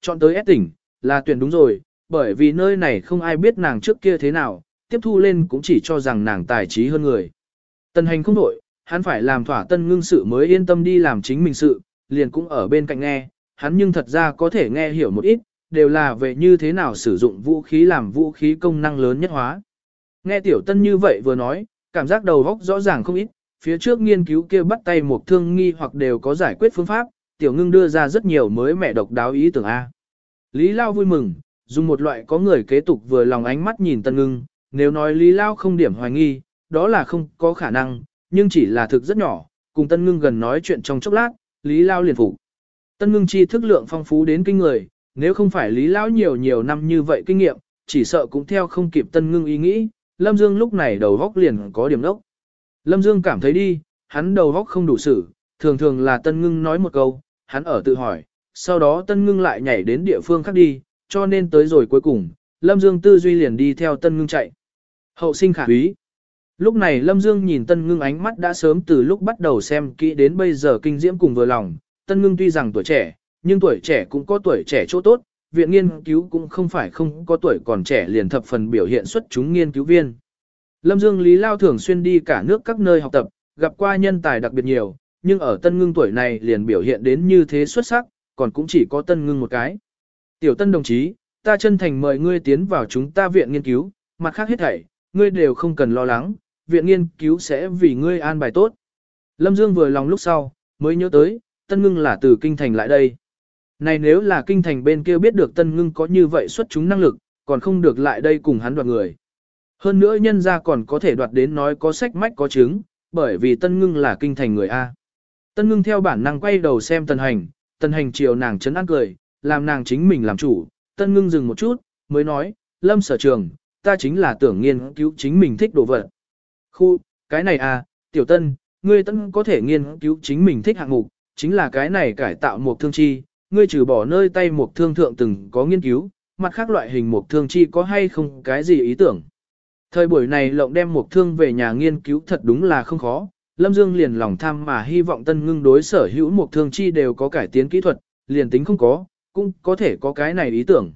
Chọn tới S tỉnh, là tuyển đúng rồi, bởi vì nơi này không ai biết nàng trước kia thế nào, tiếp thu lên cũng chỉ cho rằng nàng tài trí hơn người. Tân hành không đổi, hắn phải làm thỏa tân ngưng sự mới yên tâm đi làm chính mình sự, liền cũng ở bên cạnh nghe, hắn nhưng thật ra có thể nghe hiểu một ít, đều là về như thế nào sử dụng vũ khí làm vũ khí công năng lớn nhất hóa. Nghe tiểu tân như vậy vừa nói, cảm giác đầu óc rõ ràng không ít, phía trước nghiên cứu kia bắt tay một thương nghi hoặc đều có giải quyết phương pháp, tiểu ngưng đưa ra rất nhiều mới mẹ độc đáo ý tưởng A. Lý Lao vui mừng, dùng một loại có người kế tục vừa lòng ánh mắt nhìn tân ngưng, nếu nói Lý Lao không điểm hoài nghi, đó là không có khả năng, nhưng chỉ là thực rất nhỏ, cùng tân ngưng gần nói chuyện trong chốc lát, Lý Lao liền phục. Tân ngưng chi thức lượng phong phú đến kinh người, nếu không phải Lý Lão nhiều nhiều năm như vậy kinh nghiệm, chỉ sợ cũng theo không kịp tân ngưng ý nghĩ, Lâm Dương lúc này đầu góc liền có điểm đốc. Lâm Dương cảm thấy đi, hắn đầu góc không đủ xử, thường thường là tân ngưng nói một câu, hắn ở tự hỏi, sau đó tân ngưng lại nhảy đến địa phương khác đi, cho nên tới rồi cuối cùng, Lâm Dương tư duy liền đi theo tân ngưng chạy. Hậu sinh khả quý. Lúc này Lâm Dương nhìn tân ngưng ánh mắt đã sớm từ lúc bắt đầu xem kỹ đến bây giờ kinh diễm cùng vừa lòng, tân ngưng tuy rằng tuổi trẻ, nhưng tuổi trẻ cũng có tuổi trẻ chỗ tốt, viện nghiên cứu cũng không phải không có tuổi còn trẻ liền thập phần biểu hiện xuất chúng nghiên cứu viên. Lâm Dương Lý Lao thường xuyên đi cả nước các nơi học tập, gặp qua nhân tài đặc biệt nhiều, nhưng ở tân ngưng tuổi này liền biểu hiện đến như thế xuất sắc, còn cũng chỉ có tân ngưng một cái. Tiểu tân đồng chí, ta chân thành mời ngươi tiến vào chúng ta viện nghiên cứu, mặt khác hết thảy, ngươi đều không cần lo lắng, viện nghiên cứu sẽ vì ngươi an bài tốt. Lâm Dương vừa lòng lúc sau, mới nhớ tới, tân ngưng là từ kinh thành lại đây. Này nếu là kinh thành bên kia biết được tân ngưng có như vậy xuất chúng năng lực, còn không được lại đây cùng hắn đoạt người. Hơn nữa nhân ra còn có thể đoạt đến nói có sách mách có chứng, bởi vì tân ngưng là kinh thành người A. Tân ngưng theo bản năng quay đầu xem tần hành, tần hành chiều nàng chấn an cười, làm nàng chính mình làm chủ, tân ngưng dừng một chút, mới nói, lâm sở trường, ta chính là tưởng nghiên cứu chính mình thích đồ vật. Khu, cái này à, tiểu tân, ngươi tân có thể nghiên cứu chính mình thích hạng mục, chính là cái này cải tạo một thương chi, ngươi trừ bỏ nơi tay một thương thượng từng có nghiên cứu, mặt khác loại hình một thương chi có hay không cái gì ý tưởng. Thời buổi này lộng đem một thương về nhà nghiên cứu thật đúng là không khó, Lâm Dương liền lòng tham mà hy vọng tân ngưng đối sở hữu một thương chi đều có cải tiến kỹ thuật, liền tính không có, cũng có thể có cái này ý tưởng.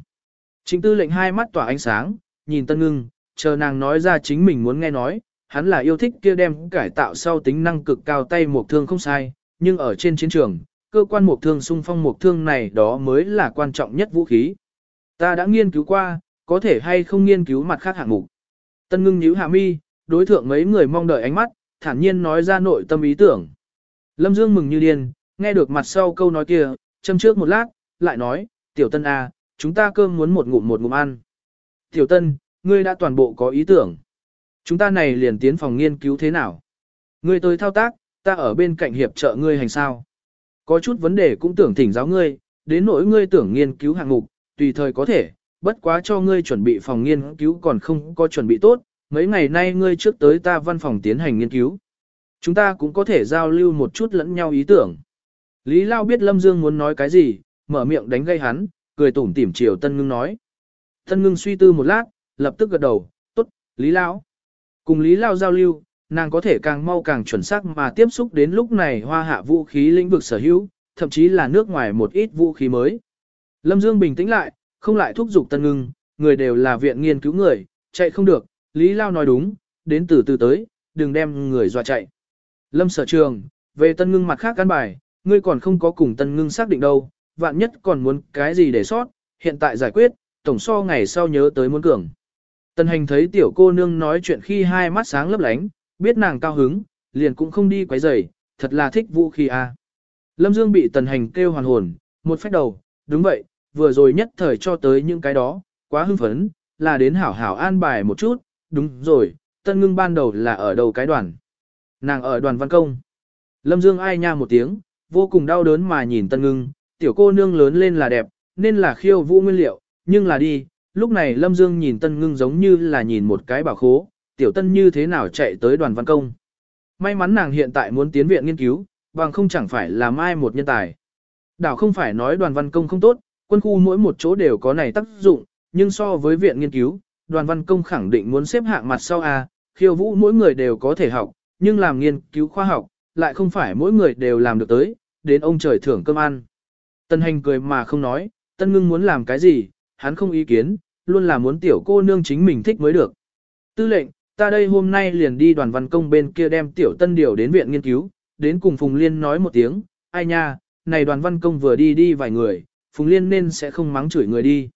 Chính tư lệnh hai mắt tỏa ánh sáng, nhìn tân ngưng, chờ nàng nói ra chính mình muốn nghe nói, hắn là yêu thích kia đem cải tạo sau tính năng cực cao tay một thương không sai, nhưng ở trên chiến trường, cơ quan một thương xung phong một thương này đó mới là quan trọng nhất vũ khí. Ta đã nghiên cứu qua, có thể hay không nghiên cứu mặt khác hạng mục. Tân ngưng nhíu hạ mi, đối thượng mấy người mong đợi ánh mắt, thản nhiên nói ra nội tâm ý tưởng. Lâm Dương mừng như điên, nghe được mặt sau câu nói kia, châm trước một lát, lại nói, tiểu tân à, chúng ta cơm muốn một ngụm một ngụm ăn. Tiểu tân, ngươi đã toàn bộ có ý tưởng. Chúng ta này liền tiến phòng nghiên cứu thế nào? Ngươi tới thao tác, ta ở bên cạnh hiệp trợ ngươi hành sao. Có chút vấn đề cũng tưởng thỉnh giáo ngươi, đến nỗi ngươi tưởng nghiên cứu hạng mục, tùy thời có thể, bất quá cho ngươi chuẩn bị phòng nghiên cứu còn không có chuẩn bị tốt, mấy ngày nay ngươi trước tới ta văn phòng tiến hành nghiên cứu. Chúng ta cũng có thể giao lưu một chút lẫn nhau ý tưởng. Lý Lao biết Lâm Dương muốn nói cái gì, mở miệng đánh gây hắn, cười tủm tỉm chiều Tân Ngưng nói. Tân Ngưng suy tư một lát, lập tức gật đầu, tốt, Lý Lao. Cùng Lý Lao giao lưu, nàng có thể càng mau càng chuẩn xác mà tiếp xúc đến lúc này hoa hạ vũ khí lĩnh vực sở hữu, thậm chí là nước ngoài một ít vũ khí mới. Lâm Dương bình tĩnh lại, không lại thúc giục Tân Ngưng, người đều là viện nghiên cứu người, chạy không được, Lý Lao nói đúng, đến từ từ tới, đừng đem người dọa chạy. Lâm sở trường, về Tân Ngưng mặt khác căn bài, ngươi còn không có cùng Tân Ngưng xác định đâu, vạn nhất còn muốn cái gì để sót, hiện tại giải quyết, tổng so ngày sau nhớ tới muốn cường. Tân hành thấy tiểu cô nương nói chuyện khi hai mắt sáng lấp lánh, biết nàng cao hứng, liền cũng không đi quấy rầy, thật là thích vũ khí a. À. Lâm Dương bị tần hành kêu hoàn hồn, một phép đầu, đúng vậy, vừa rồi nhất thời cho tới những cái đó, quá hưng phấn, là đến hảo hảo an bài một chút, đúng rồi, tân ngưng ban đầu là ở đầu cái đoàn. Nàng ở đoàn văn công. Lâm Dương ai nha một tiếng, vô cùng đau đớn mà nhìn tân ngưng, tiểu cô nương lớn lên là đẹp, nên là khiêu vũ nguyên liệu, nhưng là đi, lúc này Lâm Dương nhìn tân ngưng giống như là nhìn một cái bảo khố, tiểu tân như thế nào chạy tới đoàn văn công. May mắn nàng hiện tại muốn tiến viện nghiên cứu, bằng không chẳng phải là mai một nhân tài. Đảo không phải nói đoàn văn công không tốt, quân khu mỗi một chỗ đều có này tác dụng, nhưng so với viện nghiên cứu, đoàn văn công khẳng định muốn xếp hạng mặt sau A, khiêu vũ mỗi người đều có thể học, nhưng làm nghiên cứu khoa học, lại không phải mỗi người đều làm được tới, đến ông trời thưởng cơm ăn. Tân hành cười mà không nói, Tân ngưng muốn làm cái gì, hắn không ý kiến, luôn là muốn tiểu cô nương chính mình thích mới được. Tư lệnh, ta đây hôm nay liền đi đoàn văn công bên kia đem tiểu tân điều đến viện nghiên cứu, đến cùng Phùng Liên nói một tiếng, ai nha, này đoàn văn công vừa đi đi vài người, Phùng Liên nên sẽ không mắng chửi người đi.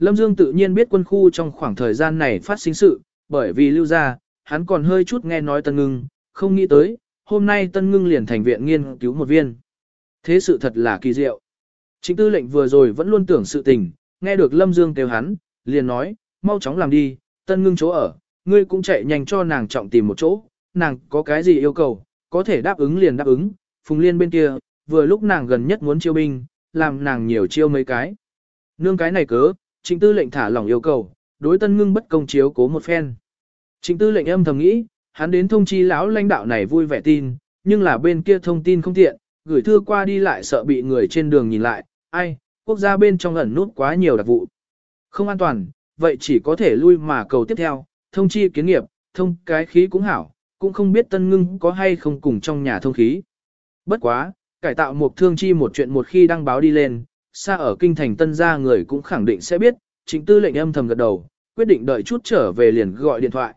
Lâm Dương tự nhiên biết quân khu trong khoảng thời gian này phát sinh sự, bởi vì lưu ra, hắn còn hơi chút nghe nói Tân Ngưng, không nghĩ tới, hôm nay Tân Ngưng liền thành viện nghiên cứu một viên. Thế sự thật là kỳ diệu. Chính tư lệnh vừa rồi vẫn luôn tưởng sự tình, nghe được Lâm Dương kêu hắn, liền nói, mau chóng làm đi, Tân Ngưng chỗ ở, ngươi cũng chạy nhanh cho nàng trọng tìm một chỗ, nàng có cái gì yêu cầu, có thể đáp ứng liền đáp ứng, Phùng Liên bên kia, vừa lúc nàng gần nhất muốn chiêu binh, làm nàng nhiều chiêu mấy cái. Nương cái này cớ, trịnh tư lệnh thả lỏng yêu cầu, đối tân ngưng bất công chiếu cố một phen. Trịnh tư lệnh âm thầm nghĩ, hắn đến thông chi lão lãnh đạo này vui vẻ tin, nhưng là bên kia thông tin không tiện, gửi thư qua đi lại sợ bị người trên đường nhìn lại, ai, quốc gia bên trong ẩn nút quá nhiều đặc vụ. Không an toàn, vậy chỉ có thể lui mà cầu tiếp theo, thông chi kiến nghiệp, thông cái khí cũng hảo, cũng không biết tân ngưng có hay không cùng trong nhà thông khí. Bất quá, cải tạo một thương chi một chuyện một khi đăng báo đi lên, xa ở kinh thành tân gia người cũng khẳng định sẽ biết, chính tư lệnh âm thầm gật đầu, quyết định đợi chút trở về liền gọi điện thoại.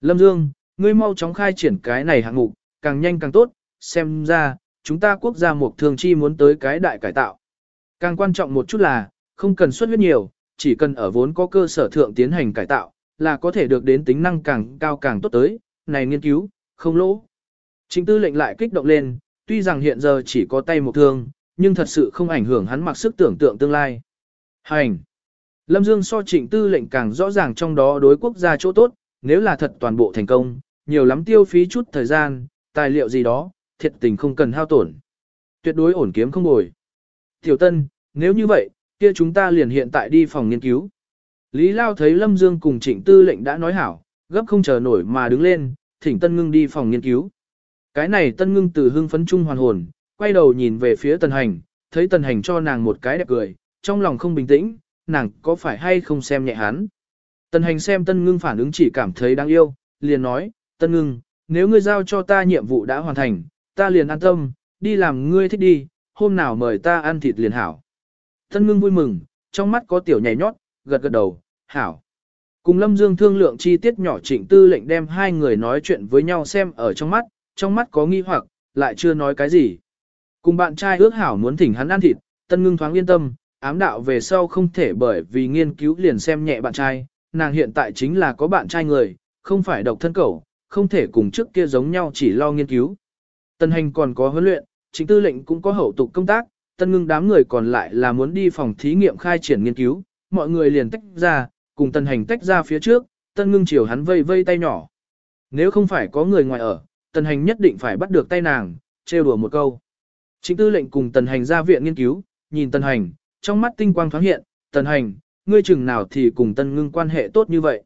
Lâm Dương, ngươi mau chóng khai triển cái này hạng mục, càng nhanh càng tốt, xem ra, chúng ta quốc gia một thường chi muốn tới cái đại cải tạo. Càng quan trọng một chút là, không cần xuất huyết nhiều, chỉ cần ở vốn có cơ sở thượng tiến hành cải tạo, là có thể được đến tính năng càng cao càng tốt tới, này nghiên cứu, không lỗ. Chính tư lệnh lại kích động lên, tuy rằng hiện giờ chỉ có tay một thương, nhưng thật sự không ảnh hưởng hắn mặc sức tưởng tượng tương lai. Hành! Lâm Dương so trịnh tư lệnh càng rõ ràng trong đó đối quốc gia chỗ tốt, nếu là thật toàn bộ thành công, nhiều lắm tiêu phí chút thời gian, tài liệu gì đó, thiệt tình không cần hao tổn. Tuyệt đối ổn kiếm không bồi. Tiểu Tân, nếu như vậy, kia chúng ta liền hiện tại đi phòng nghiên cứu. Lý Lao thấy Lâm Dương cùng trịnh tư lệnh đã nói hảo, gấp không chờ nổi mà đứng lên, thỉnh Tân Ngưng đi phòng nghiên cứu. Cái này Tân Ngưng từ hưng phấn trung hoàn hồn, quay đầu nhìn về phía Tần Hành, thấy Tần Hành cho nàng một cái đẹp cười, trong lòng không bình tĩnh, nàng có phải hay không xem nhẹ hắn. Tần Hành xem Tân Ngưng phản ứng chỉ cảm thấy đáng yêu, liền nói, Tân Ngưng, nếu ngươi giao cho ta nhiệm vụ đã hoàn thành, ta liền an tâm, đi làm ngươi thích đi, hôm nào mời ta ăn thịt liền hảo. Tân Ngưng vui mừng, trong mắt có tiểu nhảy nhót, gật gật đầu, hảo. Cùng Lâm Dương thương lượng chi tiết nhỏ trịnh tư lệnh đem hai người nói chuyện với nhau xem ở trong mắt, trong mắt có nghi hoặc, lại chưa nói cái gì. Cùng bạn trai ước hảo muốn thỉnh hắn ăn thịt, tân ngưng thoáng yên tâm, ám đạo về sau không thể bởi vì nghiên cứu liền xem nhẹ bạn trai, nàng hiện tại chính là có bạn trai người, không phải độc thân cẩu, không thể cùng trước kia giống nhau chỉ lo nghiên cứu. Tân hành còn có huấn luyện, chính tư lệnh cũng có hậu tục công tác, tân ngưng đám người còn lại là muốn đi phòng thí nghiệm khai triển nghiên cứu, mọi người liền tách ra, cùng tân hành tách ra phía trước, tân ngưng chiều hắn vây vây tay nhỏ. Nếu không phải có người ngoài ở, tân hành nhất định phải bắt được tay nàng, trêu đùa một câu. Trịnh tư lệnh cùng tần hành ra viện nghiên cứu, nhìn tần hành, trong mắt tinh quang thoáng hiện, tần hành, ngươi chừng nào thì cùng tân ngưng quan hệ tốt như vậy.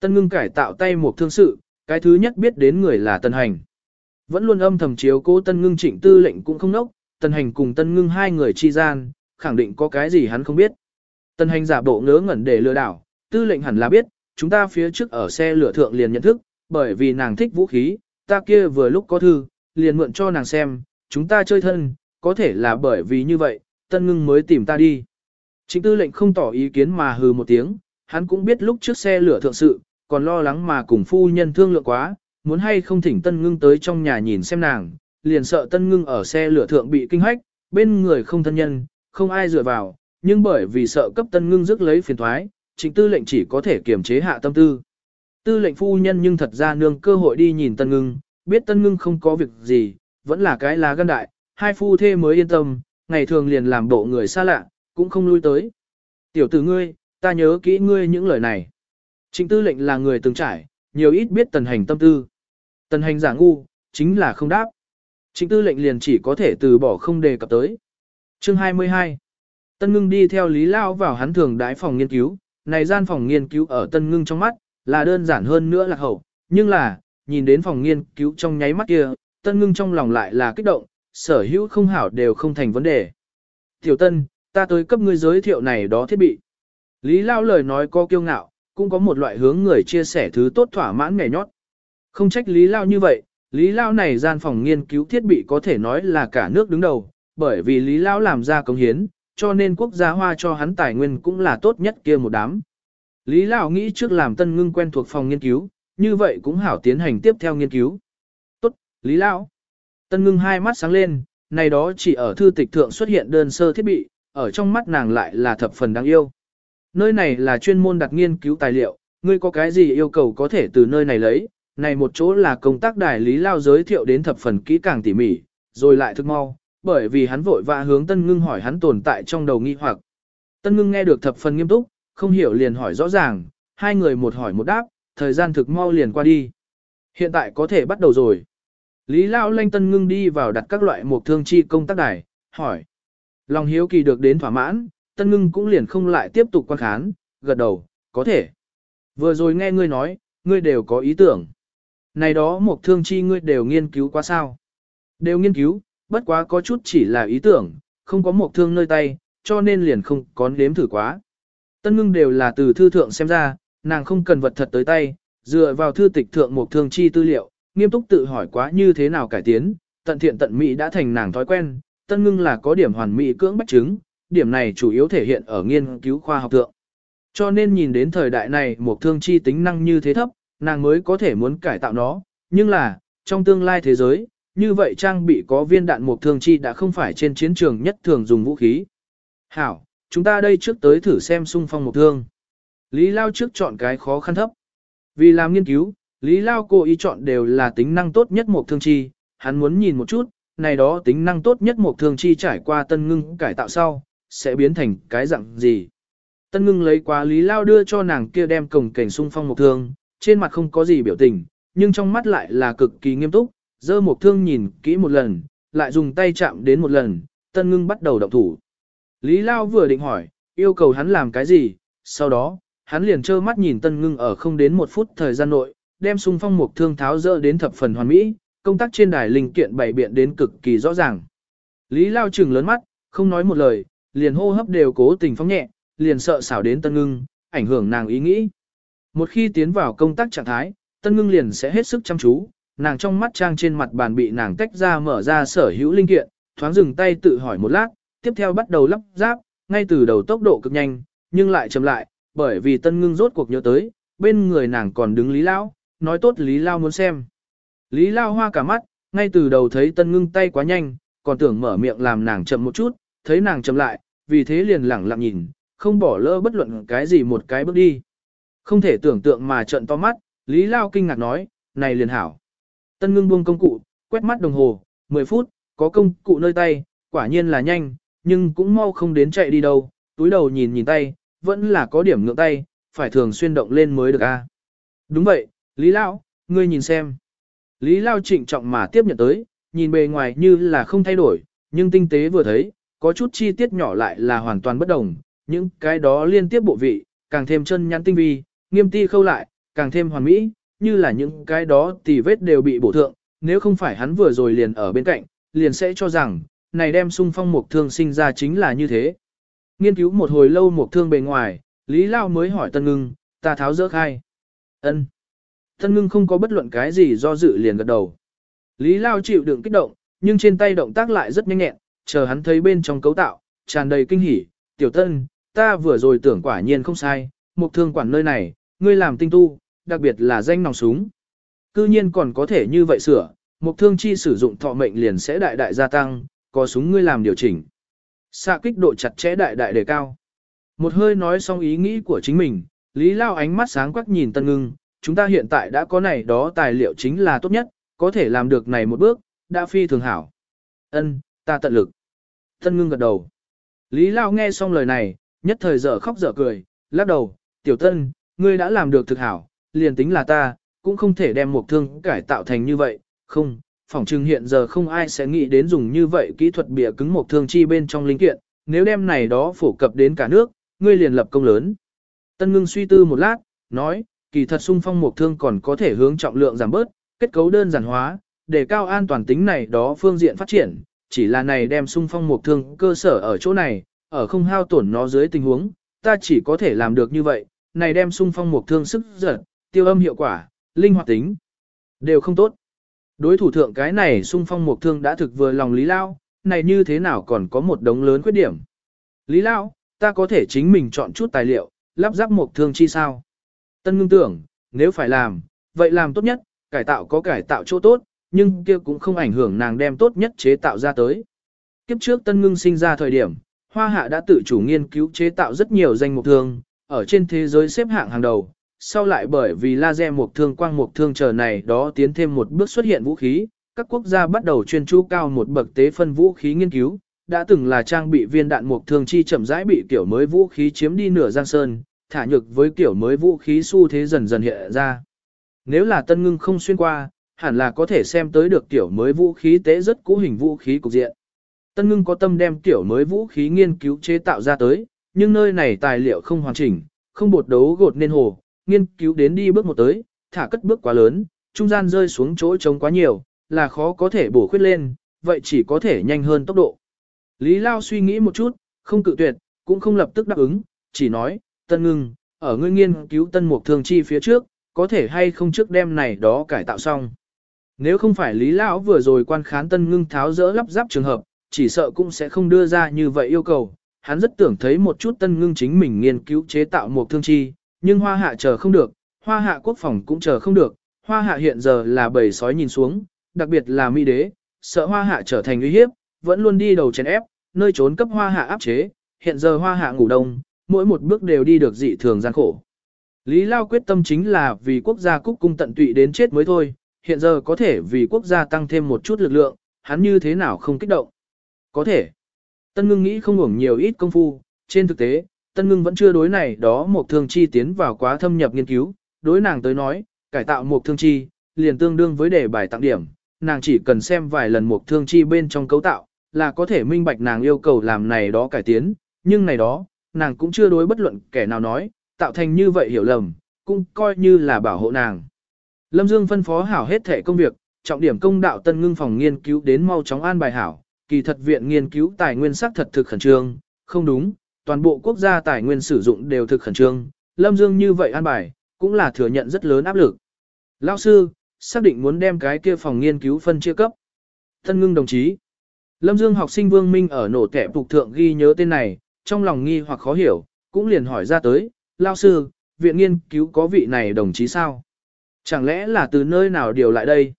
Tân ngưng cải tạo tay một thương sự, cái thứ nhất biết đến người là tần hành. Vẫn luôn âm thầm chiếu cố tân ngưng trịnh tư lệnh cũng không nốc, tần hành cùng tân ngưng hai người chi gian, khẳng định có cái gì hắn không biết. Tần hành giả bộ ngớ ngẩn để lừa đảo, tư lệnh hẳn là biết, chúng ta phía trước ở xe lửa thượng liền nhận thức, bởi vì nàng thích vũ khí, ta kia vừa lúc có thư, liền mượn cho nàng xem, chúng ta chơi thân, có thể là bởi vì như vậy, tân ngưng mới tìm ta đi. Chính tư lệnh không tỏ ý kiến mà hừ một tiếng, hắn cũng biết lúc trước xe lửa thượng sự, còn lo lắng mà cùng phu nhân thương lượng quá, muốn hay không thỉnh tân ngưng tới trong nhà nhìn xem nàng, liền sợ tân ngưng ở xe lửa thượng bị kinh hách, bên người không thân nhân, không ai dựa vào, nhưng bởi vì sợ cấp tân ngưng rước lấy phiền thoái, chính tư lệnh chỉ có thể kiềm chế hạ tâm tư. Tư lệnh phu nhân nhưng thật ra nương cơ hội đi nhìn tân ngưng, biết tân ngưng không có việc gì, vẫn là cái lá gan đại, hai phu thê mới yên tâm, ngày thường liền làm bộ người xa lạ, cũng không lui tới. Tiểu tử ngươi, ta nhớ kỹ ngươi những lời này. Trịnh tư lệnh là người từng trải, nhiều ít biết tần hành tâm tư. Tần hành giả ngu, chính là không đáp. Trịnh tư lệnh liền chỉ có thể từ bỏ không đề cập tới. Chương 22 Tân ngưng đi theo Lý Lao vào hắn thường đái phòng nghiên cứu, này gian phòng nghiên cứu ở Tân ngưng trong mắt, là đơn giản hơn nữa là hậu, nhưng là, nhìn đến phòng nghiên cứu trong nháy mắt kia, Tân ngưng trong lòng lại là kích động, sở hữu không hảo đều không thành vấn đề. Tiểu Tân, ta tới cấp ngươi giới thiệu này đó thiết bị. Lý Lao lời nói có kiêu ngạo, cũng có một loại hướng người chia sẻ thứ tốt thỏa mãn nghề nhót. Không trách Lý Lao như vậy, Lý Lao này gian phòng nghiên cứu thiết bị có thể nói là cả nước đứng đầu, bởi vì Lý Lao làm ra công hiến, cho nên quốc gia hoa cho hắn tài nguyên cũng là tốt nhất kia một đám. Lý Lão nghĩ trước làm tân ngưng quen thuộc phòng nghiên cứu, như vậy cũng hảo tiến hành tiếp theo nghiên cứu. Lý Lão. Tân ngưng hai mắt sáng lên, này đó chỉ ở thư tịch thượng xuất hiện đơn sơ thiết bị, ở trong mắt nàng lại là thập phần đáng yêu. Nơi này là chuyên môn đặt nghiên cứu tài liệu, ngươi có cái gì yêu cầu có thể từ nơi này lấy, này một chỗ là công tác đài Lý Lao giới thiệu đến thập phần kỹ càng tỉ mỉ, rồi lại thức mau, bởi vì hắn vội vã hướng Tân Ngưng hỏi hắn tồn tại trong đầu nghi hoặc. Tân Ngưng nghe được thập phần nghiêm túc, không hiểu liền hỏi rõ ràng, hai người một hỏi một đáp, thời gian thực mau liền qua đi. Hiện tại có thể bắt đầu rồi. Lý Lao lanh Tân Ngưng đi vào đặt các loại mục thương chi công tác đài, hỏi. Lòng hiếu kỳ được đến thỏa mãn, Tân Ngưng cũng liền không lại tiếp tục quan khán, gật đầu, có thể. Vừa rồi nghe ngươi nói, ngươi đều có ý tưởng. Này đó mục thương chi ngươi đều nghiên cứu quá sao. Đều nghiên cứu, bất quá có chút chỉ là ý tưởng, không có mục thương nơi tay, cho nên liền không có nếm thử quá. Tân ngưng đều là từ thư thượng xem ra, nàng không cần vật thật tới tay, dựa vào thư tịch thượng mục thương chi tư liệu, nghiêm túc tự hỏi quá như thế nào cải tiến, tận thiện tận mỹ đã thành nàng thói quen, tân ngưng là có điểm hoàn mỹ cưỡng bách chứng, điểm này chủ yếu thể hiện ở nghiên cứu khoa học thượng. Cho nên nhìn đến thời đại này một thương chi tính năng như thế thấp, nàng mới có thể muốn cải tạo nó, nhưng là, trong tương lai thế giới, như vậy trang bị có viên đạn một thương chi đã không phải trên chiến trường nhất thường dùng vũ khí. Hảo, chúng ta đây trước tới thử xem xung phong một thương. Lý Lao trước chọn cái khó khăn thấp. Vì làm nghiên cứu, Lý Lao cố ý chọn đều là tính năng tốt nhất một thương chi, hắn muốn nhìn một chút, này đó tính năng tốt nhất một thương chi trải qua tân ngưng cải tạo sau, sẽ biến thành cái dạng gì. Tân ngưng lấy quá Lý Lao đưa cho nàng kia đem cổng cảnh xung phong một thương, trên mặt không có gì biểu tình, nhưng trong mắt lại là cực kỳ nghiêm túc, dơ một thương nhìn kỹ một lần, lại dùng tay chạm đến một lần, tân ngưng bắt đầu động thủ. Lý Lao vừa định hỏi, yêu cầu hắn làm cái gì, sau đó, hắn liền trơ mắt nhìn tân ngưng ở không đến một phút thời gian nội, đem xung phong mục thương tháo dỡ đến thập phần hoàn mỹ, công tác trên đài linh kiện bày biện đến cực kỳ rõ ràng. Lý Lao trừng lớn mắt, không nói một lời, liền hô hấp đều cố tình phóng nhẹ, liền sợ xảo đến tân ngưng, ảnh hưởng nàng ý nghĩ. Một khi tiến vào công tác trạng thái, tân ngưng liền sẽ hết sức chăm chú, nàng trong mắt trang trên mặt bàn bị nàng tách ra mở ra sở hữu linh kiện, thoáng dừng tay tự hỏi một lát, tiếp theo bắt đầu lắp ráp, ngay từ đầu tốc độ cực nhanh, nhưng lại chậm lại, bởi vì tân ngưng rốt cuộc nhớ tới, bên người nàng còn đứng Lý Lao, nói tốt Lý Lao muốn xem. Lý Lao hoa cả mắt, ngay từ đầu thấy tân ngưng tay quá nhanh, còn tưởng mở miệng làm nàng chậm một chút, thấy nàng chậm lại, vì thế liền lẳng lặng nhìn, không bỏ lỡ bất luận cái gì một cái bước đi. Không thể tưởng tượng mà trận to mắt, Lý Lao kinh ngạc nói, này liền hảo. Tân ngưng buông công cụ, quét mắt đồng hồ, 10 phút, có công cụ nơi tay, quả nhiên là nhanh, nhưng cũng mau không đến chạy đi đâu, túi đầu nhìn nhìn tay, vẫn là có điểm ngưỡng tay, phải thường xuyên động lên mới được a. Đúng vậy, Lý Lao, ngươi nhìn xem. Lý Lao trịnh trọng mà tiếp nhận tới, nhìn bề ngoài như là không thay đổi, nhưng tinh tế vừa thấy, có chút chi tiết nhỏ lại là hoàn toàn bất đồng, những cái đó liên tiếp bộ vị, càng thêm chân nhắn tinh vi, nghiêm ti khâu lại, càng thêm hoàn mỹ, như là những cái đó tì vết đều bị bổ thượng, nếu không phải hắn vừa rồi liền ở bên cạnh, liền sẽ cho rằng, này đem sung phong mục thương sinh ra chính là như thế. Nghiên cứu một hồi lâu mục thương bề ngoài, Lý Lao mới hỏi Tân Ngưng, ta tháo dỡ khai. ân Tân Ngưng không có bất luận cái gì do dự liền gật đầu. Lý Lao chịu đựng kích động, nhưng trên tay động tác lại rất nhanh nhẹn, chờ hắn thấy bên trong cấu tạo, tràn đầy kinh hỉ. Tiểu Tân, ta vừa rồi tưởng quả nhiên không sai, mục thương quản nơi này, ngươi làm tinh tu, đặc biệt là danh nòng súng. Cư nhiên còn có thể như vậy sửa, mục thương chi sử dụng thọ mệnh liền sẽ đại đại gia tăng, có súng ngươi làm điều chỉnh. Xạ kích độ chặt chẽ đại đại đề cao. Một hơi nói xong ý nghĩ của chính mình, Lý Lao ánh mắt sáng quắc nhìn Tân Ngưng, chúng ta hiện tại đã có này đó tài liệu chính là tốt nhất, có thể làm được này một bước, đã phi thường hảo. Ân, ta tận lực. Tân Ngưng gật đầu. Lý Lao nghe xong lời này, nhất thời dở khóc dở cười, lắc đầu, tiểu tân, ngươi đã làm được thực hảo, liền tính là ta, cũng không thể đem một thương cải tạo thành như vậy, không, phỏng chừng hiện giờ không ai sẽ nghĩ đến dùng như vậy kỹ thuật bịa cứng một thương chi bên trong linh kiện, nếu đem này đó phổ cập đến cả nước, ngươi liền lập công lớn. Tân ngưng suy tư một lát, nói, kỳ thật sung phong mục thương còn có thể hướng trọng lượng giảm bớt, kết cấu đơn giản hóa, để cao an toàn tính này đó phương diện phát triển, chỉ là này đem sung phong mục thương cơ sở ở chỗ này, ở không hao tổn nó dưới tình huống, ta chỉ có thể làm được như vậy, này đem sung phong mục thương sức giật, tiêu âm hiệu quả, linh hoạt tính, đều không tốt. Đối thủ thượng cái này sung phong mục thương đã thực vừa lòng lý lao, này như thế nào còn có một đống lớn khuyết điểm. Lý lao, ta có thể chính mình chọn chút tài liệu, lắp ráp mục thương chi sao? Tân ngưng tưởng, nếu phải làm, vậy làm tốt nhất, cải tạo có cải tạo chỗ tốt, nhưng kia cũng không ảnh hưởng nàng đem tốt nhất chế tạo ra tới. Kiếp trước tân ngưng sinh ra thời điểm, Hoa Hạ đã tự chủ nghiên cứu chế tạo rất nhiều danh mục thương, ở trên thế giới xếp hạng hàng đầu, sau lại bởi vì laser mục thương quang mục thương chờ này đó tiến thêm một bước xuất hiện vũ khí, các quốc gia bắt đầu chuyên chú cao một bậc tế phân vũ khí nghiên cứu, đã từng là trang bị viên đạn mục thương chi chậm rãi bị kiểu mới vũ khí chiếm đi nửa giang sơn, thả nhược với kiểu mới vũ khí xu thế dần dần hiện ra. Nếu là tân ngưng không xuyên qua, hẳn là có thể xem tới được kiểu mới vũ khí tế rất cũ hình vũ khí cục diện. Tân ngưng có tâm đem kiểu mới vũ khí nghiên cứu chế tạo ra tới, nhưng nơi này tài liệu không hoàn chỉnh, không bột đấu gột nên hồ, nghiên cứu đến đi bước một tới, thả cất bước quá lớn, trung gian rơi xuống chỗ trống quá nhiều, là khó có thể bổ khuyết lên, vậy chỉ có thể nhanh hơn tốc độ. Lý Lao suy nghĩ một chút, không cự tuyệt, cũng không lập tức đáp ứng, chỉ nói, tân ngưng, ở ngươi nghiên cứu tân mục thường chi phía trước, có thể hay không trước đêm này đó cải tạo xong. Nếu không phải Lý Lão vừa rồi quan khán tân ngưng tháo rỡ lắp ráp trường hợp, chỉ sợ cũng sẽ không đưa ra như vậy yêu cầu. Hắn rất tưởng thấy một chút tân ngưng chính mình nghiên cứu chế tạo một thương chi, nhưng hoa hạ chờ không được, hoa hạ quốc phòng cũng chờ không được, hoa hạ hiện giờ là bầy sói nhìn xuống, đặc biệt là mỹ đế, sợ hoa hạ trở thành uy hiếp, vẫn luôn đi đầu chèn ép, nơi trốn cấp hoa hạ áp chế, hiện giờ hoa hạ ngủ đông, mỗi một bước đều đi được dị thường gian khổ. Lý Lao quyết tâm chính là vì quốc gia cúc cung tận tụy đến chết mới thôi, hiện giờ có thể vì quốc gia tăng thêm một chút lực lượng, hắn như thế nào không kích động. Có thể. Tân ngưng nghĩ không hưởng nhiều ít công phu, trên thực tế, Tân ngưng vẫn chưa đối này đó một thương chi tiến vào quá thâm nhập nghiên cứu, đối nàng tới nói, cải tạo một thương chi, liền tương đương với đề bài tặng điểm, nàng chỉ cần xem vài lần một thương chi bên trong cấu tạo, là có thể minh bạch nàng yêu cầu làm này đó cải tiến, nhưng này đó, nàng cũng chưa đối bất luận kẻ nào nói, tạo thành như vậy hiểu lầm, cũng coi như là bảo hộ nàng. Lâm Dương phân phó hảo hết thể công việc, trọng điểm công đạo tân ngưng phòng nghiên cứu đến mau chóng an bài hảo, kỳ thật viện nghiên cứu tài nguyên sắc thật thực khẩn trương, không đúng, toàn bộ quốc gia tài nguyên sử dụng đều thực khẩn trương, Lâm Dương như vậy an bài, cũng là thừa nhận rất lớn áp lực. Lão sư, xác định muốn đem cái kia phòng nghiên cứu phân chia cấp. Tân ngưng đồng chí. Lâm Dương học sinh Vương Minh ở nổ kẹp phục thượng ghi nhớ tên này, trong lòng nghi hoặc khó hiểu, cũng liền hỏi ra tới, Lão sư, viện nghiên cứu có vị này đồng chí sao? Chẳng lẽ là từ nơi nào điều lại đây?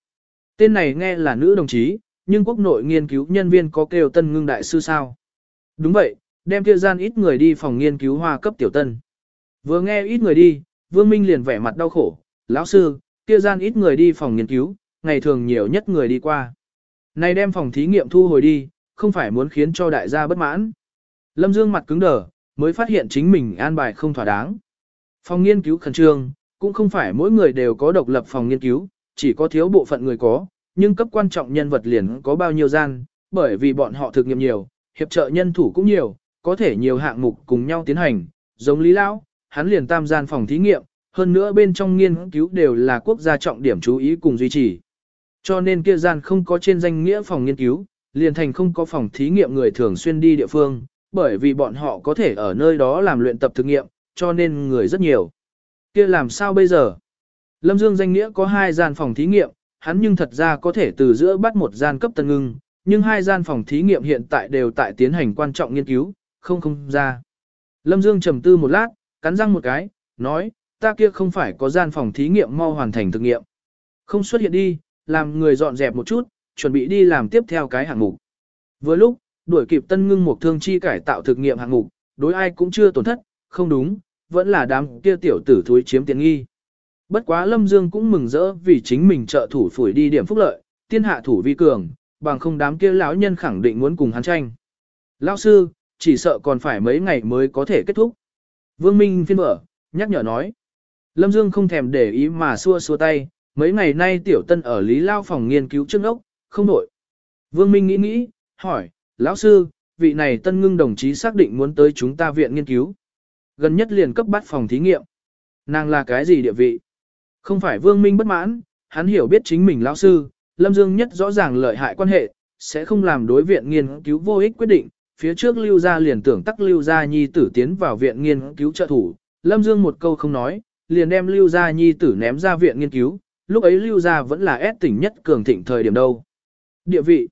Tên này nghe là nữ đồng chí, nhưng quốc nội nghiên cứu nhân viên có kêu tân ngưng đại sư sao? Đúng vậy, đem kia gian ít người đi phòng nghiên cứu hoa cấp tiểu tân. Vừa nghe ít người đi, Vương Minh liền vẻ mặt đau khổ, lão sư, kia gian ít người đi phòng nghiên cứu, ngày thường nhiều nhất người đi qua. Này đem phòng thí nghiệm thu hồi đi, không phải muốn khiến cho đại gia bất mãn. Lâm Dương mặt cứng đờ, mới phát hiện chính mình an bài không thỏa đáng. Phòng nghiên cứu khẩn trương, cũng không phải mỗi người đều có độc lập phòng nghiên cứu, chỉ có thiếu bộ phận người có, nhưng cấp quan trọng nhân vật liền có bao nhiêu gian, bởi vì bọn họ thực nghiệm nhiều, hiệp trợ nhân thủ cũng nhiều, có thể nhiều hạng mục cùng nhau tiến hành, giống Lý Lão, hắn liền tam gian phòng thí nghiệm, hơn nữa bên trong nghiên cứu đều là quốc gia trọng điểm chú ý cùng duy trì. Cho nên kia gian không có trên danh nghĩa phòng nghiên cứu, liền thành không có phòng thí nghiệm người thường xuyên đi địa phương, bởi vì bọn họ có thể ở nơi đó làm luyện tập thực nghiệm, cho nên người rất nhiều. Kia làm sao bây giờ? Lâm Dương danh nghĩa có hai gian phòng thí nghiệm, hắn nhưng thật ra có thể từ giữa bắt một gian cấp tân ngưng, nhưng hai gian phòng thí nghiệm hiện tại đều tại tiến hành quan trọng nghiên cứu, không không ra. Lâm Dương trầm tư một lát, cắn răng một cái, nói, ta kia không phải có gian phòng thí nghiệm mau hoàn thành thực nghiệm. Không xuất hiện đi, làm người dọn dẹp một chút, chuẩn bị đi làm tiếp theo cái hạng mục. Vừa lúc, đuổi kịp tân ngưng một thương chi cải tạo thực nghiệm hạng mục, đối ai cũng chưa tổn thất, không đúng, vẫn là đám kia tiểu tử thúi chiếm tiện nghi. Bất quá Lâm Dương cũng mừng rỡ vì chính mình trợ thủ phủi đi điểm phúc lợi, tiên hạ thủ vi cường, bằng không đám kia lão nhân khẳng định muốn cùng hắn tranh. Lão sư, chỉ sợ còn phải mấy ngày mới có thể kết thúc. Vương Minh phiên mở, nhắc nhở nói. Lâm Dương không thèm để ý mà xua xua tay, mấy ngày nay tiểu tân ở Lý Lao phòng nghiên cứu trước ốc, không nổi. Vương Minh nghĩ nghĩ, hỏi, lão sư, vị này tân ngưng đồng chí xác định muốn tới chúng ta viện nghiên cứu. Gần nhất liền cấp bắt phòng thí nghiệm. Nàng là cái gì địa vị? Không phải Vương Minh bất mãn, hắn hiểu biết chính mình lão sư, Lâm Dương nhất rõ ràng lợi hại quan hệ, sẽ không làm đối viện nghiên cứu vô ích quyết định, phía trước Lưu Gia liền tưởng tắc Lưu Gia Nhi tử tiến vào viện nghiên cứu trợ thủ, Lâm Dương một câu không nói, liền đem Lưu Gia Nhi tử ném ra viện nghiên cứu, lúc ấy Lưu Gia vẫn là ép tỉnh nhất cường thịnh thời điểm đâu. Địa vị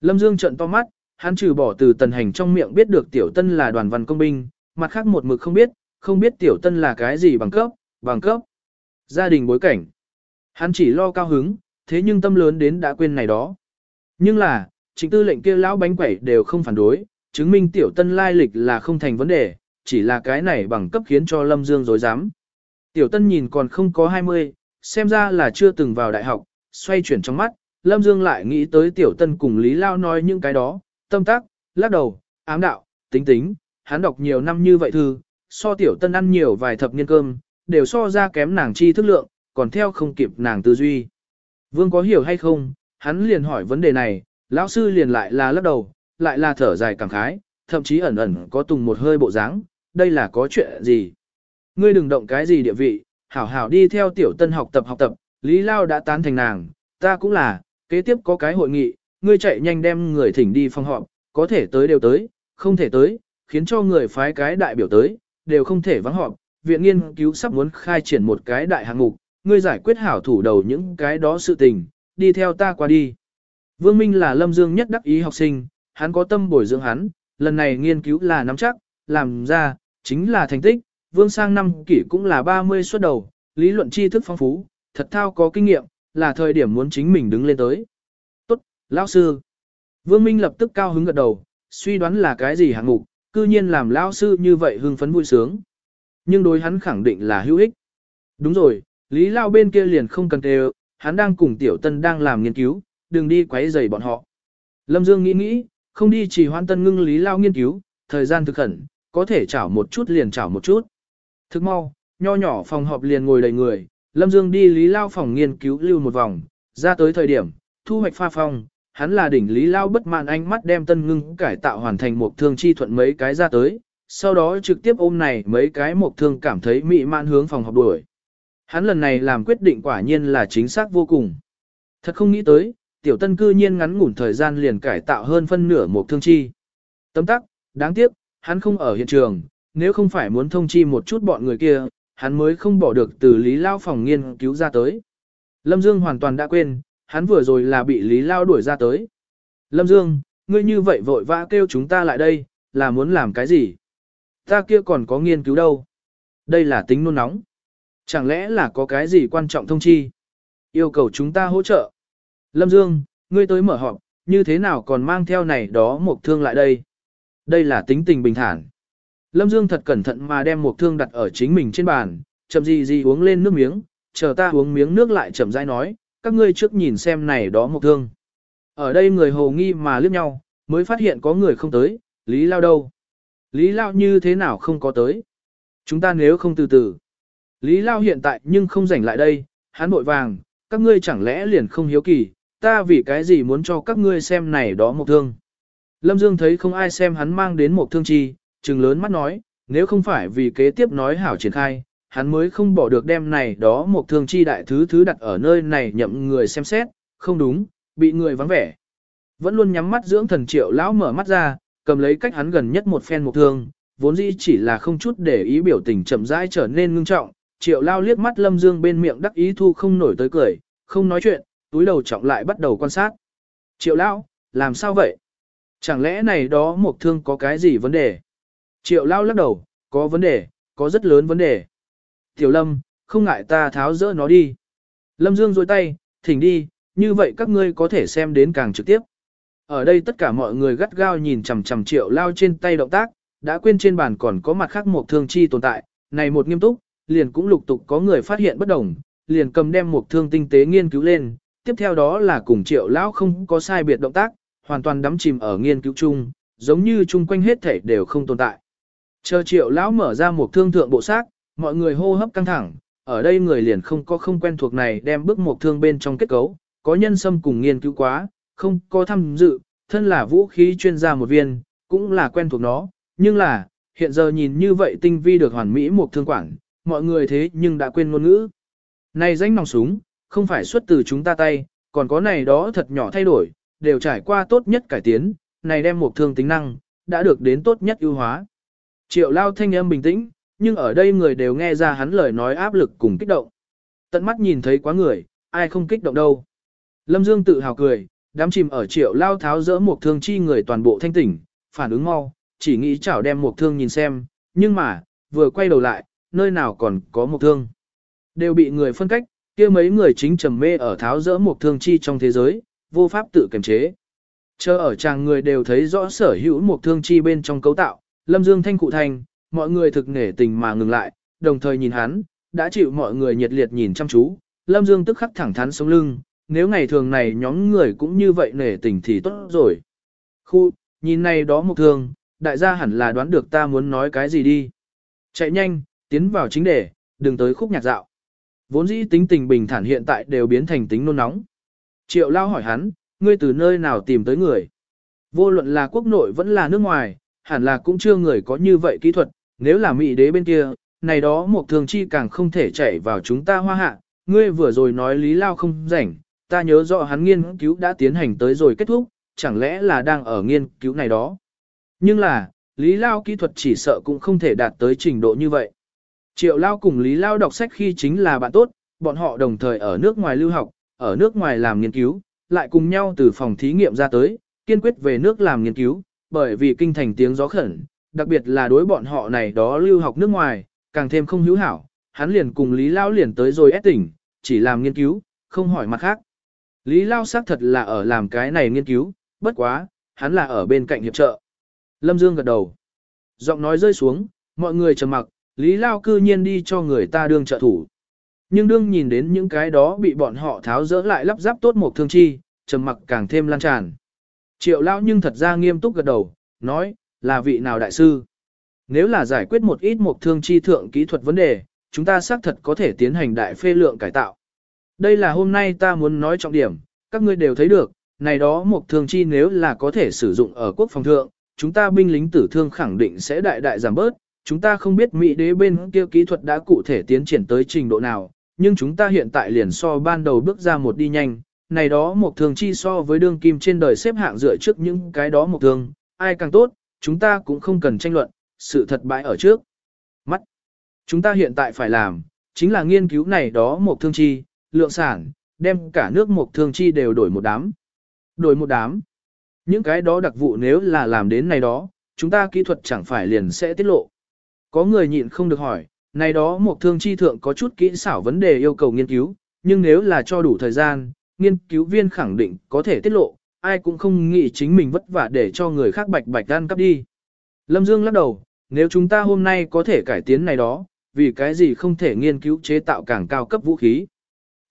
Lâm Dương trận to mắt, hắn trừ bỏ từ tần hành trong miệng biết được tiểu tân là đoàn văn công binh, mặt khác một mực không biết, không biết tiểu tân là cái gì bằng cấp, bằng cấp, gia đình bối cảnh. Hắn chỉ lo cao hứng, thế nhưng tâm lớn đến đã quên này đó. Nhưng là, chính tư lệnh kia lão bánh quẩy đều không phản đối, chứng minh tiểu tân lai lịch là không thành vấn đề, chỉ là cái này bằng cấp khiến cho Lâm Dương dối dám. Tiểu tân nhìn còn không có 20, xem ra là chưa từng vào đại học, xoay chuyển trong mắt, Lâm Dương lại nghĩ tới tiểu tân cùng Lý Lao nói những cái đó, tâm tác, lắc đầu, ám đạo, tính tính, hắn đọc nhiều năm như vậy thư, so tiểu tân ăn nhiều vài thập niên cơm, đều so ra kém nàng chi thức lượng, còn theo không kịp nàng tư duy. Vương có hiểu hay không, hắn liền hỏi vấn đề này, lão sư liền lại là lắc đầu, lại là thở dài cảm khái, thậm chí ẩn ẩn có tùng một hơi bộ dáng, đây là có chuyện gì. Ngươi đừng động cái gì địa vị, hảo hảo đi theo tiểu tân học tập học tập, Lý Lao đã tán thành nàng, ta cũng là, kế tiếp có cái hội nghị, ngươi chạy nhanh đem người thỉnh đi phòng họp, có thể tới đều tới, không thể tới, khiến cho người phái cái đại biểu tới, đều không thể vắng họp. Viện nghiên cứu sắp muốn khai triển một cái đại hạng mục, ngươi giải quyết hảo thủ đầu những cái đó sự tình, đi theo ta qua đi. Vương Minh là Lâm Dương nhất đắc ý học sinh, hắn có tâm bồi dưỡng hắn, lần này nghiên cứu là nắm chắc, làm ra, chính là thành tích, Vương sang năm kỷ cũng là 30 xuất đầu, lý luận tri thức phong phú, thật thao có kinh nghiệm, là thời điểm muốn chính mình đứng lên tới. Lão sư. Vương Minh lập tức cao hứng gật đầu, suy đoán là cái gì hạng mục, cư nhiên làm lão sư như vậy hưng phấn vui sướng. Nhưng đối hắn khẳng định là hữu ích. Đúng rồi, Lý Lao bên kia liền không cần tê hắn đang cùng Tiểu Tân đang làm nghiên cứu, đừng đi quấy rầy bọn họ. Lâm Dương nghĩ nghĩ, không đi chỉ hoan tân ngưng Lý Lao nghiên cứu, thời gian thực khẩn, có thể chảo một chút liền chảo một chút. Thức mau, nho nhỏ phòng họp liền ngồi đầy người, Lâm Dương đi Lý Lao phòng nghiên cứu lưu một vòng, ra tới thời điểm, thu hoạch pha phong, hắn là đỉnh Lý Lao bất mãn ánh mắt đem tân ngưng cải tạo hoàn thành một thương chi thuận mấy cái ra tới, sau đó trực tiếp ôm này mấy cái một thương cảm thấy mị mãn hướng phòng học đuổi. Hắn lần này làm quyết định quả nhiên là chính xác vô cùng. Thật không nghĩ tới, tiểu tân cư nhiên ngắn ngủn thời gian liền cải tạo hơn phân nửa một thương chi. Tấm tắc, đáng tiếc, hắn không ở hiện trường, nếu không phải muốn thông chi một chút bọn người kia, hắn mới không bỏ được từ Lý Lao phòng nghiên cứu ra tới. Lâm Dương hoàn toàn đã quên, hắn vừa rồi là bị Lý Lao đuổi ra tới. Lâm Dương, ngươi như vậy vội vã kêu chúng ta lại đây, là muốn làm cái gì? Ta kia còn có nghiên cứu đâu? Đây là tính nôn nóng. Chẳng lẽ là có cái gì quan trọng thông chi? Yêu cầu chúng ta hỗ trợ. Lâm Dương, ngươi tới mở họp, như thế nào còn mang theo này đó một thương lại đây? Đây là tính tình bình thản. Lâm Dương thật cẩn thận mà đem một thương đặt ở chính mình trên bàn, chậm gì gì uống lên nước miếng, chờ ta uống miếng nước lại chậm rãi nói, các ngươi trước nhìn xem này đó một thương. Ở đây người hồ nghi mà liếc nhau, mới phát hiện có người không tới, Lý Lao đâu? Lý Lao như thế nào không có tới? Chúng ta nếu không từ từ. Lý Lao hiện tại nhưng không rảnh lại đây, hắn bội vàng, các ngươi chẳng lẽ liền không hiếu kỳ, ta vì cái gì muốn cho các ngươi xem này đó một thương. Lâm Dương thấy không ai xem hắn mang đến một thương chi, trừng lớn mắt nói, nếu không phải vì kế tiếp nói hảo triển khai, hắn mới không bỏ được đem này đó một thương chi đại thứ thứ đặt ở nơi này nhậm người xem xét, không đúng, bị người vắng vẻ. Vẫn luôn nhắm mắt dưỡng thần triệu lão mở mắt ra, cầm lấy cách hắn gần nhất một phen một thương, vốn dĩ chỉ là không chút để ý biểu tình chậm rãi trở nên ngưng trọng, triệu lao liếc mắt lâm dương bên miệng đắc ý thu không nổi tới cười, không nói chuyện, túi đầu trọng lại bắt đầu quan sát. Triệu lão làm sao vậy? Chẳng lẽ này đó một thương có cái gì vấn đề? Triệu lao lắc đầu, có vấn đề, có rất lớn vấn đề. Tiểu lâm, không ngại ta tháo rỡ nó đi. Lâm Dương dôi tay, thỉnh đi, như vậy các ngươi có thể xem đến càng trực tiếp. Ở đây tất cả mọi người gắt gao nhìn chằm chằm triệu lao trên tay động tác, đã quên trên bàn còn có mặt khác một thương chi tồn tại, này một nghiêm túc, liền cũng lục tục có người phát hiện bất đồng, liền cầm đem một thương tinh tế nghiên cứu lên, tiếp theo đó là cùng triệu lão không có sai biệt động tác, hoàn toàn đắm chìm ở nghiên cứu chung, giống như chung quanh hết thể đều không tồn tại. Chờ triệu lão mở ra một thương thượng bộ xác, mọi người hô hấp căng thẳng, ở đây người liền không có không quen thuộc này đem bước một thương bên trong kết cấu, có nhân sâm cùng nghiên cứu quá, không có tham dự, thân là vũ khí chuyên gia một viên, cũng là quen thuộc nó, nhưng là, hiện giờ nhìn như vậy tinh vi được hoàn mỹ một thương quản, mọi người thế nhưng đã quên ngôn ngữ. Này danh nòng súng, không phải xuất từ chúng ta tay, còn có này đó thật nhỏ thay đổi, đều trải qua tốt nhất cải tiến, này đem một thương tính năng, đã được đến tốt nhất ưu hóa. Triệu lao thanh âm bình tĩnh, nhưng ở đây người đều nghe ra hắn lời nói áp lực cùng kích động. Tận mắt nhìn thấy quá người, ai không kích động đâu. Lâm Dương tự hào cười, đám chìm ở triệu lao tháo dỡ một thương chi người toàn bộ thanh tỉnh, phản ứng mau, chỉ nghĩ chảo đem một thương nhìn xem, nhưng mà, vừa quay đầu lại, nơi nào còn có một thương. Đều bị người phân cách, kia mấy người chính trầm mê ở tháo dỡ một thương chi trong thế giới, vô pháp tự kiềm chế. Chờ ở chàng người đều thấy rõ sở hữu một thương chi bên trong cấu tạo, lâm dương thanh cụ thành, mọi người thực nể tình mà ngừng lại, đồng thời nhìn hắn, đã chịu mọi người nhiệt liệt nhìn chăm chú, lâm dương tức khắc thẳng thắn sống lưng, nếu ngày thường này nhóm người cũng như vậy nể tình thì tốt rồi. Khu, nhìn này đó một thường, đại gia hẳn là đoán được ta muốn nói cái gì đi. Chạy nhanh, tiến vào chính đề, đừng tới khúc nhạc dạo. Vốn dĩ tính tình bình thản hiện tại đều biến thành tính nôn nóng. Triệu lao hỏi hắn, ngươi từ nơi nào tìm tới người? Vô luận là quốc nội vẫn là nước ngoài, hẳn là cũng chưa người có như vậy kỹ thuật, nếu là mỹ đế bên kia, này đó một thường chi càng không thể chạy vào chúng ta hoa hạ. Ngươi vừa rồi nói lý lao không rảnh, ta nhớ rõ hắn nghiên cứu đã tiến hành tới rồi kết thúc, chẳng lẽ là đang ở nghiên cứu này đó. Nhưng là, lý lao kỹ thuật chỉ sợ cũng không thể đạt tới trình độ như vậy. Triệu Lao cùng Lý Lao đọc sách khi chính là bạn tốt, bọn họ đồng thời ở nước ngoài lưu học, ở nước ngoài làm nghiên cứu, lại cùng nhau từ phòng thí nghiệm ra tới, kiên quyết về nước làm nghiên cứu, bởi vì kinh thành tiếng gió khẩn, đặc biệt là đối bọn họ này đó lưu học nước ngoài, càng thêm không hữu hảo, hắn liền cùng Lý Lao liền tới rồi ép tỉnh, chỉ làm nghiên cứu, không hỏi mặt khác. Lý Lao xác thật là ở làm cái này nghiên cứu, bất quá, hắn là ở bên cạnh hiệp trợ. Lâm Dương gật đầu. Giọng nói rơi xuống, mọi người trầm mặc, Lý Lao cư nhiên đi cho người ta đương trợ thủ. Nhưng đương nhìn đến những cái đó bị bọn họ tháo dỡ lại lắp ráp tốt một thương chi, trầm mặc càng thêm lan tràn. Triệu Lao nhưng thật ra nghiêm túc gật đầu, nói, là vị nào đại sư. Nếu là giải quyết một ít một thương chi thượng kỹ thuật vấn đề, chúng ta xác thật có thể tiến hành đại phê lượng cải tạo. Đây là hôm nay ta muốn nói trọng điểm, các ngươi đều thấy được, này đó một thương chi nếu là có thể sử dụng ở quốc phòng thượng, chúng ta binh lính tử thương khẳng định sẽ đại đại giảm bớt, chúng ta không biết Mỹ đế bên kia kỹ thuật đã cụ thể tiến triển tới trình độ nào, nhưng chúng ta hiện tại liền so ban đầu bước ra một đi nhanh, này đó một thường chi so với đương kim trên đời xếp hạng dựa trước những cái đó một thường, ai càng tốt, chúng ta cũng không cần tranh luận, sự thật bại ở trước. Mắt. Chúng ta hiện tại phải làm, chính là nghiên cứu này đó một thương chi, lượng sản, đem cả nước một thương chi đều đổi một đám. Đổi một đám. Những cái đó đặc vụ nếu là làm đến này đó, chúng ta kỹ thuật chẳng phải liền sẽ tiết lộ. Có người nhịn không được hỏi, này đó một thương chi thượng có chút kỹ xảo vấn đề yêu cầu nghiên cứu, nhưng nếu là cho đủ thời gian, nghiên cứu viên khẳng định có thể tiết lộ, ai cũng không nghĩ chính mình vất vả để cho người khác bạch bạch ăn cắp đi. Lâm Dương lắc đầu, nếu chúng ta hôm nay có thể cải tiến này đó, vì cái gì không thể nghiên cứu chế tạo càng cao cấp vũ khí.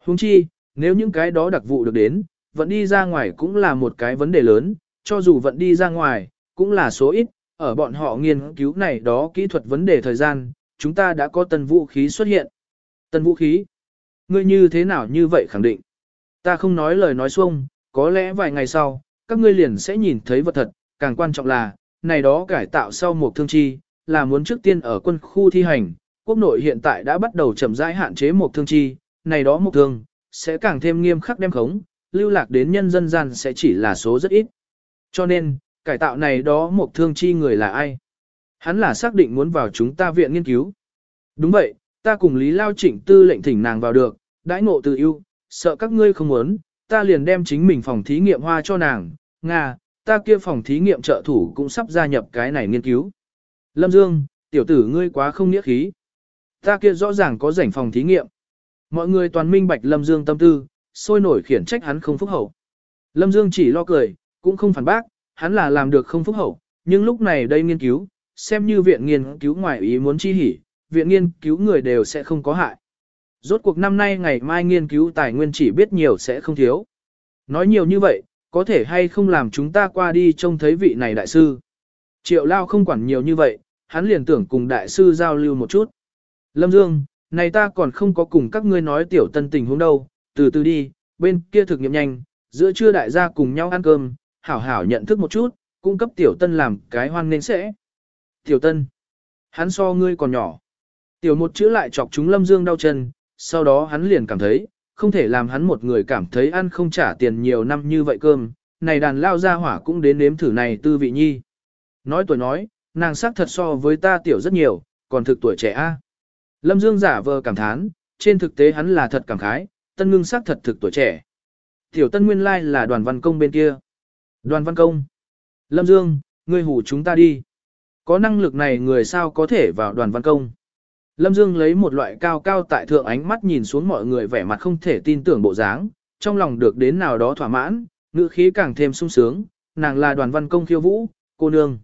Huống chi, nếu những cái đó đặc vụ được đến, vẫn đi ra ngoài cũng là một cái vấn đề lớn, cho dù vẫn đi ra ngoài, cũng là số ít, ở bọn họ nghiên cứu này đó kỹ thuật vấn đề thời gian, chúng ta đã có tân vũ khí xuất hiện. Tân vũ khí? Ngươi như thế nào như vậy khẳng định? Ta không nói lời nói xuông, có lẽ vài ngày sau, các ngươi liền sẽ nhìn thấy vật thật, càng quan trọng là, này đó cải tạo sau một thương chi, là muốn trước tiên ở quân khu thi hành, quốc nội hiện tại đã bắt đầu chậm rãi hạn chế một thương chi, này đó một thương, sẽ càng thêm nghiêm khắc đem khống, lưu lạc đến nhân dân gian sẽ chỉ là số rất ít. Cho nên, cải tạo này đó một thương chi người là ai? Hắn là xác định muốn vào chúng ta viện nghiên cứu. Đúng vậy, ta cùng Lý Lao Trịnh tư lệnh thỉnh nàng vào được, đãi ngộ từ ưu, sợ các ngươi không muốn, ta liền đem chính mình phòng thí nghiệm hoa cho nàng, Nga, ta kia phòng thí nghiệm trợ thủ cũng sắp gia nhập cái này nghiên cứu. Lâm Dương, tiểu tử ngươi quá không nghĩa khí. Ta kia rõ ràng có rảnh phòng thí nghiệm. Mọi người toàn minh bạch Lâm Dương tâm tư, sôi nổi khiển trách hắn không phúc hậu. Lâm Dương chỉ lo cười, cũng không phản bác, hắn là làm được không phúc hậu, nhưng lúc này đây nghiên cứu, xem như viện nghiên cứu ngoài ý muốn chi hỉ, viện nghiên cứu người đều sẽ không có hại. Rốt cuộc năm nay ngày mai nghiên cứu tài nguyên chỉ biết nhiều sẽ không thiếu. Nói nhiều như vậy, có thể hay không làm chúng ta qua đi trông thấy vị này đại sư. Triệu Lao không quản nhiều như vậy, hắn liền tưởng cùng đại sư giao lưu một chút. Lâm Dương, này ta còn không có cùng các ngươi nói tiểu tân tình huống đâu, từ từ đi, bên kia thực nghiệm nhanh, giữa trưa đại gia cùng nhau ăn cơm, hảo hảo nhận thức một chút, cung cấp tiểu tân làm cái hoan nên sẽ. Tiểu tân, hắn so ngươi còn nhỏ. Tiểu một chữ lại chọc chúng lâm dương đau chân, sau đó hắn liền cảm thấy, không thể làm hắn một người cảm thấy ăn không trả tiền nhiều năm như vậy cơm, này đàn lao ra hỏa cũng đến nếm thử này tư vị nhi. Nói tuổi nói, nàng sắc thật so với ta tiểu rất nhiều, còn thực tuổi trẻ a. Lâm Dương giả vờ cảm thán, trên thực tế hắn là thật cảm khái, tân ngưng sắc thật thực tuổi trẻ. Tiểu tân nguyên lai là đoàn văn công bên kia. Đoàn văn công. Lâm Dương, ngươi hủ chúng ta đi. Có năng lực này người sao có thể vào đoàn văn công. Lâm Dương lấy một loại cao cao tại thượng ánh mắt nhìn xuống mọi người vẻ mặt không thể tin tưởng bộ dáng, trong lòng được đến nào đó thỏa mãn, ngữ khí càng thêm sung sướng, nàng là đoàn văn công khiêu vũ, cô nương.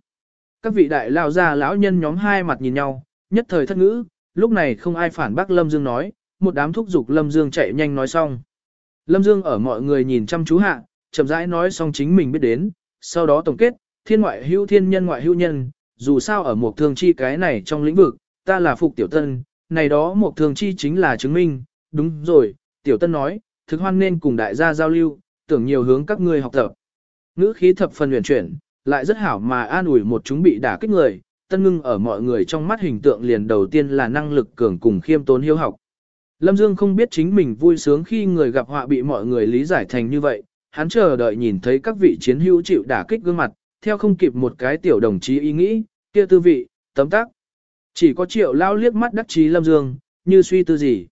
Các vị đại lao gia lão nhân nhóm hai mặt nhìn nhau, nhất thời thất ngữ, lúc này không ai phản bác Lâm Dương nói, một đám thúc giục Lâm Dương chạy nhanh nói xong. Lâm Dương ở mọi người nhìn chăm chú hạ, chậm rãi nói xong chính mình biết đến, sau đó tổng kết, thiên ngoại hữu thiên nhân ngoại hữu nhân, dù sao ở một thương chi cái này trong lĩnh vực, ta là phục tiểu tân, này đó một thường chi chính là chứng minh, đúng rồi, tiểu tân nói, thực hoan nên cùng đại gia giao lưu, tưởng nhiều hướng các ngươi học tập. Ngữ khí thập phần huyền chuyển, lại rất hảo mà an ủi một chúng bị đả kích người, tân ngưng ở mọi người trong mắt hình tượng liền đầu tiên là năng lực cường cùng khiêm tốn hiếu học. Lâm Dương không biết chính mình vui sướng khi người gặp họa bị mọi người lý giải thành như vậy, hắn chờ đợi nhìn thấy các vị chiến hữu chịu đả kích gương mặt, theo không kịp một cái tiểu đồng chí ý nghĩ, kia tư vị, tấm tác. Chỉ có triệu lao liếc mắt đắc chí Lâm Dương, như suy tư gì.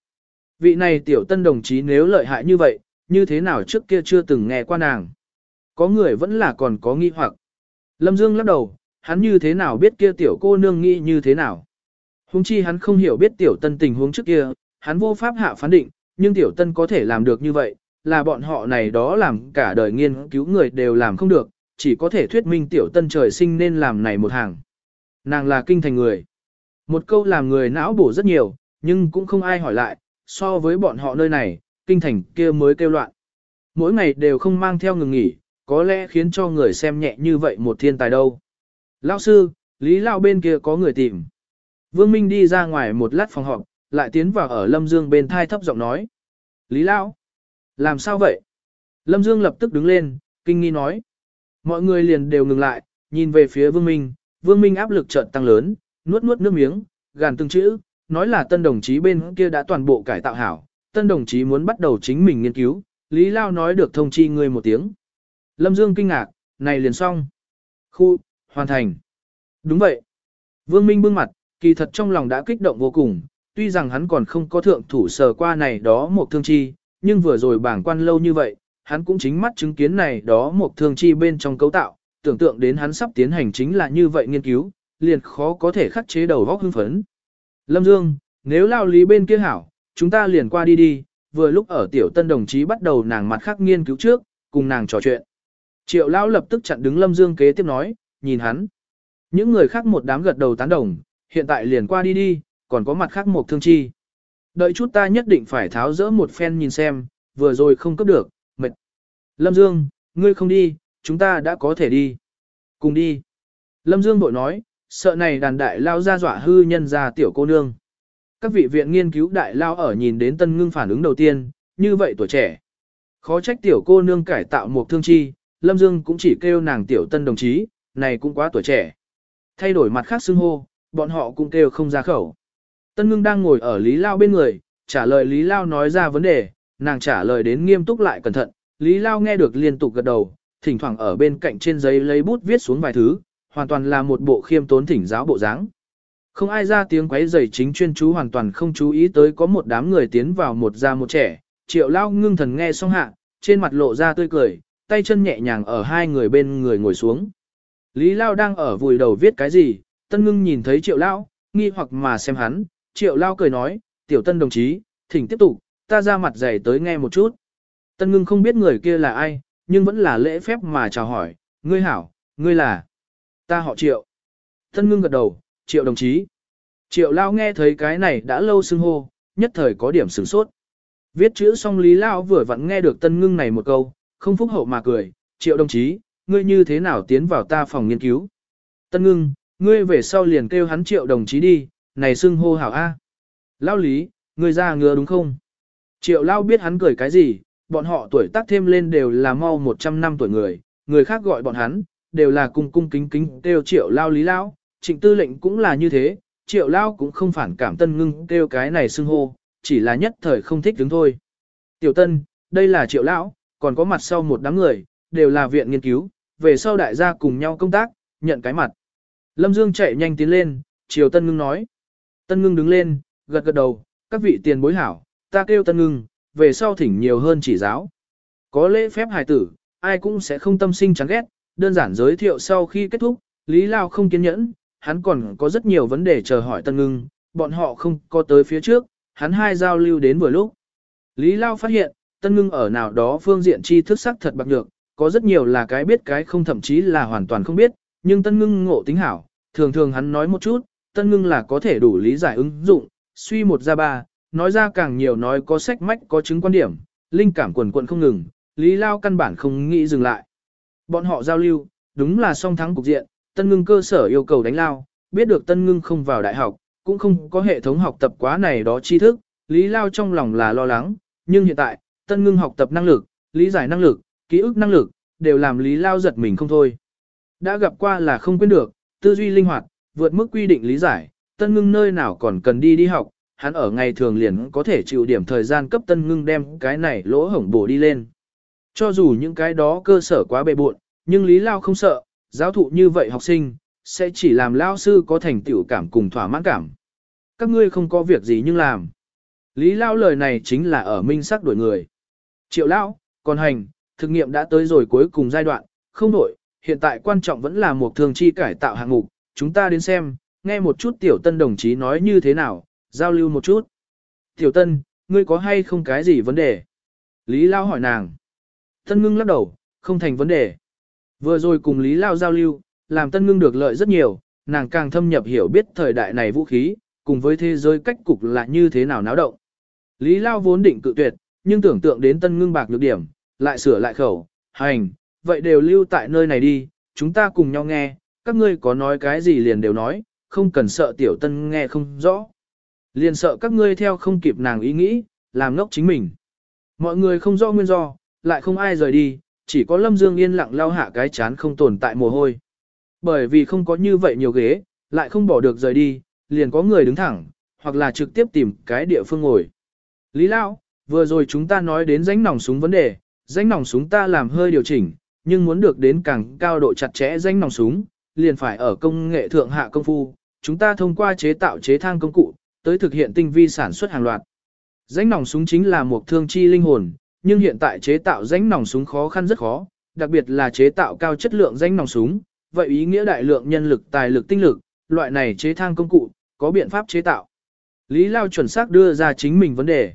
Vị này tiểu tân đồng chí nếu lợi hại như vậy, như thế nào trước kia chưa từng nghe qua nàng. Có người vẫn là còn có nghi hoặc. Lâm Dương lắc đầu, hắn như thế nào biết kia tiểu cô nương nghĩ như thế nào. Hùng chi hắn không hiểu biết tiểu tân tình huống trước kia, hắn vô pháp hạ phán định, nhưng tiểu tân có thể làm được như vậy, là bọn họ này đó làm cả đời nghiên cứu người đều làm không được, chỉ có thể thuyết minh tiểu tân trời sinh nên làm này một hàng. Nàng là kinh thành người. Một câu làm người não bổ rất nhiều, nhưng cũng không ai hỏi lại, so với bọn họ nơi này, kinh thành kia mới kêu loạn. Mỗi ngày đều không mang theo ngừng nghỉ, có lẽ khiến cho người xem nhẹ như vậy một thiên tài đâu. Lão sư, Lý Lao bên kia có người tìm. Vương Minh đi ra ngoài một lát phòng họp, lại tiến vào ở Lâm Dương bên thai thấp giọng nói. Lý Lão, làm sao vậy? Lâm Dương lập tức đứng lên, kinh nghi nói. Mọi người liền đều ngừng lại, nhìn về phía Vương Minh, Vương Minh áp lực chợt tăng lớn, nuốt nuốt nước miếng, gàn từng chữ, nói là tân đồng chí bên kia đã toàn bộ cải tạo hảo, tân đồng chí muốn bắt đầu chính mình nghiên cứu, Lý Lao nói được thông chi người một tiếng. Lâm Dương kinh ngạc, này liền xong. Khu, hoàn thành. Đúng vậy. Vương Minh bưng mặt, kỳ thật trong lòng đã kích động vô cùng, tuy rằng hắn còn không có thượng thủ sở qua này đó một thương chi, nhưng vừa rồi bảng quan lâu như vậy, hắn cũng chính mắt chứng kiến này đó một thương chi bên trong cấu tạo, tưởng tượng đến hắn sắp tiến hành chính là như vậy nghiên cứu, liền khó có thể khắc chế đầu góc hưng phấn. Lâm Dương, nếu lao lý bên kia hảo, chúng ta liền qua đi đi, vừa lúc ở tiểu tân đồng chí bắt đầu nàng mặt khác nghiên cứu trước, cùng nàng trò chuyện. Triệu lao lập tức chặn đứng Lâm Dương kế tiếp nói, nhìn hắn. Những người khác một đám gật đầu tán đồng, hiện tại liền qua đi đi, còn có mặt khác một thương chi. Đợi chút ta nhất định phải tháo rỡ một phen nhìn xem, vừa rồi không cấp được, mệt. Lâm Dương, ngươi không đi, chúng ta đã có thể đi. Cùng đi. Lâm Dương bội nói, sợ này đàn đại lao ra dọa hư nhân ra tiểu cô nương. Các vị viện nghiên cứu đại lao ở nhìn đến tân ngưng phản ứng đầu tiên, như vậy tuổi trẻ. Khó trách tiểu cô nương cải tạo một thương chi, Lâm Dương cũng chỉ kêu nàng tiểu tân đồng chí, này cũng quá tuổi trẻ. Thay đổi mặt khác xưng hô, bọn họ cũng kêu không ra khẩu. Tân ngưng đang ngồi ở Lý Lao bên người, trả lời Lý Lao nói ra vấn đề, nàng trả lời đến nghiêm túc lại cẩn thận. Lý Lao nghe được liên tục gật đầu, thỉnh thoảng ở bên cạnh trên giấy lấy bút viết xuống vài thứ, hoàn toàn là một bộ khiêm tốn thỉnh giáo bộ dáng. Không ai ra tiếng quấy rầy chính chuyên chú hoàn toàn không chú ý tới có một đám người tiến vào một già một trẻ, triệu lao ngưng thần nghe xong hạ, trên mặt lộ ra tươi cười, tay chân nhẹ nhàng ở hai người bên người ngồi xuống. Lý Lao đang ở vùi đầu viết cái gì, tân ngưng nhìn thấy triệu lao, nghi hoặc mà xem hắn, triệu lao cười nói, tiểu tân đồng chí, thỉnh tiếp tục, ta ra mặt dày tới nghe một chút. Tân ngưng không biết người kia là ai, nhưng vẫn là lễ phép mà chào hỏi, ngươi hảo, ngươi là, ta họ triệu. Tân ngưng gật đầu, triệu đồng chí. Triệu lao nghe thấy cái này đã lâu xưng hô, nhất thời có điểm sửng sốt. Viết chữ xong Lý Lao vừa vặn nghe được tân ngưng này một câu, không phúc hậu mà cười, triệu đồng chí, ngươi như thế nào tiến vào ta phòng nghiên cứu. Tân ngưng, ngươi về sau liền kêu hắn triệu đồng chí đi, này xưng hô hảo A. Lao lý, ngươi ra ngứa đúng không? Triệu Lao biết hắn cười cái gì, bọn họ tuổi tác thêm lên đều là mau 100 năm tuổi người, người khác gọi bọn hắn, đều là cung cung kính kính kêu triệu Lao lý lão trịnh tư lệnh cũng là như thế, triệu Lao cũng không phản cảm tân ngưng kêu cái này xưng hô, chỉ là nhất thời không thích đứng thôi. Tiểu tân, đây là triệu lão, còn có mặt sau một đám người, đều là viện nghiên cứu, về sau đại gia cùng nhau công tác, nhận cái mặt. Lâm Dương chạy nhanh tiến lên, Triều Tân Ngưng nói. Tân Ngưng đứng lên, gật gật đầu, các vị tiền bối hảo, ta kêu Tân Ngưng, về sau thỉnh nhiều hơn chỉ giáo. Có lễ phép hài tử, ai cũng sẽ không tâm sinh chán ghét, đơn giản giới thiệu sau khi kết thúc, Lý Lao không kiên nhẫn, hắn còn có rất nhiều vấn đề chờ hỏi Tân Ngưng, bọn họ không có tới phía trước, hắn hai giao lưu đến vừa lúc. Lý Lao phát hiện, Tân Ngưng ở nào đó phương diện tri thức sắc thật bạc nhược, có rất nhiều là cái biết cái không thậm chí là hoàn toàn không biết, nhưng Tân Ngưng ngộ tính hảo, thường thường hắn nói một chút, Tân Ngưng là có thể đủ lý giải ứng dụng, suy một ra ba, nói ra càng nhiều nói có sách mách có chứng quan điểm, linh cảm quần quận không ngừng, Lý Lao căn bản không nghĩ dừng lại. Bọn họ giao lưu, đúng là song thắng cục diện, Tân Ngưng cơ sở yêu cầu đánh Lao, biết được Tân Ngưng không vào đại học, cũng không có hệ thống học tập quá này đó tri thức, Lý Lao trong lòng là lo lắng, nhưng hiện tại, Tân Ngưng học tập năng lực, lý giải năng lực, ký ức năng lực, đều làm Lý Lao giật mình không thôi. Đã gặp qua là không quên được, tư duy linh hoạt, vượt mức quy định lý giải, Tân Ngưng nơi nào còn cần đi đi học, hắn ở ngày thường liền có thể chịu điểm thời gian cấp Tân Ngưng đem cái này lỗ hổng bổ đi lên. Cho dù những cái đó cơ sở quá bề bộn, nhưng Lý Lao không sợ, giáo thụ như vậy học sinh, sẽ chỉ làm Lao sư có thành tựu cảm cùng thỏa mãn cảm. Các ngươi không có việc gì nhưng làm. Lý Lao lời này chính là ở minh sắc đổi người. Triệu Lao, còn hành, thực nghiệm đã tới rồi cuối cùng giai đoạn, không đổi, hiện tại quan trọng vẫn là một thường chi cải tạo hạng mục, chúng ta đến xem, nghe một chút tiểu tân đồng chí nói như thế nào, giao lưu một chút. Tiểu tân, ngươi có hay không cái gì vấn đề? Lý Lao hỏi nàng. Tân ngưng lắc đầu, không thành vấn đề. Vừa rồi cùng Lý Lao giao lưu, làm tân ngưng được lợi rất nhiều, nàng càng thâm nhập hiểu biết thời đại này vũ khí, cùng với thế giới cách cục là như thế nào náo động. Lý Lao vốn định cự tuyệt, nhưng tưởng tượng đến tân ngưng bạc nhược điểm, lại sửa lại khẩu, hành, vậy đều lưu tại nơi này đi, chúng ta cùng nhau nghe, các ngươi có nói cái gì liền đều nói, không cần sợ tiểu tân nghe không rõ. Liền sợ các ngươi theo không kịp nàng ý nghĩ, làm ngốc chính mình. Mọi người không rõ nguyên do, lại không ai rời đi, chỉ có Lâm Dương yên lặng lao hạ cái chán không tồn tại mồ hôi. Bởi vì không có như vậy nhiều ghế, lại không bỏ được rời đi, liền có người đứng thẳng, hoặc là trực tiếp tìm cái địa phương ngồi. Lý Lão, vừa rồi chúng ta nói đến rãnh nòng súng vấn đề, rãnh nòng súng ta làm hơi điều chỉnh, nhưng muốn được đến càng cao độ chặt chẽ rãnh nòng súng, liền phải ở công nghệ thượng hạ công phu, chúng ta thông qua chế tạo chế thang công cụ, tới thực hiện tinh vi sản xuất hàng loạt. Rãnh nòng súng chính là một thương chi linh hồn, nhưng hiện tại chế tạo danh nòng súng khó khăn rất khó, đặc biệt là chế tạo cao chất lượng danh nòng súng, vậy ý nghĩa đại lượng nhân lực tài lực tinh lực, loại này chế thang công cụ, có biện pháp chế tạo. Lý Lao chuẩn xác đưa ra chính mình vấn đề.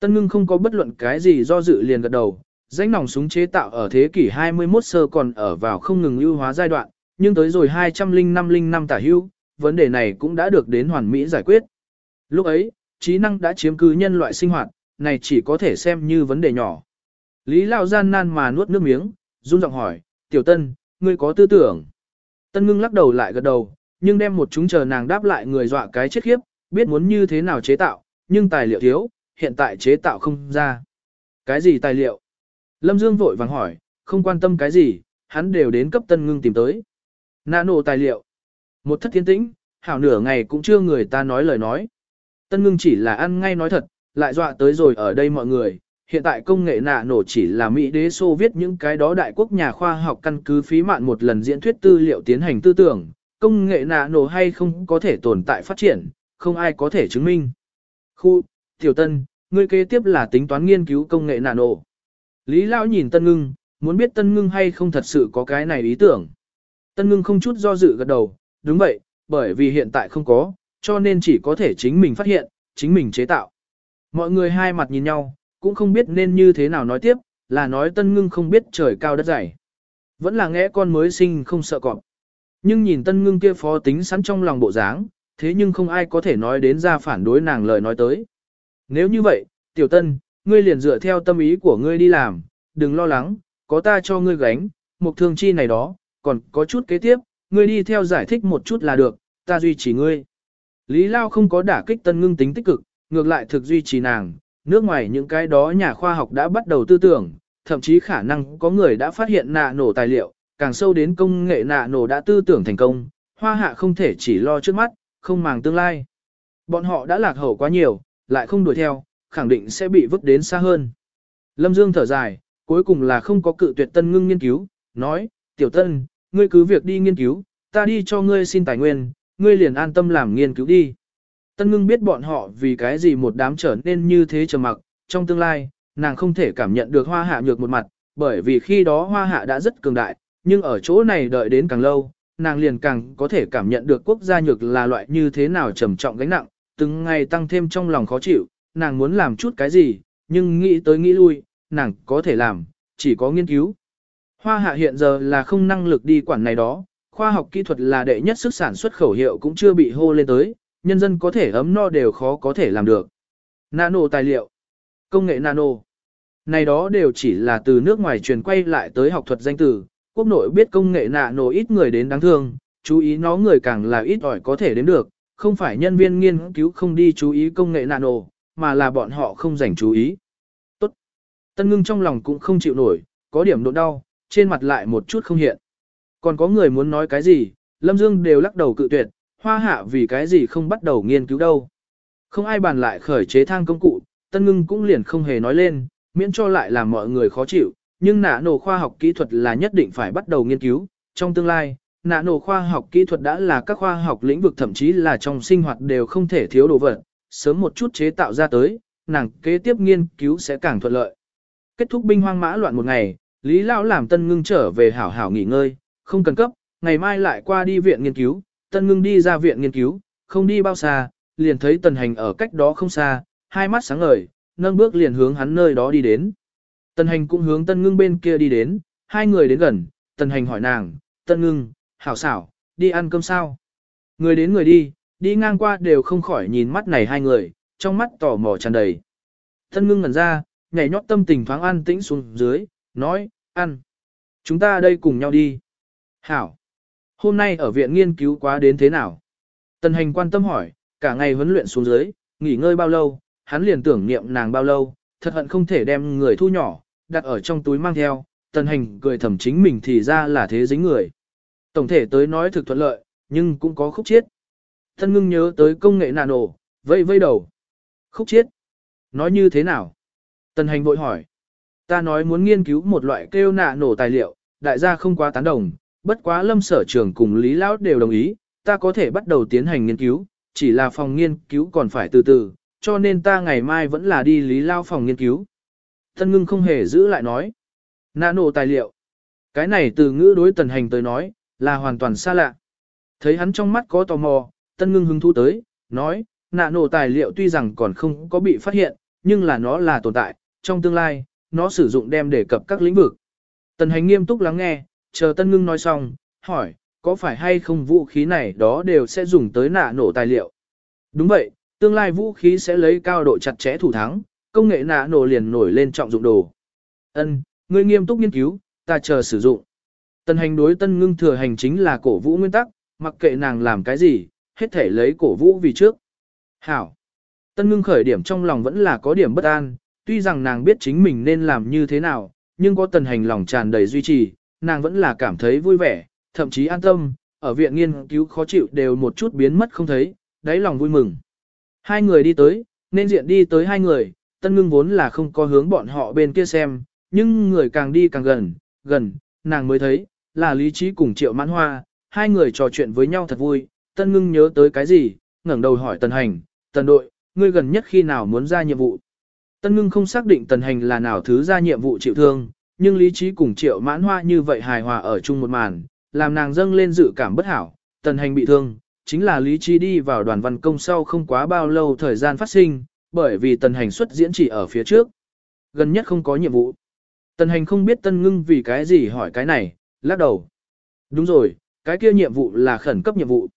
Tân ngưng không có bất luận cái gì do dự liền gật đầu, danh nòng súng chế tạo ở thế kỷ 21 sơ còn ở vào không ngừng ưu hóa giai đoạn, nhưng tới rồi 205-05 tả hưu, vấn đề này cũng đã được đến hoàn mỹ giải quyết. Lúc ấy, trí năng đã chiếm cứ nhân loại sinh hoạt, này chỉ có thể xem như vấn đề nhỏ. Lý Lao gian nan mà nuốt nước miếng, run giọng hỏi, tiểu tân, ngươi có tư tưởng. Tân ngưng lắc đầu lại gật đầu, nhưng đem một chúng chờ nàng đáp lại người dọa cái chết khiếp, biết muốn như thế nào chế tạo, nhưng tài liệu thiếu, hiện tại chế tạo không ra. Cái gì tài liệu? Lâm Dương vội vàng hỏi, không quan tâm cái gì, hắn đều đến cấp tân ngưng tìm tới. Nano tài liệu. Một thất thiên tĩnh, hảo nửa ngày cũng chưa người ta nói lời nói. Tân ngưng chỉ là ăn ngay nói thật, lại dọa tới rồi ở đây mọi người. Hiện tại công nghệ nạ nổ chỉ là Mỹ đế xô viết những cái đó đại quốc nhà khoa học căn cứ phí mạn một lần diễn thuyết tư liệu tiến hành tư tưởng, công nghệ nạ nổ hay không có thể tồn tại phát triển, không ai có thể chứng minh. Khu, Tiểu Tân, ngươi kế tiếp là tính toán nghiên cứu công nghệ nạ nổ. Lý Lão nhìn Tân Ngưng, muốn biết Tân Ngưng hay không thật sự có cái này ý tưởng. Tân Ngưng không chút do dự gật đầu, đúng vậy, bởi vì hiện tại không có, cho nên chỉ có thể chính mình phát hiện, chính mình chế tạo. Mọi người hai mặt nhìn nhau, cũng không biết nên như thế nào nói tiếp, là nói Tân Ngưng không biết trời cao đất dày. Vẫn là nghe con mới sinh không sợ cọp. Nhưng nhìn Tân Ngưng kia phó tính sẵn trong lòng bộ dáng, thế nhưng không ai có thể nói đến ra phản đối nàng lời nói tới. Nếu như vậy, Tiểu Tân, ngươi liền dựa theo tâm ý của ngươi đi làm, đừng lo lắng, có ta cho ngươi gánh, một thương chi này đó, còn có chút kế tiếp, ngươi đi theo giải thích một chút là được, ta duy trì ngươi. Lý Lao không có đả kích tân ngưng tính tích cực, ngược lại thực duy trì nàng, nước ngoài những cái đó nhà khoa học đã bắt đầu tư tưởng, thậm chí khả năng có người đã phát hiện nạ nổ tài liệu, càng sâu đến công nghệ nạ nổ đã tư tưởng thành công, hoa hạ không thể chỉ lo trước mắt, không màng tương lai. Bọn họ đã lạc hậu quá nhiều, lại không đuổi theo, khẳng định sẽ bị vứt đến xa hơn. Lâm Dương thở dài, cuối cùng là không có cự tuyệt tân ngưng nghiên cứu, nói, tiểu tân, ngươi cứ việc đi nghiên cứu, ta đi cho ngươi xin tài nguyên, ngươi liền an tâm làm nghiên cứu đi. Tân ngưng biết bọn họ vì cái gì một đám trở nên như thế trầm mặc, trong tương lai, nàng không thể cảm nhận được hoa hạ nhược một mặt, bởi vì khi đó hoa hạ đã rất cường đại, nhưng ở chỗ này đợi đến càng lâu, nàng liền càng có thể cảm nhận được quốc gia nhược là loại như thế nào trầm trọng gánh nặng, từng ngày tăng thêm trong lòng khó chịu, nàng muốn làm chút cái gì, nhưng nghĩ tới nghĩ lui, nàng có thể làm, chỉ có nghiên cứu. Hoa hạ hiện giờ là không năng lực đi quản này đó, khoa học kỹ thuật là đệ nhất sức sản xuất khẩu hiệu cũng chưa bị hô lên tới, nhân dân có thể ấm no đều khó có thể làm được. Nano tài liệu, công nghệ nano, này đó đều chỉ là từ nước ngoài truyền quay lại tới học thuật danh từ, quốc nội biết công nghệ nano ít người đến đáng thương, chú ý nó người càng là ít ỏi có thể đến được, không phải nhân viên nghiên cứu không đi chú ý công nghệ nano, mà là bọn họ không dành chú ý. Tốt. Tân ngưng trong lòng cũng không chịu nổi, có điểm nỗi đau, trên mặt lại một chút không hiện. Còn có người muốn nói cái gì, Lâm Dương đều lắc đầu cự tuyệt, hoa hạ vì cái gì không bắt đầu nghiên cứu đâu. Không ai bàn lại khởi chế thang công cụ, Tân Ngưng cũng liền không hề nói lên, miễn cho lại làm mọi người khó chịu, nhưng nạ nổ khoa học kỹ thuật là nhất định phải bắt đầu nghiên cứu, trong tương lai, nạ nổ khoa học kỹ thuật đã là các khoa học lĩnh vực thậm chí là trong sinh hoạt đều không thể thiếu đồ vật, sớm một chút chế tạo ra tới, nàng kế tiếp nghiên cứu sẽ càng thuận lợi. Kết thúc binh hoang mã loạn một ngày, Lý Lão làm Tân Ngưng trở về hảo hảo nghỉ ngơi, không cần cấp, ngày mai lại qua đi viện nghiên cứu, Tân Ngưng đi ra viện nghiên cứu, không đi bao xa, liền thấy Tần Hành ở cách đó không xa, hai mắt sáng ngời, nâng bước liền hướng hắn nơi đó đi đến. Tần Hành cũng hướng Tân Ngưng bên kia đi đến, hai người đến gần, Tần Hành hỏi nàng, Tân Ngưng, hảo xảo, đi ăn cơm sao? Người đến người đi, đi ngang qua đều không khỏi nhìn mắt này hai người, trong mắt tò mò tràn đầy. Tân Ngưng ngẩn ra, nhảy nhót tâm tình thoáng an tĩnh xuống dưới, nói, ăn. Chúng ta đây cùng nhau đi. Hảo. Hôm nay ở viện nghiên cứu quá đến thế nào? Tần hành quan tâm hỏi, cả ngày huấn luyện xuống dưới, nghỉ ngơi bao lâu, hắn liền tưởng niệm nàng bao lâu, thật hận không thể đem người thu nhỏ, đặt ở trong túi mang theo, tần hành cười thầm chính mình thì ra là thế dính người. Tổng thể tới nói thực thuận lợi, nhưng cũng có khúc chiết. Thân ngưng nhớ tới công nghệ nano, vây vây đầu. Khúc chiết. Nói như thế nào? Tần hành vội hỏi. Ta nói muốn nghiên cứu một loại kêu nạ nổ tài liệu, đại gia không quá tán đồng, bất quá lâm sở trường cùng Lý Lão đều đồng ý, ta có thể bắt đầu tiến hành nghiên cứu, chỉ là phòng nghiên cứu còn phải từ từ, cho nên ta ngày mai vẫn là đi Lý Lao phòng nghiên cứu. Tân ngưng không hề giữ lại nói. Nano tài liệu. Cái này từ ngữ đối tần hành tới nói, là hoàn toàn xa lạ. Thấy hắn trong mắt có tò mò, tân ngưng hứng thú tới, nói, nano tài liệu tuy rằng còn không có bị phát hiện, nhưng là nó là tồn tại, trong tương lai, nó sử dụng đem đề cập các lĩnh vực. Tần hành nghiêm túc lắng nghe, chờ tân ngưng nói xong, hỏi, có phải hay không vũ khí này đó đều sẽ dùng tới nạ nổ tài liệu? Đúng vậy, tương lai vũ khí sẽ lấy cao độ chặt chẽ thủ thắng, công nghệ nạ nổ liền nổi lên trọng dụng đồ. Ân, ngươi nghiêm túc nghiên cứu, ta chờ sử dụng. Tân hành đối tân ngưng thừa hành chính là cổ vũ nguyên tắc, mặc kệ nàng làm cái gì, hết thể lấy cổ vũ vì trước. Hảo. Tân ngưng khởi điểm trong lòng vẫn là có điểm bất an, tuy rằng nàng biết chính mình nên làm như thế nào, nhưng có tần hành lòng tràn đầy duy trì, nàng vẫn là cảm thấy vui vẻ, thậm chí an tâm, ở viện nghiên cứu khó chịu đều một chút biến mất không thấy, đáy lòng vui mừng. Hai người đi tới, nên diện đi tới hai người, tân ngưng vốn là không có hướng bọn họ bên kia xem, nhưng người càng đi càng gần, gần, nàng mới thấy, là lý trí cùng triệu mãn hoa, hai người trò chuyện với nhau thật vui, tân ngưng nhớ tới cái gì, ngẩng đầu hỏi tần hành, tần đội, ngươi gần nhất khi nào muốn ra nhiệm vụ. Tân ngưng không xác định tần hành là nào thứ ra nhiệm vụ chịu thương, nhưng lý trí cùng triệu mãn hoa như vậy hài hòa ở chung một màn, làm nàng dâng lên dự cảm bất hảo, tần hành bị thương, chính là lý trí đi vào đoàn văn công sau không quá bao lâu thời gian phát sinh, bởi vì tần hành xuất diễn chỉ ở phía trước. Gần nhất không có nhiệm vụ. Tần hành không biết tân ngưng vì cái gì hỏi cái này, lắc đầu. Đúng rồi, cái kia nhiệm vụ là khẩn cấp nhiệm vụ.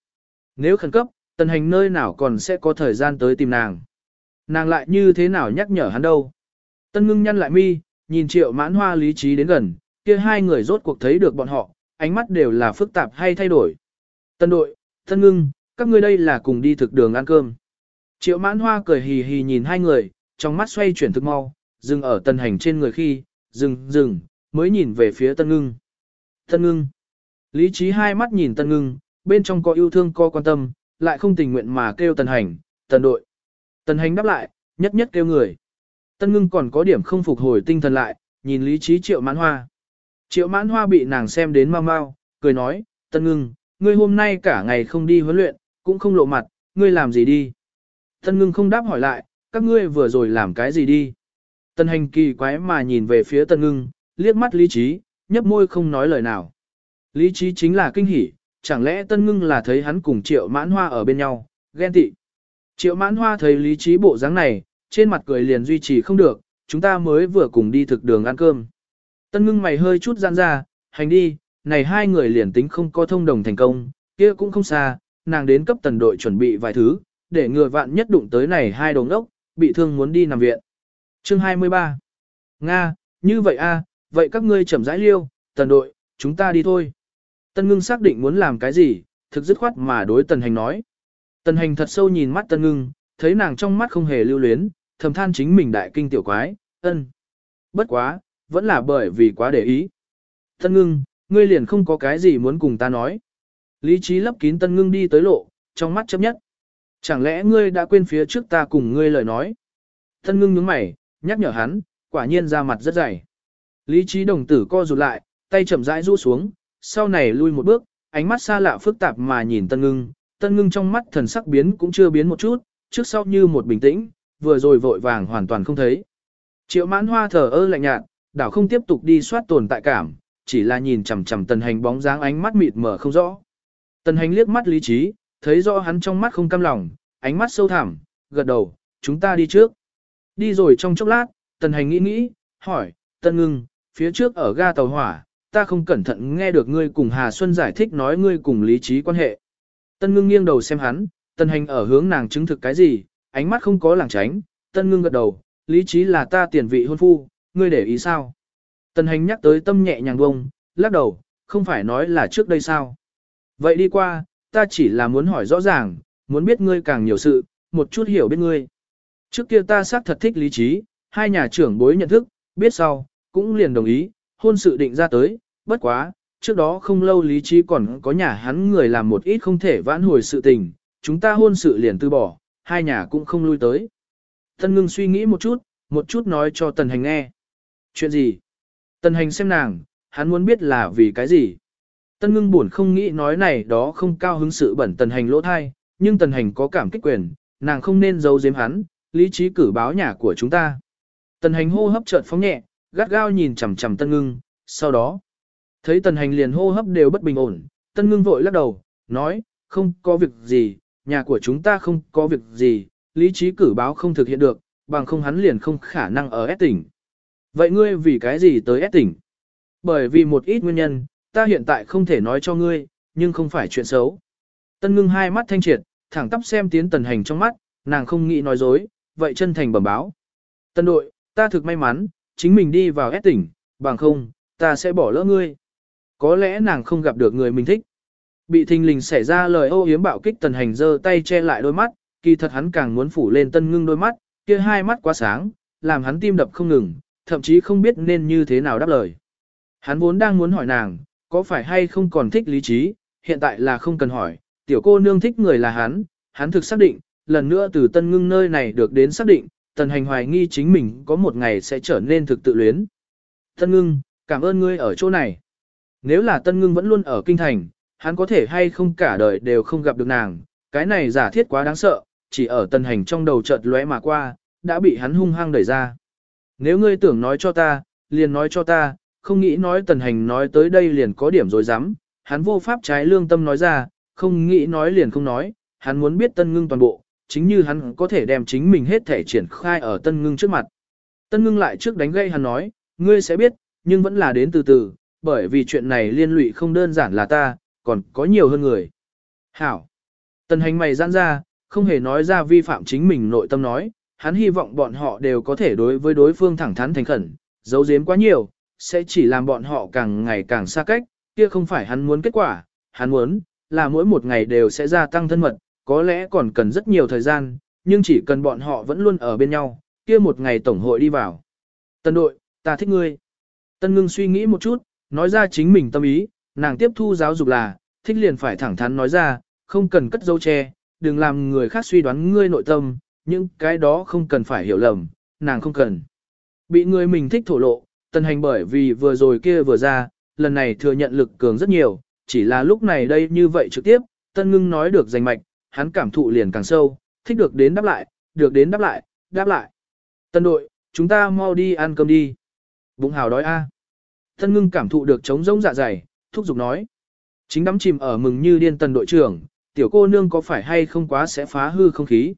Nếu khẩn cấp, tần hành nơi nào còn sẽ có thời gian tới tìm nàng. Nàng lại như thế nào nhắc nhở hắn đâu. Tân ngưng nhăn lại mi, nhìn triệu mãn hoa lý trí đến gần, kia hai người rốt cuộc thấy được bọn họ, ánh mắt đều là phức tạp hay thay đổi. Tân đội, tân ngưng, các ngươi đây là cùng đi thực đường ăn cơm. Triệu mãn hoa cười hì hì nhìn hai người, trong mắt xoay chuyển thực mau, dừng ở tân hành trên người khi, dừng, dừng, mới nhìn về phía tân ngưng. Tân ngưng. Lý trí hai mắt nhìn tân ngưng, bên trong có yêu thương có quan tâm, lại không tình nguyện mà kêu tần hành, tần đội. Tần hành đáp lại, nhất nhất kêu người. Tân ngưng còn có điểm không phục hồi tinh thần lại, nhìn lý trí triệu mãn hoa. Triệu mãn hoa bị nàng xem đến mau mau, cười nói, tân ngưng, ngươi hôm nay cả ngày không đi huấn luyện, cũng không lộ mặt, ngươi làm gì đi. Tân ngưng không đáp hỏi lại, các ngươi vừa rồi làm cái gì đi. Tân hành kỳ quái mà nhìn về phía tân ngưng, liếc mắt lý trí, nhấp môi không nói lời nào. Lý trí chính là kinh hỉ, chẳng lẽ tân ngưng là thấy hắn cùng triệu mãn hoa ở bên nhau, ghen tị. Triệu mãn hoa thấy lý trí bộ dáng này, trên mặt cười liền duy trì không được, chúng ta mới vừa cùng đi thực đường ăn cơm. Tân ngưng mày hơi chút giãn ra, hành đi, này hai người liền tính không có thông đồng thành công, kia cũng không xa, nàng đến cấp tần đội chuẩn bị vài thứ, để ngừa vạn nhất đụng tới này hai đồng ốc, bị thương muốn đi nằm viện. Chương 23 Nga, như vậy a, vậy các ngươi chậm rãi liêu, tần đội, chúng ta đi thôi. Tân ngưng xác định muốn làm cái gì, thực dứt khoát mà đối tần hành nói. Tần hành thật sâu nhìn mắt tân ngưng, thấy nàng trong mắt không hề lưu luyến, thầm than chính mình đại kinh tiểu quái, ân. Bất quá, vẫn là bởi vì quá để ý. Tân ngưng, ngươi liền không có cái gì muốn cùng ta nói. Lý trí lấp kín tân ngưng đi tới lộ, trong mắt chấp nhất. Chẳng lẽ ngươi đã quên phía trước ta cùng ngươi lời nói? Tân ngưng nhướng mày, nhắc nhở hắn, quả nhiên ra mặt rất dày. Lý trí đồng tử co rụt lại, tay chậm rãi rũ xuống, sau này lui một bước, ánh mắt xa lạ phức tạp mà nhìn tân ngưng, tân ngưng trong mắt thần sắc biến cũng chưa biến một chút, trước sau như một bình tĩnh, vừa rồi vội vàng hoàn toàn không thấy. Triệu mãn hoa thở ơ lạnh nhạt, đảo không tiếp tục đi soát tồn tại cảm, chỉ là nhìn chằm chằm tần hành bóng dáng ánh mắt mịt mờ không rõ. Tần hành liếc mắt lý trí, thấy rõ hắn trong mắt không cam lòng, ánh mắt sâu thẳm, gật đầu, chúng ta đi trước. Đi rồi trong chốc lát, tần hành nghĩ nghĩ, hỏi, tân ngưng, phía trước ở ga tàu hỏa, ta không cẩn thận nghe được ngươi cùng Hà Xuân giải thích nói ngươi cùng lý trí quan hệ. Tân ngưng nghiêng đầu xem hắn, tần hành ở hướng nàng chứng thực cái gì, ánh mắt không có làng tránh, tân ngưng gật đầu, lý trí là ta tiền vị hôn phu, ngươi để ý sao? Tần hành nhắc tới tâm nhẹ nhàng bông, lắc đầu, không phải nói là trước đây sao? Vậy đi qua, ta chỉ là muốn hỏi rõ ràng, muốn biết ngươi càng nhiều sự, một chút hiểu biết ngươi. Trước kia ta xác thật thích lý trí, hai nhà trưởng bối nhận thức, biết sau, cũng liền đồng ý, hôn sự định ra tới, bất quá, trước đó không lâu lý trí còn có nhà hắn người làm một ít không thể vãn hồi sự tình, chúng ta hôn sự liền từ bỏ, hai nhà cũng không lui tới. Tân ngưng suy nghĩ một chút, một chút nói cho tần hành nghe. Chuyện gì? Tần hành xem nàng, hắn muốn biết là vì cái gì? Tân ngưng buồn không nghĩ nói này đó không cao hứng sự bẩn tần hành lỗ thai, nhưng tần hành có cảm kích quyền, nàng không nên giấu giếm hắn, lý trí cử báo nhà của chúng ta. Tần hành hô hấp chợt phóng nhẹ, gắt gao nhìn chằm chằm tân ngưng, sau đó, thấy tần hành liền hô hấp đều bất bình ổn, tân ngưng vội lắc đầu, nói, không có việc gì, nhà của chúng ta không có việc gì, lý trí cử báo không thực hiện được, bằng không hắn liền không khả năng ở S tỉnh. Vậy ngươi vì cái gì tới S tỉnh? Bởi vì một ít nguyên nhân, ta hiện tại không thể nói cho ngươi, nhưng không phải chuyện xấu. Tân ngưng hai mắt thanh triệt, thẳng tắp xem tiến tần hành trong mắt, nàng không nghĩ nói dối, vậy chân thành bẩm báo. Tân đội, ta thực may mắn, chính mình đi vào S tỉnh, bằng không, ta sẽ bỏ lỡ ngươi. Có lẽ nàng không gặp được người mình thích. Bị thình lình xảy ra lời ô hiếm bạo kích tần hành giơ tay che lại đôi mắt, kỳ thật hắn càng muốn phủ lên tân ngưng đôi mắt, kia hai mắt quá sáng, làm hắn tim đập không ngừng, thậm chí không biết nên như thế nào đáp lời. Hắn vốn đang muốn hỏi nàng, có phải hay không còn thích lý trí, hiện tại là không cần hỏi, tiểu cô nương thích người là hắn, hắn thực xác định, lần nữa từ tân ngưng nơi này được đến xác định, tần hành hoài nghi chính mình có một ngày sẽ trở nên thực tự luyến. Tân ngưng, cảm ơn ngươi ở chỗ này. Nếu là tân ngưng vẫn luôn ở kinh thành, hắn có thể hay không cả đời đều không gặp được nàng, cái này giả thiết quá đáng sợ, chỉ ở tần hành trong đầu chợt lóe mà qua, đã bị hắn hung hăng đẩy ra. Nếu ngươi tưởng nói cho ta, liền nói cho ta, không nghĩ nói tần hành nói tới đây liền có điểm rồi dám, hắn vô pháp trái lương tâm nói ra, không nghĩ nói liền không nói, hắn muốn biết tân ngưng toàn bộ, chính như hắn có thể đem chính mình hết thể triển khai ở tân ngưng trước mặt. Tân ngưng lại trước đánh gây hắn nói, ngươi sẽ biết, nhưng vẫn là đến từ từ, bởi vì chuyện này liên lụy không đơn giản là ta, còn có nhiều hơn người. Hảo. Tần hành mày giãn ra, không hề nói ra vi phạm chính mình nội tâm nói, hắn hy vọng bọn họ đều có thể đối với đối phương thẳng thắn thành khẩn, giấu giếm quá nhiều, sẽ chỉ làm bọn họ càng ngày càng xa cách, kia không phải hắn muốn kết quả, hắn muốn, là mỗi một ngày đều sẽ gia tăng thân mật, có lẽ còn cần rất nhiều thời gian, nhưng chỉ cần bọn họ vẫn luôn ở bên nhau, kia một ngày tổng hội đi vào. Tân đội, ta thích ngươi. Tân ngưng suy nghĩ một chút, nói ra chính mình tâm ý, nàng tiếp thu giáo dục là, thích liền phải thẳng thắn nói ra, không cần cất dấu che, đừng làm người khác suy đoán ngươi nội tâm, những cái đó không cần phải hiểu lầm, nàng không cần. Bị người mình thích thổ lộ, tần hành bởi vì vừa rồi kia vừa ra, lần này thừa nhận lực cường rất nhiều, chỉ là lúc này đây như vậy trực tiếp, tân ngưng nói được danh mạch, hắn cảm thụ liền càng sâu, thích được đến đáp lại, được đến đáp lại, đáp lại. Tân đội, chúng ta mau đi ăn cơm đi. Bụng hào đói a. Tân ngưng cảm thụ được trống rỗng dạ dày, thúc giục nói. Chính đắm chìm ở mừng như điên tần đội trưởng, tiểu cô nương có phải hay không quá sẽ phá hư không khí.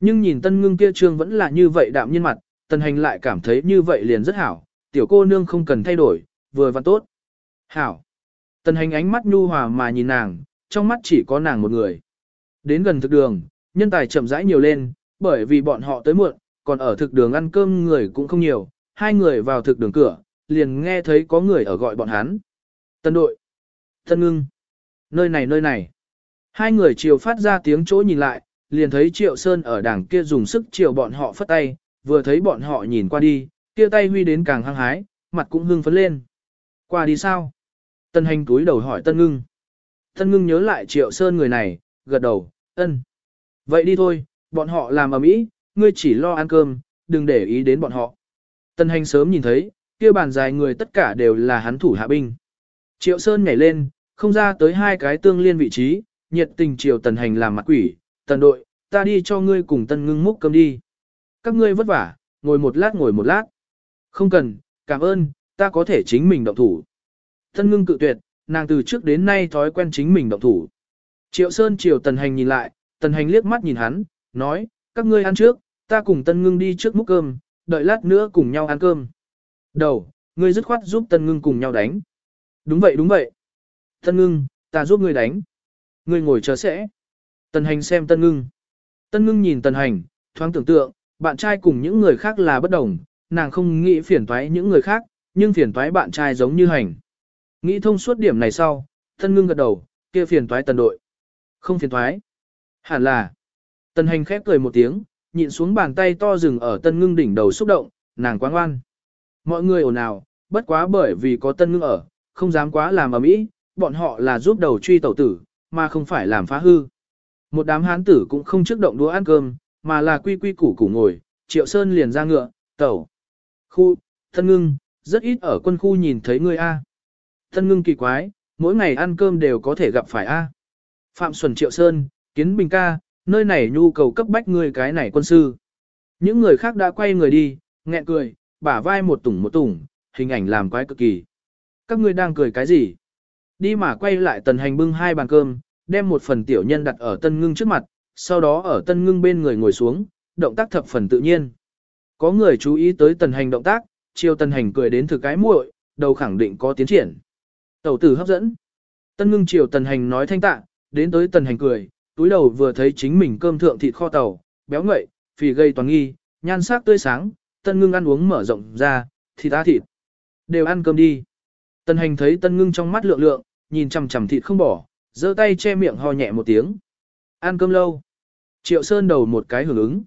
Nhưng nhìn tân ngưng kia trương vẫn là như vậy đạm nhiên mặt, tần hành lại cảm thấy như vậy liền rất hảo, tiểu cô nương không cần thay đổi, vừa và tốt. Hảo. Tần hành ánh mắt nhu hòa mà nhìn nàng, trong mắt chỉ có nàng một người. Đến gần thực đường, nhân tài chậm rãi nhiều lên, bởi vì bọn họ tới muộn, còn ở thực đường ăn cơm người cũng không nhiều, hai người vào thực đường cửa, liền nghe thấy có người ở gọi bọn hắn. Tân đội. Tân ngưng. Nơi này nơi này. Hai người chiều phát ra tiếng chỗ nhìn lại, liền thấy Triệu Sơn ở đảng kia dùng sức chiều bọn họ phất tay, vừa thấy bọn họ nhìn qua đi, kia tay huy đến càng hăng hái, mặt cũng hưng phấn lên. Qua đi sao? Tân hành túi đầu hỏi Tân ngưng. Tân ngưng nhớ lại Triệu Sơn người này, gật đầu, ân. Vậy đi thôi, bọn họ làm ở mỹ, ngươi chỉ lo ăn cơm, đừng để ý đến bọn họ. Tân hành sớm nhìn thấy, kia bàn dài người tất cả đều là hắn thủ hạ binh. Triệu Sơn nhảy lên, không ra tới hai cái tương liên vị trí, nhiệt tình triều tần hành làm mặt quỷ, tần đội, ta đi cho ngươi cùng tân ngưng múc cơm đi. Các ngươi vất vả, ngồi một lát ngồi một lát. Không cần, cảm ơn, ta có thể chính mình động thủ. Tân ngưng cự tuyệt, nàng từ trước đến nay thói quen chính mình động thủ. Triệu Sơn triều tần hành nhìn lại, tần hành liếc mắt nhìn hắn, nói, các ngươi ăn trước, ta cùng tân ngưng đi trước múc cơm, đợi lát nữa cùng nhau ăn cơm. Đầu, ngươi dứt khoát giúp tân ngưng cùng nhau đánh. Đúng vậy đúng vậy. Tân ngưng, ta giúp ngươi đánh. Ngươi ngồi chờ sẽ. Tần hành xem tân ngưng. Tân ngưng nhìn tần hành, thoáng tưởng tượng, bạn trai cùng những người khác là bất đồng, nàng không nghĩ phiền toái những người khác, nhưng phiền toái bạn trai giống như hành. Nghĩ thông suốt điểm này sau, tân ngưng gật đầu, kia phiền toái tần đội. Không phiền toái. Hẳn là. Tần hành khép cười một tiếng, nhịn xuống bàn tay to rừng ở tân ngưng đỉnh đầu xúc động, nàng quá ngoan. Mọi người ồn ào, bất quá bởi vì có tân ngưng ở, không dám quá làm ở mỹ, bọn họ là giúp đầu truy tẩu tử, mà không phải làm phá hư. Một đám hán tử cũng không trước động đũa ăn cơm, mà là quy quy củ củ ngồi, triệu sơn liền ra ngựa, tẩu. Khu, thân ngưng, rất ít ở quân khu nhìn thấy ngươi A. thân ngưng kỳ quái, mỗi ngày ăn cơm đều có thể gặp phải A. Phạm Xuân Triệu Sơn, Kiến Bình ca, nơi này nhu cầu cấp bách người cái này quân sư. Những người khác đã quay người đi, nghẹn cười, bả vai một tủng một tủng, hình ảnh làm quái cực kỳ. Các ngươi đang cười cái gì? Đi mà quay lại tần hành bưng hai bàn cơm, đem một phần tiểu nhân đặt ở tân ngưng trước mặt, sau đó ở tân ngưng bên người ngồi xuống, động tác thập phần tự nhiên. Có người chú ý tới tần hành động tác, chiêu tần hành cười đến thực cái muội, đầu khẳng định có tiến triển. Tẩu tử hấp dẫn. Tân ngưng chiều tần hành nói thanh tạ, đến tới tần hành cười, túi đầu vừa thấy chính mình cơm thượng thịt kho tàu, béo ngậy, phì gây toàn nghi, nhan sắc tươi sáng, tân ngưng ăn uống mở rộng ra, thịt ta thịt. Đều ăn cơm đi. Tân hành thấy tân ngưng trong mắt lượng lượng, nhìn chằm chằm thịt không bỏ, giơ tay che miệng ho nhẹ một tiếng. Ăn cơm lâu. Triệu Sơn đầu một cái hưởng ứng.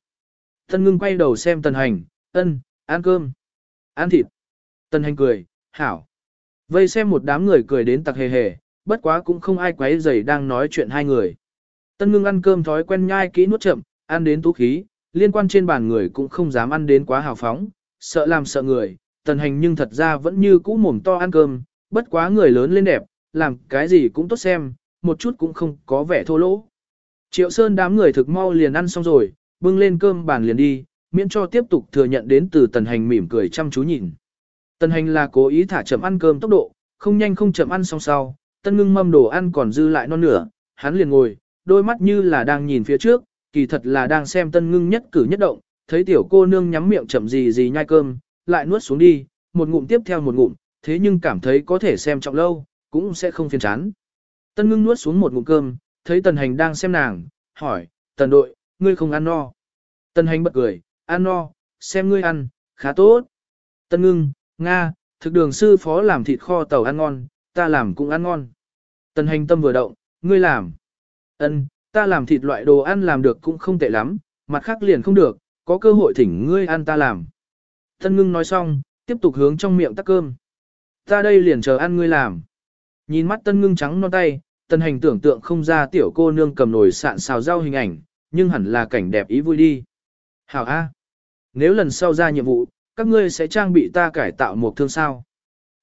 Tân ngưng quay đầu xem tần hành, ân, ăn cơm. Ăn thịt. Tần hành cười, hảo. Vây xem một đám người cười đến tặc hề hề, bất quá cũng không ai quấy rầy đang nói chuyện hai người. Tân ngưng ăn cơm thói quen nhai kỹ nuốt chậm, ăn đến tú khí, liên quan trên bàn người cũng không dám ăn đến quá hào phóng, sợ làm sợ người, tần hành nhưng thật ra vẫn như cũ mồm to ăn cơm, bất quá người lớn lên đẹp, làm cái gì cũng tốt xem, một chút cũng không có vẻ thô lỗ. Triệu Sơn đám người thực mau liền ăn xong rồi, bưng lên cơm bàn liền đi, miễn cho tiếp tục thừa nhận đến từ tần hành mỉm cười chăm chú nhìn. Tần hành là cố ý thả chậm ăn cơm tốc độ, không nhanh không chậm ăn xong sau, tân ngưng mâm đồ ăn còn dư lại non nửa, hắn liền ngồi, đôi mắt như là đang nhìn phía trước, kỳ thật là đang xem tân ngưng nhất cử nhất động, thấy tiểu cô nương nhắm miệng chậm gì gì nhai cơm, lại nuốt xuống đi, một ngụm tiếp theo một ngụm, thế nhưng cảm thấy có thể xem trọng lâu, cũng sẽ không phiền chán. Tân ngưng nuốt xuống một ngụm cơm, thấy tần hành đang xem nàng, hỏi, tần đội, ngươi không ăn no. Tần hành bật cười, ăn no, xem ngươi ăn, khá tốt. Tân ngưng, Nga, thực đường sư phó làm thịt kho tàu ăn ngon, ta làm cũng ăn ngon. Tần hành tâm vừa động, ngươi làm. Ân, ta làm thịt loại đồ ăn làm được cũng không tệ lắm, mặt khác liền không được, có cơ hội thỉnh ngươi ăn ta làm. Tân ngưng nói xong, tiếp tục hướng trong miệng tắc cơm. Ta đây liền chờ ăn ngươi làm. Nhìn mắt tân ngưng trắng non tay, tân hành tưởng tượng không ra tiểu cô nương cầm nồi sạn xào rau hình ảnh, nhưng hẳn là cảnh đẹp ý vui đi. Hảo A. Nếu lần sau ra nhiệm vụ, các ngươi sẽ trang bị ta cải tạo một thương sao.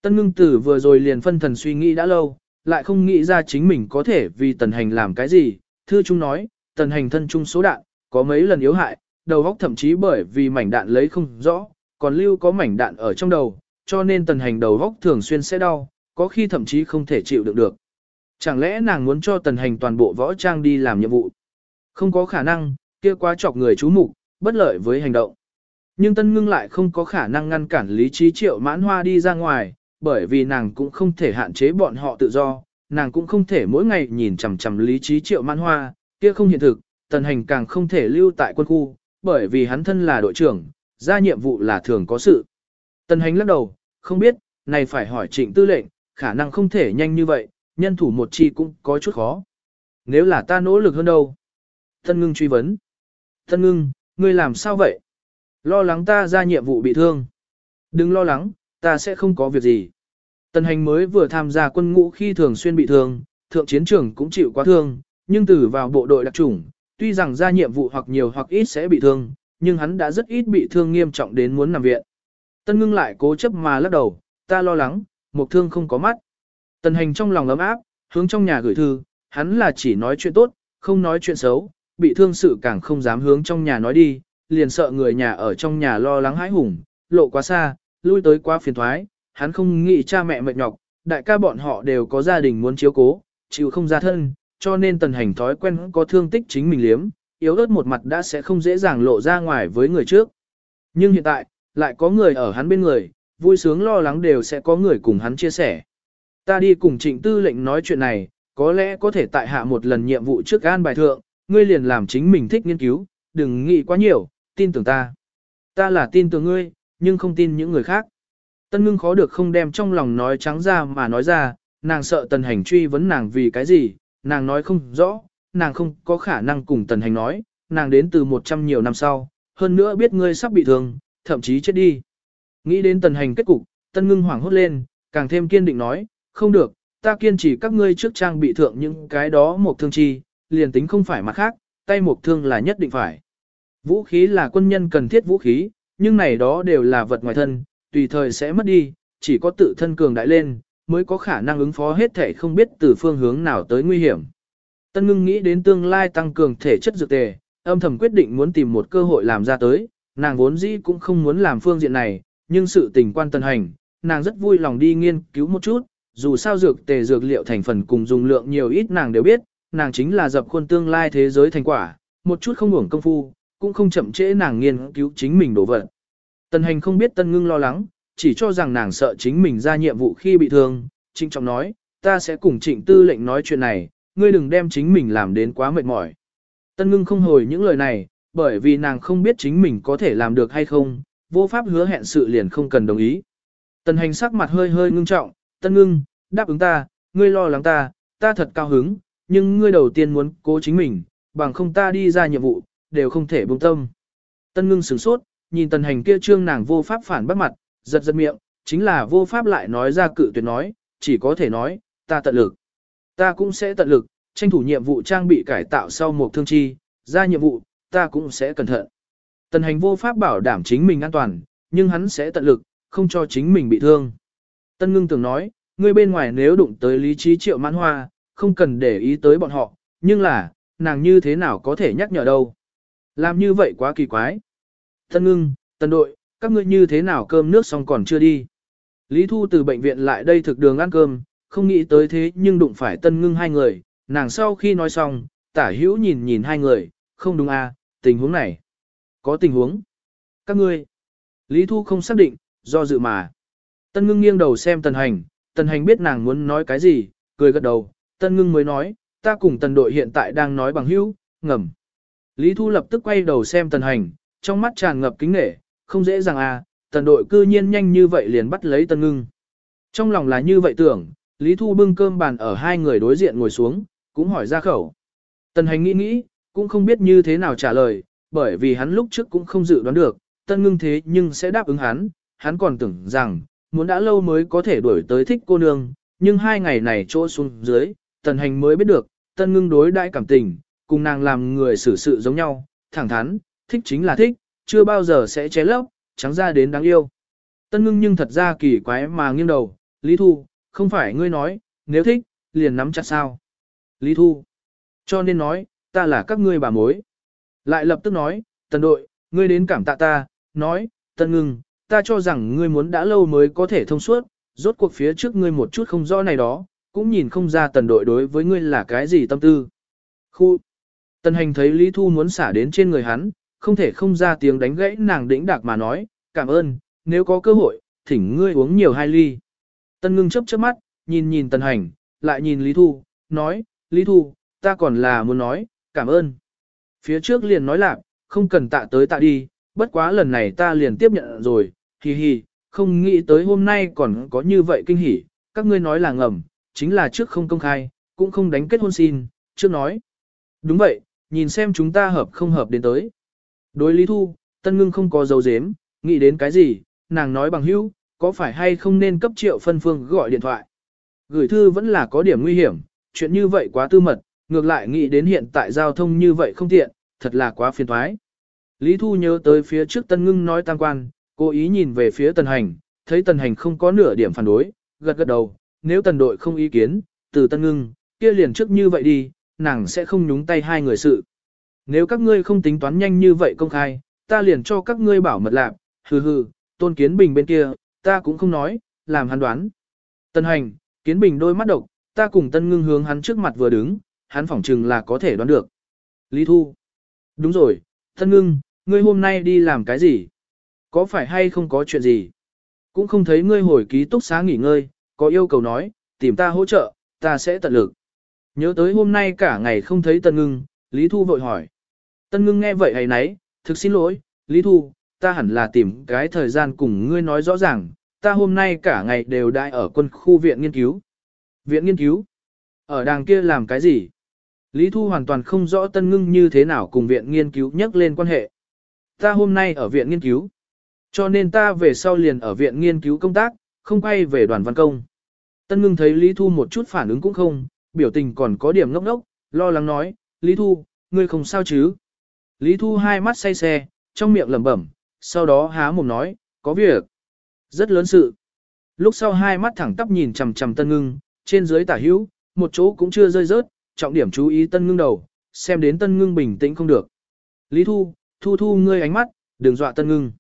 Tân ngưng tử vừa rồi liền phân thần suy nghĩ đã lâu, lại không nghĩ ra chính mình có thể vì tần hành làm cái gì. Thư Trung nói, tần hành thân trung số đạn, có mấy lần yếu hại, đầu góc thậm chí bởi vì mảnh đạn lấy không rõ, còn lưu có mảnh đạn ở trong đầu, cho nên tần hành đầu góc thường xuyên sẽ đau, có khi thậm chí không thể chịu đựng được. Chẳng lẽ nàng muốn cho tần hành toàn bộ võ trang đi làm nhiệm vụ? Không có khả năng, kia quá chọc người chú mục, bất lợi với hành động. Nhưng tân ngưng lại không có khả năng ngăn cản lý trí triệu mãn hoa đi ra ngoài, bởi vì nàng cũng không thể hạn chế bọn họ tự do, nàng cũng không thể mỗi ngày nhìn chằm chằm lý trí triệu mãn hoa, kia không hiện thực, tần hành càng không thể lưu tại quân khu, bởi vì hắn thân là đội trưởng, ra nhiệm vụ là thường có sự. Tần hành lắc đầu, không biết, này phải hỏi trịnh tư lệnh, khả năng không thể nhanh như vậy, nhân thủ một chi cũng có chút khó. Nếu là ta nỗ lực hơn đâu? Tân ngưng truy vấn. Tân ngưng, ngươi làm sao vậy? Lo lắng ta ra nhiệm vụ bị thương. Đừng lo lắng, ta sẽ không có việc gì. Tần hành mới vừa tham gia quân ngũ khi thường xuyên bị thương, thượng chiến trường cũng chịu quá thương, nhưng từ vào bộ đội đặc chủng, tuy rằng ra nhiệm vụ hoặc nhiều hoặc ít sẽ bị thương, nhưng hắn đã rất ít bị thương nghiêm trọng đến muốn nằm viện. Tân ngưng lại cố chấp mà lắc đầu, ta lo lắng, một thương không có mắt. Tần hành trong lòng ấm áp, hướng trong nhà gửi thư, hắn là chỉ nói chuyện tốt, không nói chuyện xấu, bị thương sự càng không dám hướng trong nhà nói đi, liền sợ người nhà ở trong nhà lo lắng hãi hùng, lộ quá xa, lui tới quá phiền thoái, hắn không nghĩ cha mẹ mệt nhọc, đại ca bọn họ đều có gia đình muốn chiếu cố, chịu không ra thân, cho nên tần hành thói quen có thương tích chính mình liếm, yếu ớt một mặt đã sẽ không dễ dàng lộ ra ngoài với người trước. Nhưng hiện tại, lại có người ở hắn bên người, vui sướng lo lắng đều sẽ có người cùng hắn chia sẻ. Ta đi cùng trịnh tư lệnh nói chuyện này, có lẽ có thể tại hạ một lần nhiệm vụ trước an bài thượng, ngươi liền làm chính mình thích nghiên cứu, đừng nghĩ quá nhiều, tin tưởng ta. Ta là tin tưởng ngươi, nhưng không tin những người khác. Tân ngưng khó được không đem trong lòng nói trắng ra mà nói ra, nàng sợ tần hành truy vấn nàng vì cái gì, nàng nói không rõ, nàng không có khả năng cùng tần hành nói, nàng đến từ một trăm nhiều năm sau, hơn nữa biết ngươi sắp bị thương, thậm chí chết đi. Nghĩ đến tần hành kết cục, tân ngưng hoảng hốt lên, càng thêm kiên định nói, không được, ta kiên trì các ngươi trước trang bị thượng những cái đó một thương chi, liền tính không phải mặt khác, tay một thương là nhất định phải. Vũ khí là quân nhân cần thiết vũ khí, nhưng này đó đều là vật ngoài thân, tùy thời sẽ mất đi, chỉ có tự thân cường đại lên, mới có khả năng ứng phó hết thể không biết từ phương hướng nào tới nguy hiểm. Tân ngưng nghĩ đến tương lai tăng cường thể chất dược tề, âm thầm quyết định muốn tìm một cơ hội làm ra tới, nàng vốn dĩ cũng không muốn làm phương diện này, nhưng sự tình quan tân hành, nàng rất vui lòng đi nghiên cứu một chút, dù sao dược tề dược liệu thành phần cùng dùng lượng nhiều ít nàng đều biết, nàng chính là dập khuôn tương lai thế giới thành quả, một chút không hưởng công phu, cũng không chậm trễ nàng nghiên cứu chính mình đổ vật. tân hành không biết tân ngưng lo lắng, chỉ cho rằng nàng sợ chính mình ra nhiệm vụ khi bị thương, trịnh trọng nói, ta sẽ cùng trịnh tư lệnh nói chuyện này, ngươi đừng đem chính mình làm đến quá mệt mỏi. Tân ngưng không hồi những lời này, bởi vì nàng không biết chính mình có thể làm được hay không, vô pháp hứa hẹn sự liền không cần đồng ý. Tần hành sắc mặt hơi hơi ngưng trọng, tân ngưng, đáp ứng ta, ngươi lo lắng ta, ta thật cao hứng, nhưng ngươi đầu tiên muốn cố chính mình, bằng không ta đi ra nhiệm vụ, đều không thể buông tâm. Tân ngưng sửng sốt, nhìn tần hành kia trương nàng vô pháp phản bắt mặt, giật giật miệng, chính là vô pháp lại nói ra cự tuyệt nói, chỉ có thể nói, ta tận lực. Ta cũng sẽ tận lực, tranh thủ nhiệm vụ trang bị cải tạo sau một thương chi, ra nhiệm vụ, ta cũng sẽ cẩn thận. Tần hành vô pháp bảo đảm chính mình an toàn, nhưng hắn sẽ tận lực, không cho chính mình bị thương. Tân ngưng tưởng nói, ngươi bên ngoài nếu đụng tới lý trí triệu mãn hoa, không cần để ý tới bọn họ, nhưng là, nàng như thế nào có thể nhắc nhở đâu. Làm như vậy quá kỳ quái. Tân ngưng, tân đội, các ngươi như thế nào cơm nước xong còn chưa đi. Lý Thu từ bệnh viện lại đây thực đường ăn cơm, không nghĩ tới thế nhưng đụng phải tân ngưng hai người, nàng sau khi nói xong, tả hữu nhìn nhìn hai người, không đúng à, tình huống này. Có tình huống. Các ngươi. Lý Thu không xác định, do dự mà. Tân ngưng nghiêng đầu xem tần hành, tần hành biết nàng muốn nói cái gì, cười gật đầu, tân ngưng mới nói, ta cùng tần đội hiện tại đang nói bằng hữu, ngầm. Lý Thu lập tức quay đầu xem tần hành, trong mắt tràn ngập kính nể, không dễ dàng à, tần đội cư nhiên nhanh như vậy liền bắt lấy tân ngưng. Trong lòng là như vậy tưởng, Lý Thu bưng cơm bàn ở hai người đối diện ngồi xuống, cũng hỏi ra khẩu. Tần hành nghĩ nghĩ, cũng không biết như thế nào trả lời, bởi vì hắn lúc trước cũng không dự đoán được, tân ngưng thế nhưng sẽ đáp ứng hắn, hắn còn tưởng rằng, muốn đã lâu mới có thể đuổi tới thích cô nương, nhưng hai ngày này chỗ xuống dưới, tần hành mới biết được, tân ngưng đối đãi cảm tình, cùng nàng làm người xử sự giống nhau, thẳng thắn, thích chính là thích, chưa bao giờ sẽ ché lấp, trắng ra đến đáng yêu. Tân ngưng nhưng thật ra kỳ quái mà nghiêng đầu, Lý Thu, không phải ngươi nói, nếu thích, liền nắm chặt sao. Lý Thu, cho nên nói, ta là các ngươi bà mối. Lại lập tức nói, tần đội, ngươi đến cảm tạ ta, nói, tần ngưng, ta cho rằng ngươi muốn đã lâu mới có thể thông suốt, rốt cuộc phía trước ngươi một chút không rõ này đó, cũng nhìn không ra tần đội đối với ngươi là cái gì tâm tư. Khu! Tần hành thấy Lý Thu muốn xả đến trên người hắn, không thể không ra tiếng đánh gãy nàng đĩnh đạc mà nói, cảm ơn, nếu có cơ hội, thỉnh ngươi uống nhiều hai ly. tần ngưng chấp chớp mắt, nhìn nhìn tần hành, lại nhìn Lý Thu, nói, Lý Thu, ta còn là muốn nói, cảm ơn. Phía trước liền nói lạc, không cần tạ tới tạ đi, bất quá lần này ta liền tiếp nhận rồi, hi hi, không nghĩ tới hôm nay còn có như vậy kinh hỉ, các ngươi nói là ngầm, chính là trước không công khai, cũng không đánh kết hôn xin, trước nói. Đúng vậy, nhìn xem chúng ta hợp không hợp đến tới. Đối Lý Thu, Tân Ngưng không có dấu dếm, nghĩ đến cái gì, nàng nói bằng hữu, có phải hay không nên cấp triệu phân phương gọi điện thoại. Gửi thư vẫn là có điểm nguy hiểm, chuyện như vậy quá tư mật, ngược lại nghĩ đến hiện tại giao thông như vậy không tiện, thật là quá phiền thoái. Lý Thu nhớ tới phía trước Tân Ngưng nói tăng quan, cố ý nhìn về phía Tần Hành, thấy Tần Hành không có nửa điểm phản đối, gật gật đầu, nếu Tần đội không ý kiến, từ Tân Ngưng, kia liền trước như vậy đi, nàng sẽ không nhúng tay hai người sự. Nếu các ngươi không tính toán nhanh như vậy công khai, ta liền cho các ngươi bảo mật lạc, hừ hừ, tôn kiến bình bên kia, ta cũng không nói, làm hắn đoán. Tân hành, kiến bình đôi mắt độc, ta cùng tân ngưng hướng hắn trước mặt vừa đứng, hắn phỏng chừng là có thể đoán được. Lý Thu. Đúng rồi, tân ngưng, ngươi hôm nay đi làm cái gì? Có phải hay không có chuyện gì? Cũng không thấy ngươi hồi ký túc xá nghỉ ngơi, có yêu cầu nói, tìm ta hỗ trợ, ta sẽ tận lực. Nhớ tới hôm nay cả ngày không thấy tân ngưng, Lý Thu vội hỏi. Tân ngưng nghe vậy hay nấy, thực xin lỗi, Lý Thu, ta hẳn là tìm cái thời gian cùng ngươi nói rõ ràng, ta hôm nay cả ngày đều đại ở quân khu viện nghiên cứu. Viện nghiên cứu? Ở đàng kia làm cái gì? Lý Thu hoàn toàn không rõ Tân Ngưng như thế nào cùng viện nghiên cứu nhắc lên quan hệ. Ta hôm nay ở viện nghiên cứu. Cho nên ta về sau liền ở viện nghiên cứu công tác, không quay về đoàn văn công. Tân Ngưng thấy Lý Thu một chút phản ứng cũng không, biểu tình còn có điểm ngốc ngốc, lo lắng nói, Lý Thu, ngươi không sao chứ? Lý Thu hai mắt say xe, trong miệng lẩm bẩm, sau đó há mồm nói, có việc. Rất lớn sự. Lúc sau hai mắt thẳng tắp nhìn chằm chằm tân ngưng, trên dưới tả hữu, một chỗ cũng chưa rơi rớt, trọng điểm chú ý tân ngưng đầu, xem đến tân ngưng bình tĩnh không được. Lý Thu, thu thu ngươi ánh mắt, đừng dọa tân ngưng.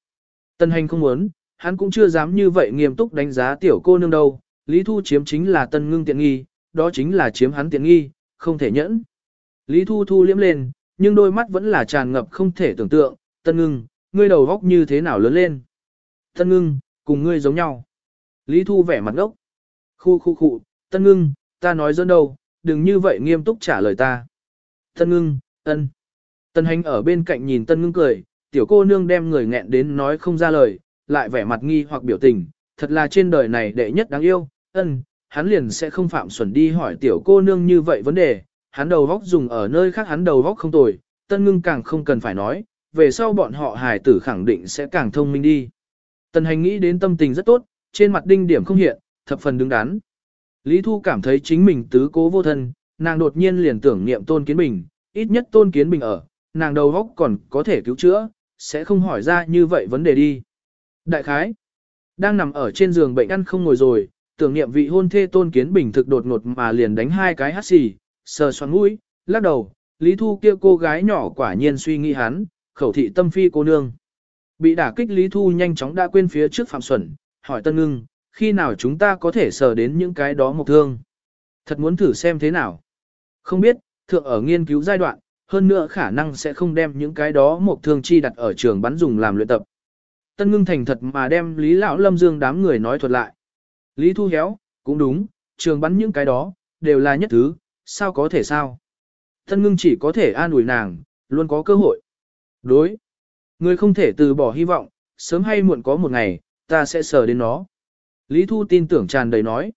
Tân hành không muốn, hắn cũng chưa dám như vậy nghiêm túc đánh giá tiểu cô nương đâu. Lý Thu chiếm chính là tân ngưng tiện nghi, đó chính là chiếm hắn tiện nghi, không thể nhẫn. Lý Thu thu liếm lên, nhưng đôi mắt vẫn là tràn ngập không thể tưởng tượng, tân ngưng, ngươi đầu góc như thế nào lớn lên. Tân ngưng, cùng ngươi giống nhau. Lý Thu vẻ mặt ngốc. Khu khu khu, tân ngưng, ta nói dẫn đâu, đừng như vậy nghiêm túc trả lời ta. Tân ngưng, ân. Tân hành ở bên cạnh nhìn tân ngưng cười, tiểu cô nương đem người nghẹn đến nói không ra lời, lại vẻ mặt nghi hoặc biểu tình, thật là trên đời này đệ nhất đáng yêu, ân, hắn liền sẽ không phạm xuẩn đi hỏi tiểu cô nương như vậy vấn đề, hắn đầu góc dùng ở nơi khác hắn đầu góc không tồi, tân ngưng càng không cần phải nói, về sau bọn họ hài tử khẳng định sẽ càng thông minh đi. Tần hành nghĩ đến tâm tình rất tốt, trên mặt đinh điểm không hiện, thập phần đứng đắn. Lý Thu cảm thấy chính mình tứ cố vô thân, nàng đột nhiên liền tưởng niệm tôn kiến bình, ít nhất tôn kiến bình ở, nàng đầu góc còn có thể cứu chữa, sẽ không hỏi ra như vậy vấn đề đi. Đại khái, đang nằm ở trên giường bệnh ăn không ngồi rồi, tưởng niệm vị hôn thê tôn kiến bình thực đột ngột mà liền đánh hai cái hát xì, sờ xoắn mũi, lắc đầu, Lý Thu kia cô gái nhỏ quả nhiên suy nghĩ hắn, khẩu thị tâm phi cô nương. Bị đả kích Lý Thu nhanh chóng đã quên phía trước Phạm Xuẩn, hỏi Tân Ngưng, khi nào chúng ta có thể sờ đến những cái đó mộc thương? Thật muốn thử xem thế nào? Không biết, thượng ở nghiên cứu giai đoạn, hơn nữa khả năng sẽ không đem những cái đó mộc thương chi đặt ở trường bắn dùng làm luyện tập. Tân Ngưng thành thật mà đem Lý Lão Lâm Dương đám người nói thuật lại. Lý Thu héo, cũng đúng, trường bắn những cái đó, đều là nhất thứ, sao có thể sao? Tân Ngưng chỉ có thể an ủi nàng, luôn có cơ hội. Đối. Người không thể từ bỏ hy vọng, sớm hay muộn có một ngày, ta sẽ sờ đến nó. Lý Thu tin tưởng tràn đầy nói.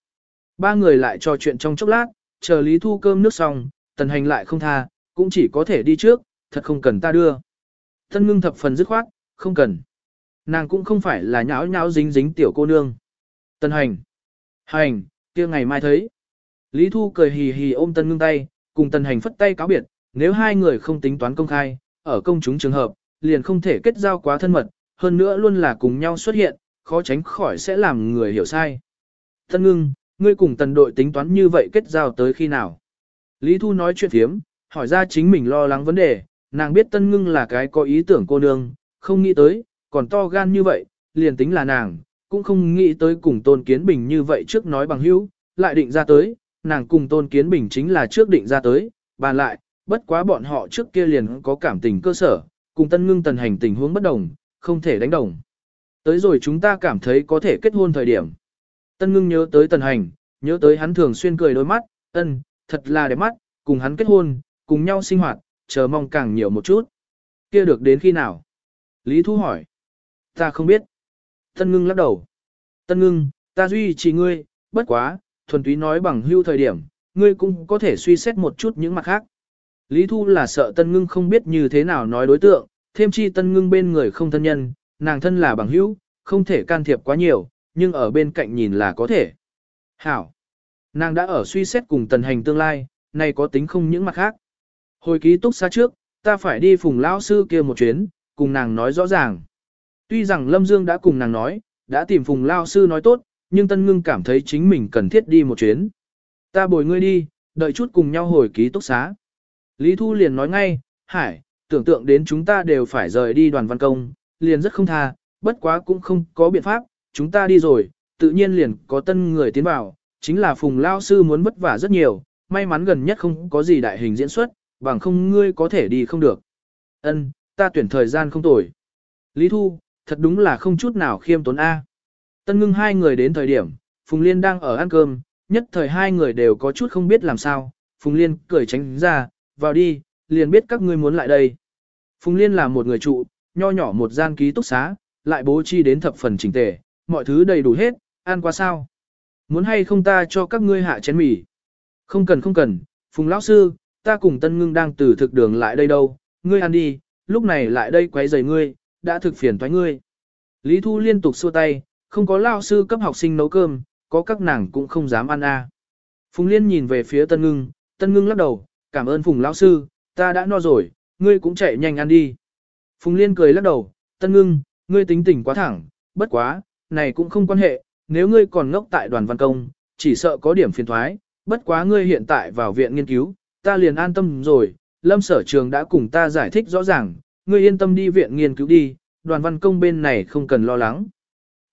Ba người lại trò chuyện trong chốc lát, chờ Lý Thu cơm nước xong, tần hành lại không tha, cũng chỉ có thể đi trước, thật không cần ta đưa. Thân ngưng thập phần dứt khoát, không cần. Nàng cũng không phải là nháo nháo dính dính tiểu cô nương. Tần hành. Hành, kia ngày mai thấy. Lý Thu cười hì hì ôm tân ngưng tay, cùng tần hành phất tay cáo biệt, nếu hai người không tính toán công khai, ở công chúng trường hợp, liền không thể kết giao quá thân mật, hơn nữa luôn là cùng nhau xuất hiện, khó tránh khỏi sẽ làm người hiểu sai. Tân ngưng, ngươi cùng tần đội tính toán như vậy kết giao tới khi nào? Lý Thu nói chuyện thiếm, hỏi ra chính mình lo lắng vấn đề, nàng biết tân ngưng là cái có ý tưởng cô nương, không nghĩ tới, còn to gan như vậy, liền tính là nàng, cũng không nghĩ tới cùng Tôn Kiến Bình như vậy trước nói bằng hữu, lại định ra tới, nàng cùng Tôn Kiến Bình chính là trước định ra tới, bàn lại, bất quá bọn họ trước kia liền có cảm tình cơ sở, cùng tân ngưng tần hành tình huống bất đồng, không thể đánh đồng. Tới rồi chúng ta cảm thấy có thể kết hôn thời điểm. Tân ngưng nhớ tới tần hành, nhớ tới hắn thường xuyên cười đôi mắt, ân, thật là đẹp mắt, cùng hắn kết hôn, cùng nhau sinh hoạt, chờ mong càng nhiều một chút. Kia được đến khi nào? Lý Thu hỏi. Ta không biết. Tân ngưng lắc đầu. Tân ngưng, ta duy trì ngươi, bất quá, thuần túy nói bằng hưu thời điểm, ngươi cũng có thể suy xét một chút những mặt khác. Lý Thu là sợ Tân Ngưng không biết như thế nào nói đối tượng, thêm chi Tân Ngưng bên người không thân nhân, nàng thân là bằng hữu, không thể can thiệp quá nhiều, nhưng ở bên cạnh nhìn là có thể. Hảo! Nàng đã ở suy xét cùng tần hành tương lai, này có tính không những mặt khác. Hồi ký túc xa trước, ta phải đi phùng lão sư kia một chuyến, cùng nàng nói rõ ràng. Tuy rằng Lâm Dương đã cùng nàng nói, đã tìm phùng lao sư nói tốt, nhưng Tân Ngưng cảm thấy chính mình cần thiết đi một chuyến. Ta bồi ngươi đi, đợi chút cùng nhau hồi ký túc xá. Lý Thu liền nói ngay, Hải, tưởng tượng đến chúng ta đều phải rời đi đoàn văn công, liền rất không tha, bất quá cũng không có biện pháp, chúng ta đi rồi, tự nhiên liền có tân người tiến vào, chính là Phùng Lao Sư muốn vất vả rất nhiều, may mắn gần nhất không có gì đại hình diễn xuất, bằng không ngươi có thể đi không được. Ân, ta tuyển thời gian không tồi. Lý Thu, thật đúng là không chút nào khiêm tốn A. Tân ngưng hai người đến thời điểm, Phùng Liên đang ở ăn cơm, nhất thời hai người đều có chút không biết làm sao, Phùng Liên cười tránh ra, vào đi, liền biết các ngươi muốn lại đây. Phùng Liên là một người trụ, nho nhỏ một gian ký túc xá, lại bố trí đến thập phần chỉnh tề, mọi thứ đầy đủ hết, ăn qua sao. Muốn hay không ta cho các ngươi hạ chén mì? Không cần không cần, Phùng lão sư, ta cùng Tân Ngưng đang từ thực đường lại đây đâu, ngươi ăn đi, lúc này lại đây quấy rầy ngươi, đã thực phiền toái ngươi. Lý Thu liên tục xua tay, không có lão sư cấp học sinh nấu cơm, có các nàng cũng không dám ăn a. À. Phùng Liên nhìn về phía Tân Ngưng, Tân Ngưng lắc đầu, cảm ơn Phùng lão sư, ta đã no rồi, ngươi cũng chạy nhanh ăn đi. Phùng Liên cười lắc đầu, Tân Ngưng, ngươi tính tình quá thẳng, bất quá, này cũng không quan hệ, nếu ngươi còn ngốc tại đoàn văn công, chỉ sợ có điểm phiền thoái, bất quá ngươi hiện tại vào viện nghiên cứu, ta liền an tâm rồi, lâm sở trường đã cùng ta giải thích rõ ràng, ngươi yên tâm đi viện nghiên cứu đi, đoàn văn công bên này không cần lo lắng.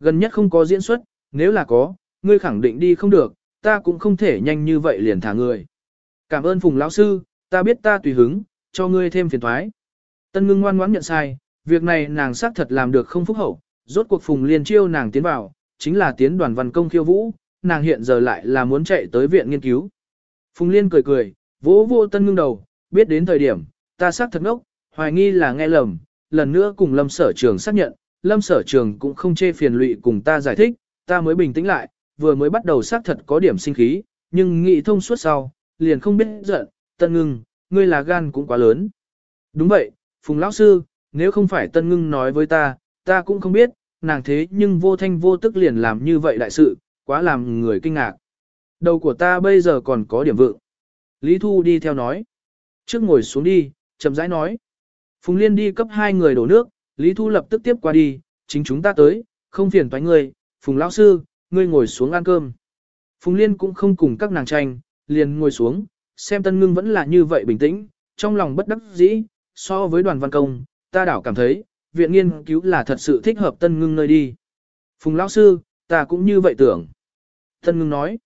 Gần nhất không có diễn xuất, nếu là có, ngươi khẳng định đi không được, ta cũng không thể nhanh như vậy liền thả người. Cảm ơn Phùng lão sư, ta biết ta tùy hứng, cho ngươi thêm phiền thoái. Tân ngưng ngoan ngoãn nhận sai, việc này nàng xác thật làm được không phúc hậu, rốt cuộc Phùng liên chiêu nàng tiến vào, chính là tiến đoàn văn công khiêu vũ, nàng hiện giờ lại là muốn chạy tới viện nghiên cứu. Phùng liên cười cười, vỗ vô tân ngưng đầu, biết đến thời điểm, ta xác thật ngốc, hoài nghi là nghe lầm, lần nữa cùng lâm sở trường xác nhận, lâm sở trường cũng không chê phiền lụy cùng ta giải thích, ta mới bình tĩnh lại, vừa mới bắt đầu xác thật có điểm sinh khí, nhưng nghĩ thông suốt sau, liền không biết giận, tân ngưng, ngươi là gan cũng quá lớn. Đúng vậy, Phùng Lão Sư, nếu không phải tân ngưng nói với ta, ta cũng không biết, nàng thế nhưng vô thanh vô tức liền làm như vậy đại sự, quá làm người kinh ngạc. Đầu của ta bây giờ còn có điểm vượng. Lý Thu đi theo nói. Trước ngồi xuống đi, chậm rãi nói. Phùng Liên đi cấp hai người đổ nước, Lý Thu lập tức tiếp qua đi, chính chúng ta tới, không phiền toái ngươi, Phùng Lão Sư, ngươi ngồi xuống ăn cơm. Phùng Liên cũng không cùng các nàng tranh, liền ngồi xuống, xem Tân Ngưng vẫn là như vậy bình tĩnh, trong lòng bất đắc dĩ, so với đoàn văn công, ta đảo cảm thấy, viện nghiên cứu là thật sự thích hợp Tân Ngưng nơi đi. Phùng Lão Sư, ta cũng như vậy tưởng. Tân Ngưng nói.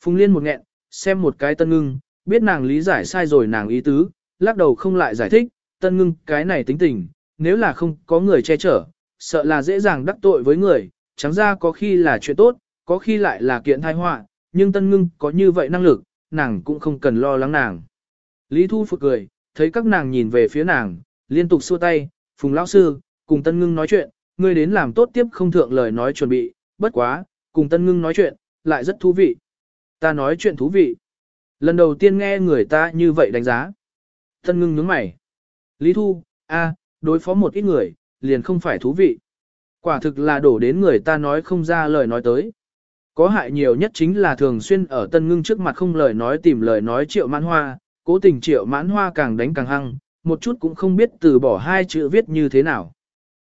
Phùng Liên một nghẹn, xem một cái Tân Ngưng, biết nàng lý giải sai rồi nàng ý tứ, lắc đầu không lại giải thích, Tân Ngưng cái này tính tình, nếu là không có người che chở, sợ là dễ dàng đắc tội với người, chẳng ra có khi là chuyện tốt, có khi lại là kiện tai họa, nhưng Tân Ngưng có như vậy năng lực, nàng cũng không cần lo lắng nàng. Lý Thu Phục cười, thấy các nàng nhìn về phía nàng, liên tục xua tay, Phùng Lão Sư, cùng Tân Ngưng nói chuyện, ngươi đến làm tốt tiếp không thượng lời nói chuẩn bị, bất quá, cùng Tân Ngưng nói chuyện, lại rất thú vị. Ta nói chuyện thú vị. Lần đầu tiên nghe người ta như vậy đánh giá. Tân Ngưng nhướng mày. Lý Thu, a, đối phó một ít người, liền không phải thú vị. Quả thực là đổ đến người ta nói không ra lời nói tới. Có hại nhiều nhất chính là thường xuyên ở tân ngưng trước mặt không lời nói tìm lời nói triệu mãn hoa, cố tình triệu mãn hoa càng đánh càng hăng, một chút cũng không biết từ bỏ hai chữ viết như thế nào.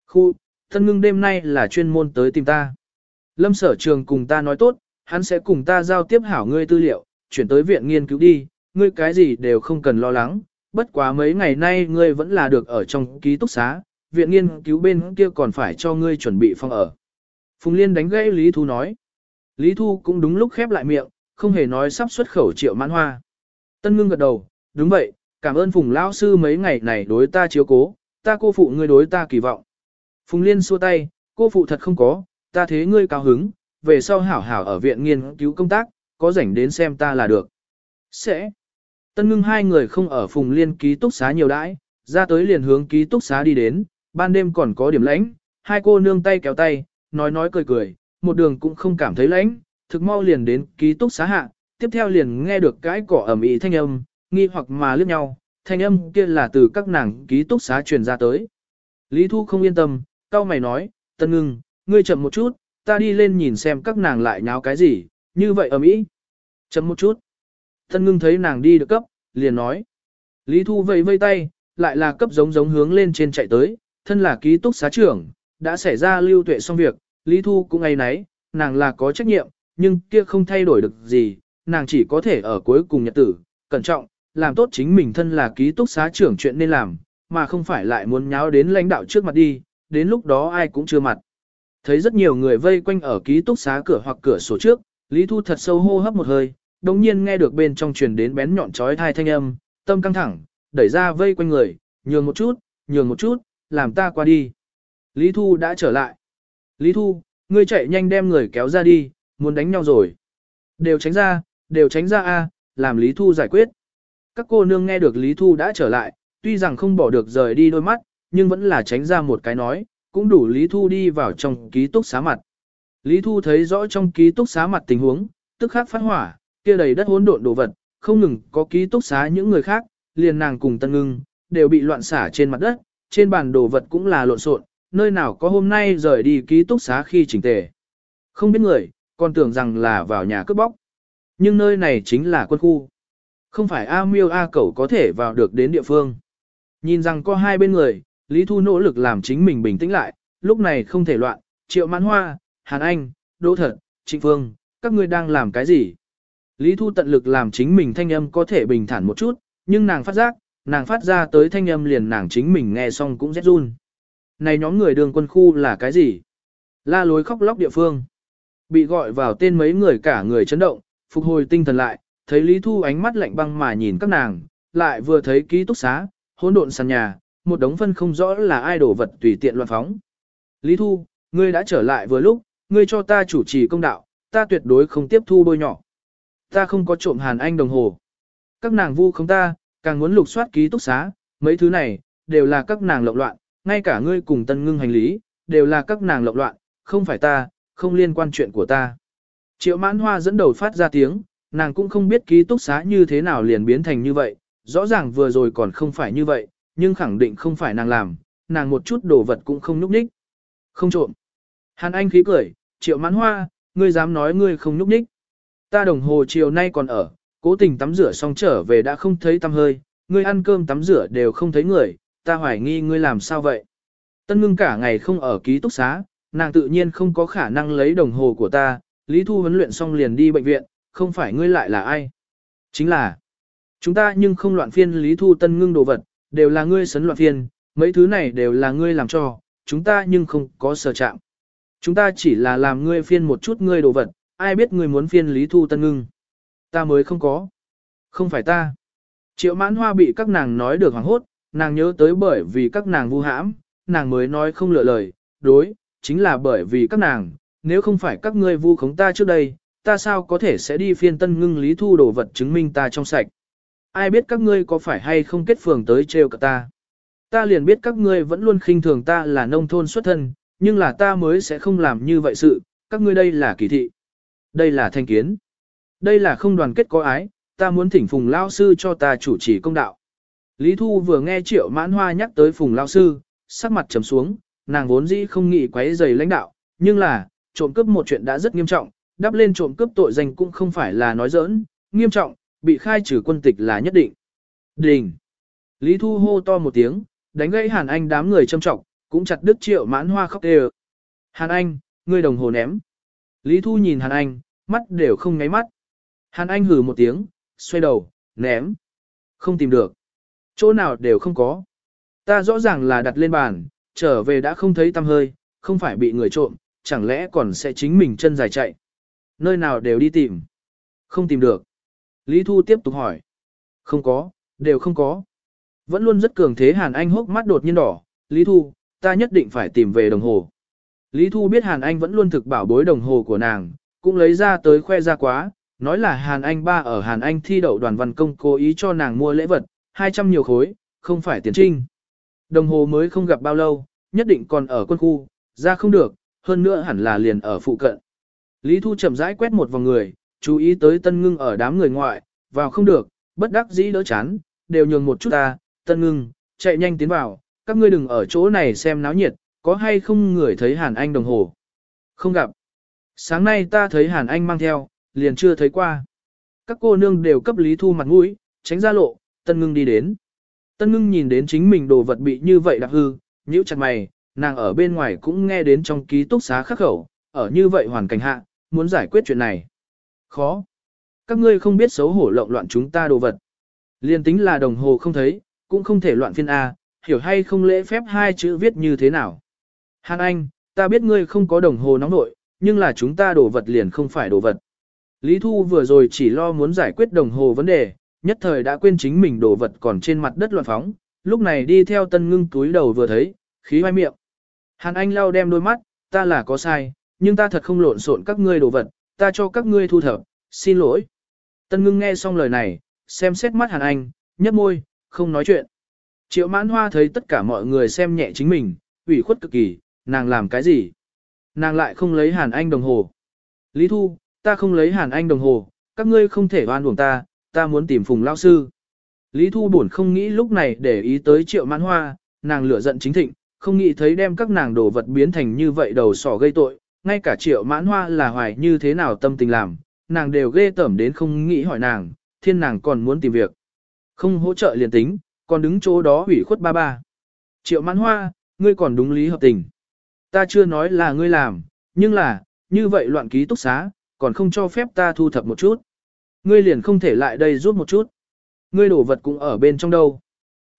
Khu, thân ngưng đêm nay là chuyên môn tới tìm ta. Lâm sở trường cùng ta nói tốt, hắn sẽ cùng ta giao tiếp hảo ngươi tư liệu, chuyển tới viện nghiên cứu đi, ngươi cái gì đều không cần lo lắng, bất quá mấy ngày nay ngươi vẫn là được ở trong ký túc xá, viện nghiên cứu bên kia còn phải cho ngươi chuẩn bị phòng ở. Phùng Liên đánh gãy Lý Thu nói. Lý Thu cũng đúng lúc khép lại miệng, không hề nói sắp xuất khẩu triệu mãn hoa. Tân ngưng gật đầu, đúng vậy, cảm ơn Phùng Lão Sư mấy ngày này đối ta chiếu cố, ta cô phụ ngươi đối ta kỳ vọng. Phùng Liên xua tay, cô phụ thật không có, ta thế ngươi cao hứng, về sau hảo hảo ở viện nghiên cứu công tác, có rảnh đến xem ta là được. Sẽ. Tân ngưng hai người không ở Phùng Liên ký túc xá nhiều đãi, ra tới liền hướng ký túc xá đi đến, ban đêm còn có điểm lãnh, hai cô nương tay kéo tay, nói nói cười cười, một đường cũng không cảm thấy lãnh, thực mau liền đến ký túc xá hạ, tiếp theo liền nghe được cái cỏ ẩm ý thanh âm, nghi hoặc mà liếc nhau, thanh âm kia là từ các nàng ký túc xá truyền ra tới. Lý Thu không yên tâm, cao mày nói, Tân Ngưng, ngươi chậm một chút, ta đi lên nhìn xem các nàng lại nháo cái gì, như vậy ẩm ý. Chậm một chút. Tân Ngưng thấy nàng đi được cấp, liền nói. Lý Thu vẫy vây tay, lại là cấp giống giống hướng lên trên chạy tới, thân là ký túc xá trưởng, đã xảy ra lưu tuệ xong việc, Lý Thu cũng ngay nấy, nàng là có trách nhiệm, nhưng kia không thay đổi được gì, nàng chỉ có thể ở cuối cùng nhật tử, cẩn trọng, làm tốt chính mình thân là ký túc xá trưởng chuyện nên làm, mà không phải lại muốn nháo đến lãnh đạo trước mặt đi, đến lúc đó ai cũng chưa mặt. Thấy rất nhiều người vây quanh ở ký túc xá cửa hoặc cửa sổ trước, Lý Thu thật sâu hô hấp một hơi, đồng nhiên nghe được bên trong truyền đến bén nhọn trói thai thanh âm, tâm căng thẳng, đẩy ra vây quanh người, nhường một chút, nhường một chút, làm ta qua đi. Lý Thu đã trở lại. Lý Thu, ngươi chạy nhanh đem người kéo ra đi, muốn đánh nhau rồi. Đều tránh ra, đều tránh ra a, làm Lý Thu giải quyết. Các cô nương nghe được Lý Thu đã trở lại, tuy rằng không bỏ được rời đi đôi mắt, nhưng vẫn là tránh ra một cái nói, cũng đủ Lý Thu đi vào trong ký túc xá mặt. Lý Thu thấy rõ trong ký túc xá mặt tình huống, tức khắc phát hỏa, kia đầy đất hỗn độn đồ vật, không ngừng có ký túc xá những người khác, liền nàng cùng Tân Ngưng, đều bị loạn xả trên mặt đất, trên bàn đồ vật cũng là lộn xộn, nơi nào có hôm nay rời đi ký túc xá khi chỉnh tề. Không biết người, còn tưởng rằng là vào nhà cướp bóc. Nhưng nơi này chính là quân khu. Không phải A miêu A cẩu có thể vào được đến địa phương. Nhìn rằng có hai bên người, Lý Thu nỗ lực làm chính mình bình tĩnh lại, lúc này không thể loạn, Triệu Mãn Hoa, Hàn Anh, Đỗ Thật, Trịnh Phương, các ngươi đang làm cái gì? Lý Thu tận lực làm chính mình thanh âm có thể bình thản một chút, nhưng nàng phát giác, nàng phát ra tới thanh âm liền nàng chính mình nghe xong cũng rét run. Này nhóm người đường quân khu là cái gì? La lối khóc lóc địa phương. Bị gọi vào tên mấy người cả người chấn động, phục hồi tinh thần lại, thấy Lý Thu ánh mắt lạnh băng mà nhìn các nàng, lại vừa thấy ký túc xá, hỗn độn sàn nhà, một đống phân không rõ là ai đổ vật tùy tiện loạn phóng. Lý Thu, ngươi đã trở lại vừa lúc, ngươi cho ta chủ trì công đạo, ta tuyệt đối không tiếp thu bôi nhỏ. Ta không có trộm Hàn Anh đồng hồ. Các nàng vu không ta, càng muốn lục soát ký túc xá, mấy thứ này, đều là các nàng lộn loạn, ngay cả ngươi cùng tân ngưng hành lý, đều là các nàng lộn loạn, không phải ta, không liên quan chuyện của ta. Triệu mãn hoa dẫn đầu phát ra tiếng, nàng cũng không biết ký túc xá như thế nào liền biến thành như vậy, rõ ràng vừa rồi còn không phải như vậy, nhưng khẳng định không phải nàng làm, nàng một chút đồ vật cũng không núp ních. Không trộm. Hàn Anh khí cười, triệu mãn hoa, ngươi dám nói ngươi không núp ních. Ta đồng hồ chiều nay còn ở, cố tình tắm rửa xong trở về đã không thấy tăm hơi, ngươi ăn cơm tắm rửa đều không thấy người, ta hoài nghi ngươi làm sao vậy. Tân ngưng cả ngày không ở ký túc xá, nàng tự nhiên không có khả năng lấy đồng hồ của ta, Lý Thu huấn luyện xong liền đi bệnh viện, không phải ngươi lại là ai. Chính là, chúng ta nhưng không loạn phiên Lý Thu tân ngưng đồ vật, đều là ngươi sấn loạn phiên, mấy thứ này đều là ngươi làm cho, chúng ta nhưng không có sở chạm. Chúng ta chỉ là làm ngươi phiên một chút ngươi đồ vật, ai biết ngươi muốn phiên Lý Thu tân ngưng. Ta mới không có. Không phải ta. Triệu mãn hoa bị các nàng nói được hoảng hốt, nàng nhớ tới bởi vì các nàng vu hãm, nàng mới nói không lựa lời, đối, chính là bởi vì các nàng, nếu không phải các ngươi vu khống ta trước đây, ta sao có thể sẽ đi phiên tân ngưng lý thu đồ vật chứng minh ta trong sạch. Ai biết các ngươi có phải hay không kết phường tới trêu cả ta. Ta liền biết các ngươi vẫn luôn khinh thường ta là nông thôn xuất thân, nhưng là ta mới sẽ không làm như vậy sự, các ngươi đây là kỳ thị. Đây là thanh kiến. Đây là không đoàn kết có ái, ta muốn thỉnh Phùng Lao Sư cho ta chủ trì công đạo. Lý Thu vừa nghe Triệu Mãn Hoa nhắc tới Phùng Lao Sư, sắc mặt trầm xuống, nàng vốn dĩ không nghĩ quấy rầy lãnh đạo, nhưng là, trộm cướp một chuyện đã rất nghiêm trọng, đắp lên trộm cướp tội danh cũng không phải là nói giỡn, nghiêm trọng, bị khai trừ quân tịch là nhất định. Đình! Lý Thu hô to một tiếng, đánh gãy Hàn Anh đám người châm trọng, cũng chặt đứt Triệu Mãn Hoa khóc đều. Hàn Anh, ngươi đồng hồ ném. Lý Thu nhìn Hàn Anh, mắt đều không ngáy mắt. Hàn Anh hừ một tiếng, xoay đầu, ném. Không tìm được. Chỗ nào đều không có. Ta rõ ràng là đặt lên bàn, trở về đã không thấy tăm hơi, không phải bị người trộm, chẳng lẽ còn sẽ chính mình chân dài chạy. Nơi nào đều đi tìm. Không tìm được. Lý Thu tiếp tục hỏi. Không có, đều không có. Vẫn luôn rất cường thế Hàn Anh hốc mắt đột nhiên đỏ. Lý Thu, ta nhất định phải tìm về đồng hồ. Lý Thu biết Hàn Anh vẫn luôn thực bảo bối đồng hồ của nàng, cũng lấy ra tới khoe ra quá, nói là Hàn Anh ba ở Hàn Anh thi đậu đoàn văn công cố ý cho nàng mua lễ vật, 200 nhiều khối, không phải tiền trinh. Đồng hồ mới không gặp bao lâu, nhất định còn ở quân khu, ra không được, hơn nữa hẳn là liền ở phụ cận. Lý Thu chậm rãi quét một vòng người, chú ý tới tân ngưng ở đám người ngoại, vào không được, bất đắc dĩ đỡ chán, đều nhường một chút ta, tân ngưng, chạy nhanh tiến vào, các ngươi đừng ở chỗ này xem náo nhiệt, có hay không người thấy Hàn Anh đồng hồ. Không gặp. Sáng nay ta thấy Hàn Anh mang theo, liền chưa thấy qua. Các cô nương đều cấp Lý Thu mặt mũi, tránh ra lộ, tân ngưng đi đến. Tân ngưng nhìn đến chính mình đồ vật bị như vậy đặc hư, nhíu chặt mày, nàng ở bên ngoài cũng nghe đến trong ký túc xá khắc khẩu, ở như vậy hoàn cảnh hạ, muốn giải quyết chuyện này. Khó. Các ngươi không biết xấu hổ lộn loạn chúng ta đồ vật. Liên tính là đồng hồ không thấy, cũng không thể loạn phiên A, hiểu hay không lễ phép hai chữ viết như thế nào. Hàn Anh, ta biết ngươi không có đồng hồ nóng nội, nhưng là chúng ta đồ vật liền không phải đồ vật. Lý Thu vừa rồi chỉ lo muốn giải quyết đồng hồ vấn đề, nhất thời đã quên chính mình đồ vật còn trên mặt đất loạn phóng, lúc này đi theo tân ngưng túi đầu vừa thấy, khí hoai miệng. Hàn Anh lau đem đôi mắt, ta là có sai, nhưng ta thật không lộn xộn các ngươi đồ vật, ta cho các ngươi thu thập, xin lỗi. Tân ngưng nghe xong lời này, xem xét mắt Hàn Anh, nhấp môi, không nói chuyện. Triệu mãn hoa thấy tất cả mọi người xem nhẹ chính mình, ủy khuất cực kỳ, nàng làm cái gì? Nàng lại không lấy Hàn Anh đồng hồ. Lý Thu, ta không lấy Hàn Anh đồng hồ, các ngươi không thể oan uổng ta, ta muốn tìm Phùng Lao Sư. Lý Thu buồn không nghĩ lúc này để ý tới triệu mãn hoa, nàng lửa giận chính thịnh, không nghĩ thấy đem các nàng đồ vật biến thành như vậy đầu sỏ gây tội, ngay cả triệu mãn hoa là hoài như thế nào tâm tình làm, nàng đều ghê tởm đến không nghĩ hỏi nàng, thiên nàng còn muốn tìm việc. Không hỗ trợ liền tính, còn đứng chỗ đó ủy khuất ba ba. Triệu mãn hoa, ngươi còn đúng lý hợp tình. Ta chưa nói là ngươi làm, nhưng là, như vậy loạn ký túc xá, còn không cho phép ta thu thập một chút. Ngươi liền không thể lại đây rút một chút. Ngươi đổ vật cũng ở bên trong đâu.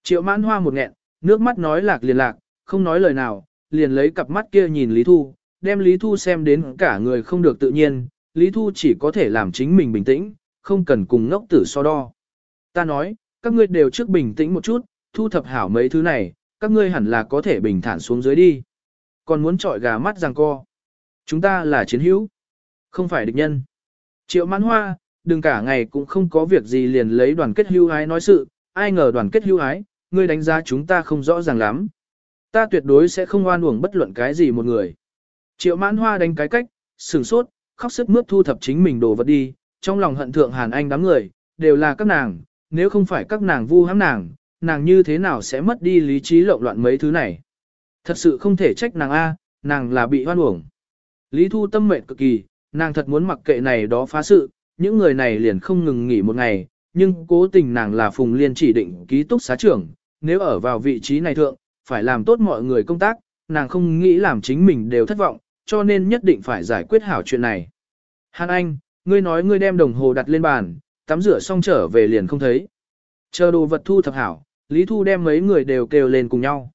Triệu mãn hoa một nghẹn, nước mắt nói lạc liền lạc, không nói lời nào, liền lấy cặp mắt kia nhìn Lý Thu, đem Lý Thu xem đến cả người không được tự nhiên, Lý Thu chỉ có thể làm chính mình bình tĩnh, không cần cùng ngốc tử so đo. Ta nói, các ngươi đều trước bình tĩnh một chút, thu thập hảo mấy thứ này, các ngươi hẳn là có thể bình thản xuống dưới đi. Còn muốn trọi gà mắt răng co. Chúng ta là chiến hữu, không phải địch nhân. Triệu mãn hoa, đừng cả ngày cũng không có việc gì liền lấy đoàn kết hưu ái nói sự, ai ngờ đoàn kết hưu ái, ngươi đánh giá chúng ta không rõ ràng lắm. Ta tuyệt đối sẽ không oan uổng bất luận cái gì một người. Triệu mãn hoa đánh cái cách, sửng sốt, khóc sức mướt thu thập chính mình đồ vật đi, trong lòng hận thượng hàn anh đám người, đều là các nàng, nếu không phải các nàng vu hãm nàng, nàng như thế nào sẽ mất đi lý trí lộn loạn mấy thứ này. Thật sự không thể trách nàng A, nàng là bị hoan uổng. Lý thu tâm mệnh cực kỳ, nàng thật muốn mặc kệ này đó phá sự, những người này liền không ngừng nghỉ một ngày, nhưng cố tình nàng là phùng liên chỉ định ký túc xá trưởng, nếu ở vào vị trí này thượng, phải làm tốt mọi người công tác, nàng không nghĩ làm chính mình đều thất vọng, cho nên nhất định phải giải quyết hảo chuyện này. Hàn Anh, ngươi nói ngươi đem đồng hồ đặt lên bàn, tắm rửa xong trở về liền không thấy. Chờ đồ vật thu thập hảo, Lý Thu đem mấy người đều kêu lên cùng nhau.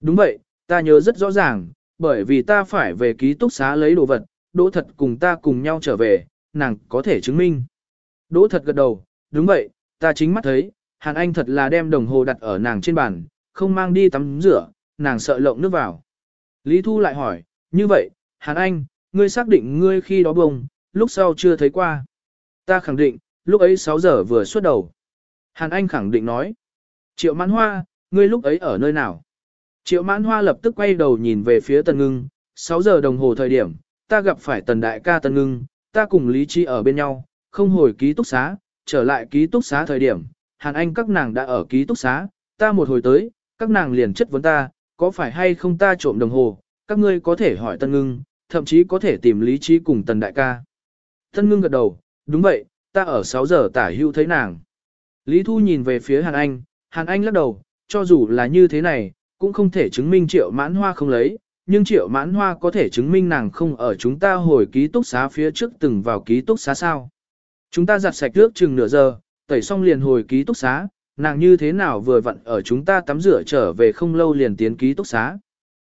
Đúng vậy, ta nhớ rất rõ ràng, bởi vì ta phải về ký túc xá lấy đồ vật, đỗ thật cùng ta cùng nhau trở về, nàng có thể chứng minh. Đỗ thật gật đầu, đúng vậy, ta chính mắt thấy, Hàn Anh thật là đem đồng hồ đặt ở nàng trên bàn, không mang đi tắm rửa, nàng sợ lộng nước vào. Lý Thu lại hỏi, như vậy, Hàn Anh, ngươi xác định ngươi khi đó bông, lúc sau chưa thấy qua. Ta khẳng định, lúc ấy 6 giờ vừa xuất đầu. Hàn Anh khẳng định nói, Triệu Mãn Hoa, ngươi lúc ấy ở nơi nào? Triệu Mãn Hoa lập tức quay đầu nhìn về phía Tần Ngưng, 6 giờ đồng hồ thời điểm, ta gặp phải Tần Đại ca Tần Ngưng, ta cùng Lý chi ở bên nhau, không hồi ký túc xá, trở lại ký túc xá thời điểm, Hàn Anh các nàng đã ở ký túc xá, ta một hồi tới, các nàng liền chất vấn ta, có phải hay không ta trộm đồng hồ, các ngươi có thể hỏi Tân Ngưng, thậm chí có thể tìm lý trí cùng Tần Đại ca. Tân Ngưng gật đầu, đúng vậy, ta ở 6 giờ tả hưu thấy nàng. Lý Thu nhìn về phía Hàn Anh, Hàn Anh lắc đầu, cho dù là như thế này, cũng không thể chứng minh triệu mãn hoa không lấy, nhưng triệu mãn hoa có thể chứng minh nàng không ở chúng ta hồi ký túc xá phía trước từng vào ký túc xá sao. Chúng ta giặt sạch nước chừng nửa giờ, tẩy xong liền hồi ký túc xá, nàng như thế nào vừa vặn ở chúng ta tắm rửa trở về không lâu liền tiến ký túc xá.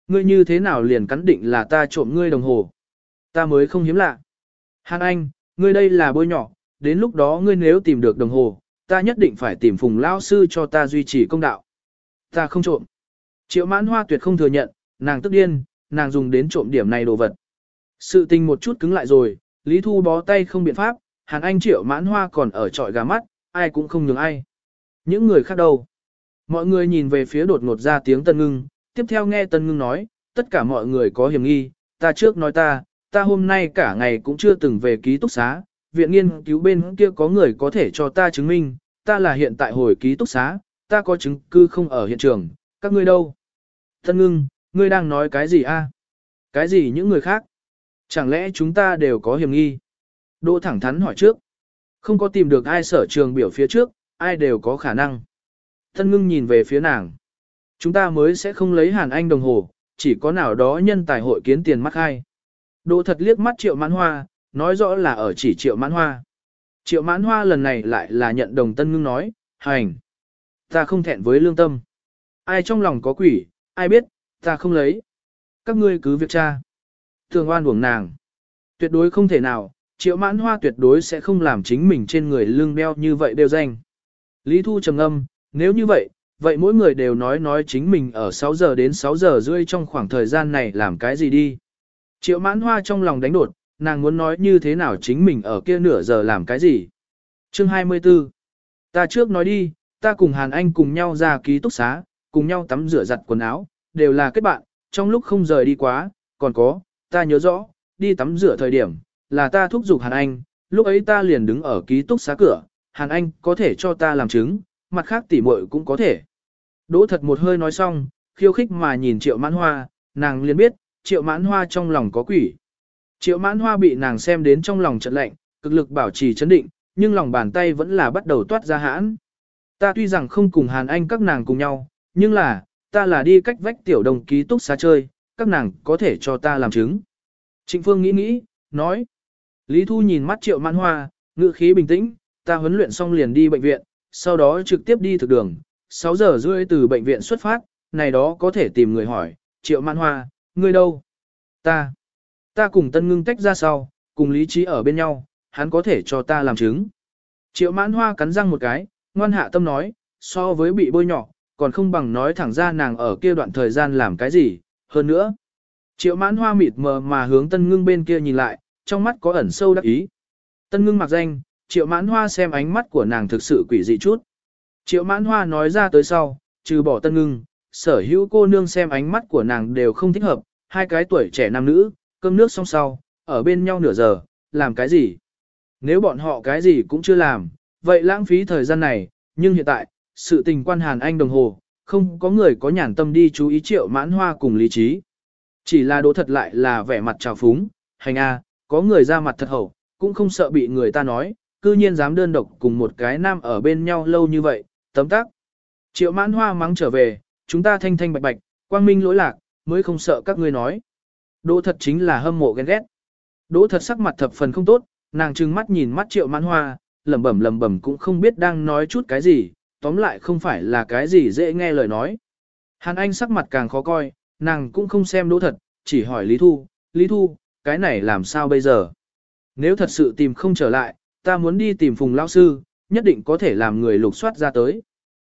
ngươi như thế nào liền cắn định là ta trộm ngươi đồng hồ. Ta mới không hiếm lạ. Hàn Anh, ngươi đây là bôi nhỏ, đến lúc đó ngươi nếu tìm được đồng hồ, ta nhất định phải tìm phùng lao sư cho ta duy trì công đạo. Ta không trộm. Triệu mãn hoa tuyệt không thừa nhận, nàng tức điên, nàng dùng đến trộm điểm này đồ vật. Sự tình một chút cứng lại rồi, Lý Thu bó tay không biện pháp, Hàn Anh triệu mãn hoa còn ở trọi gà mắt, ai cũng không nhường ai. Những người khác đâu? Mọi người nhìn về phía đột ngột ra tiếng Tân Ngưng, tiếp theo nghe Tân Ngưng nói, tất cả mọi người có hiểm nghi, ta trước nói ta, ta hôm nay cả ngày cũng chưa từng về ký túc xá, viện nghiên cứu bên kia có người có thể cho ta chứng minh, ta là hiện tại hồi ký túc xá, ta có chứng cư không ở hiện trường, các ngươi đâu? Tân Ngưng, ngươi đang nói cái gì a? Cái gì những người khác? Chẳng lẽ chúng ta đều có hiểm nghi? Đỗ thẳng thắn hỏi trước. Không có tìm được ai sở trường biểu phía trước, ai đều có khả năng. Thân ngưng nhìn về phía nàng. Chúng ta mới sẽ không lấy hàn anh đồng hồ, chỉ có nào đó nhân tài hội kiến tiền mắc hai. Đỗ thật liếc mắt triệu mãn hoa, nói rõ là ở chỉ triệu mãn hoa. Triệu mãn hoa lần này lại là nhận đồng tân ngưng nói, hành. Ta không thẹn với lương tâm. Ai trong lòng có quỷ, ai biết, ta không lấy. Các ngươi cứ việc tra. Thường oan buồng nàng. Tuyệt đối không thể nào, triệu mãn hoa tuyệt đối sẽ không làm chính mình trên người lương đeo như vậy đều danh. Lý Thu trầm âm, nếu như vậy, vậy mỗi người đều nói nói chính mình ở 6 giờ đến 6 giờ rưỡi trong khoảng thời gian này làm cái gì đi. Triệu mãn hoa trong lòng đánh đột, nàng muốn nói như thế nào chính mình ở kia nửa giờ làm cái gì. Chương 24 Ta trước nói đi, ta cùng Hàn Anh cùng nhau ra ký túc xá, cùng nhau tắm rửa giặt quần áo, đều là kết bạn, trong lúc không rời đi quá, còn có, ta nhớ rõ, đi tắm rửa thời điểm, là ta thúc giục Hàn Anh, lúc ấy ta liền đứng ở ký túc xá cửa, Hàn Anh có thể cho ta làm chứng, mặt khác tỉ muội cũng có thể. Đỗ thật một hơi nói xong, khiêu khích mà nhìn triệu mãn hoa, nàng liền biết, triệu mãn hoa trong lòng có quỷ. Triệu mãn hoa bị nàng xem đến trong lòng trận lạnh, cực lực bảo trì chấn định, nhưng lòng bàn tay vẫn là bắt đầu toát ra hãn. Ta tuy rằng không cùng Hàn Anh các nàng cùng nhau, nhưng là, ta là đi cách vách tiểu đồng ký túc xá chơi, các nàng có thể cho ta làm chứng. Trịnh Phương nghĩ nghĩ, nói. Lý Thu nhìn mắt triệu mãn hoa, ngữ khí bình tĩnh, ta huấn luyện xong liền đi bệnh viện, sau đó trực tiếp đi thực đường, 6 giờ rưỡi từ bệnh viện xuất phát, này đó có thể tìm người hỏi, triệu mãn hoa, ngươi đâu? Ta. Ta cùng tân ngưng tách ra sau, cùng lý trí ở bên nhau, hắn có thể cho ta làm chứng. Triệu mãn hoa cắn răng một cái, ngoan hạ tâm nói, so với bị bôi nhỏ, còn không bằng nói thẳng ra nàng ở kia đoạn thời gian làm cái gì, hơn nữa. Triệu mãn hoa mịt mờ mà hướng tân ngưng bên kia nhìn lại, trong mắt có ẩn sâu đắc ý. Tân ngưng mặc danh, triệu mãn hoa xem ánh mắt của nàng thực sự quỷ dị chút. Triệu mãn hoa nói ra tới sau, trừ bỏ tân ngưng, sở hữu cô nương xem ánh mắt của nàng đều không thích hợp, hai cái tuổi trẻ nam nữ, cơm nước xong sau, ở bên nhau nửa giờ, làm cái gì? Nếu bọn họ cái gì cũng chưa làm, vậy lãng phí thời gian này, nhưng hiện tại, sự tình quan hàn anh đồng hồ, không có người có nhàn tâm đi chú ý triệu mãn hoa cùng lý trí. Chỉ là đố thật lại là vẻ mặt trào phúng, hành a, có người ra mặt thật hậu, cũng không sợ bị người ta nói, cư nhiên dám đơn độc cùng một cái nam ở bên nhau lâu như vậy, tấm tắc. Triệu mãn hoa mắng trở về, chúng ta thanh thanh bạch bạch, quang minh lỗi lạc, mới không sợ các ngươi nói. Đỗ thật chính là hâm mộ ghen ghét. Đỗ thật sắc mặt thập phần không tốt, nàng trừng mắt nhìn mắt triệu mãn hoa, lẩm bẩm lẩm bẩm cũng không biết đang nói chút cái gì, tóm lại không phải là cái gì dễ nghe lời nói. Hàn Anh sắc mặt càng khó coi, nàng cũng không xem đỗ thật, chỉ hỏi Lý Thu, Lý Thu, cái này làm sao bây giờ? Nếu thật sự tìm không trở lại, ta muốn đi tìm Phùng Lão Sư, nhất định có thể làm người lục soát ra tới.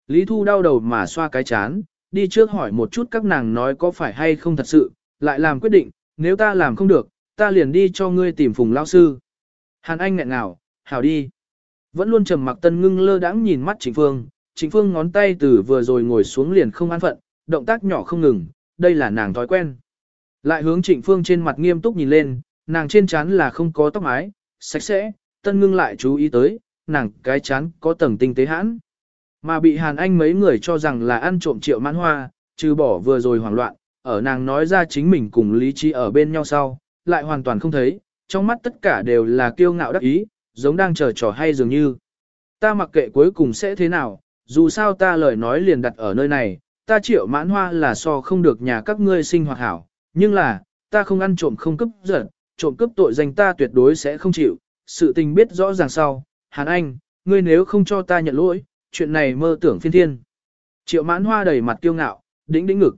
Lý Thu đau đầu mà xoa cái chán, đi trước hỏi một chút các nàng nói có phải hay không thật sự, lại làm quyết định, nếu ta làm không được, ta liền đi cho ngươi tìm Phùng Lão Sư. Hàn Anh nghẹn ngào, hảo đi. Vẫn luôn trầm mặc tân ngưng lơ đãng nhìn mắt Trịnh Phương, Trịnh Phương ngón tay từ vừa rồi ngồi xuống liền không an phận, động tác nhỏ không ngừng, đây là nàng thói quen. Lại hướng Trịnh Phương trên mặt nghiêm túc nhìn lên, nàng trên trán là không có tóc mái, sạch sẽ, tân ngưng lại chú ý tới, nàng cái chán có tầng tinh tế hãn. Mà bị Hàn Anh mấy người cho rằng là ăn trộm triệu mãn hoa, trừ bỏ vừa rồi hoảng loạn, ở nàng nói ra chính mình cùng lý trí ở bên nhau sau, lại hoàn toàn không thấy, trong mắt tất cả đều là kiêu ngạo đắc ý, giống đang chờ trò hay dường như. Ta mặc kệ cuối cùng sẽ thế nào, dù sao ta lời nói liền đặt ở nơi này, ta triệu mãn hoa là so không được nhà các ngươi sinh hoạt hảo, nhưng là, ta không ăn trộm không cấp giật, trộm cướp tội danh ta tuyệt đối sẽ không chịu, sự tình biết rõ ràng sau, Hàn Anh, ngươi nếu không cho ta nhận lỗi, chuyện này mơ tưởng phiên thiên. Triệu mãn hoa đầy mặt tiêu ngạo, đĩnh đĩnh ngực.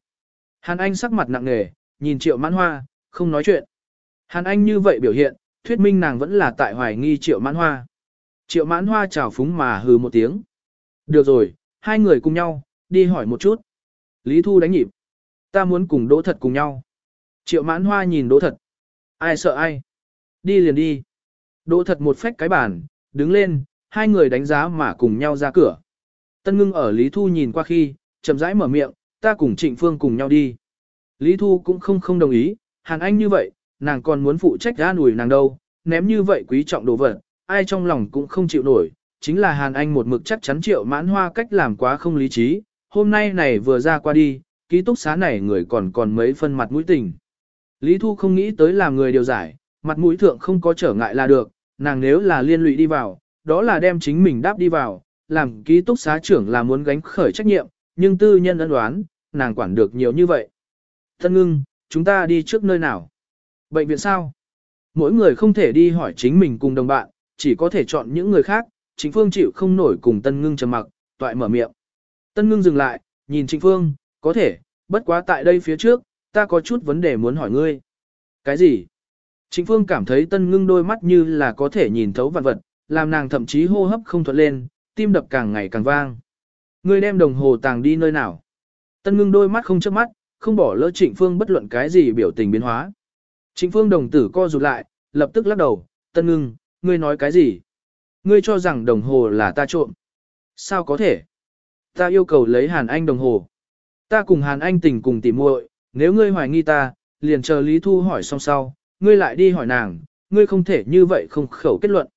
Hàn Anh sắc mặt nặng nề, nhìn triệu mãn hoa, không nói chuyện. Hàn Anh như vậy biểu hiện, thuyết minh nàng vẫn là tại hoài nghi triệu mãn hoa. Triệu mãn hoa chào phúng mà hừ một tiếng. Được rồi, hai người cùng nhau, đi hỏi một chút. Lý Thu đánh nhịp. Ta muốn cùng Đỗ Thật cùng nhau. Triệu mãn hoa nhìn Đỗ Thật. Ai sợ ai? Đi liền đi. Đỗ Thật một phách cái bàn, đứng lên, hai người đánh giá mà cùng nhau ra cửa. Tân ngưng ở Lý Thu nhìn qua khi, chậm rãi mở miệng, ta cùng Trịnh Phương cùng nhau đi. Lý Thu cũng không không đồng ý, Hàn Anh như vậy, nàng còn muốn phụ trách ra nùi nàng đâu, ném như vậy quý trọng đồ vật, ai trong lòng cũng không chịu nổi, chính là Hàn Anh một mực chắc chắn triệu mãn hoa cách làm quá không lý trí, hôm nay này vừa ra qua đi, ký túc xá này người còn còn mấy phân mặt mũi tình. Lý Thu không nghĩ tới làm người điều giải, mặt mũi thượng không có trở ngại là được, nàng nếu là liên lụy đi vào, đó là đem chính mình đáp đi vào, làm ký túc xá trưởng là muốn gánh khởi trách nhiệm, nhưng tư nhân ân đoán, nàng quản được nhiều như vậy. Thân ngưng, chúng ta đi trước nơi nào? Bệnh viện sao? Mỗi người không thể đi hỏi chính mình cùng đồng bạn, chỉ có thể chọn những người khác, chính phương chịu không nổi cùng tân ngưng trầm mặc, toại mở miệng. Tân ngưng dừng lại, nhìn chính phương, có thể, bất quá tại đây phía trước, ta có chút vấn đề muốn hỏi ngươi. Cái gì? Trịnh phương cảm thấy tân ngưng đôi mắt như là có thể nhìn thấu vạn vật, làm nàng thậm chí hô hấp không thuận lên, tim đập càng ngày càng vang. Ngươi đem đồng hồ tàng đi nơi nào? Tân ngưng đôi mắt không chớp mắt, không bỏ lỡ trịnh phương bất luận cái gì biểu tình biến hóa. Trịnh phương đồng tử co rụt lại, lập tức lắc đầu, tân ngưng, ngươi nói cái gì? Ngươi cho rằng đồng hồ là ta trộm. Sao có thể? Ta yêu cầu lấy Hàn Anh đồng hồ. Ta cùng Hàn Anh tình cùng tỉ muội, nếu ngươi hoài nghi ta, liền chờ Lý Thu hỏi xong sau, ngươi lại đi hỏi nàng, ngươi không thể như vậy không khẩu kết luận.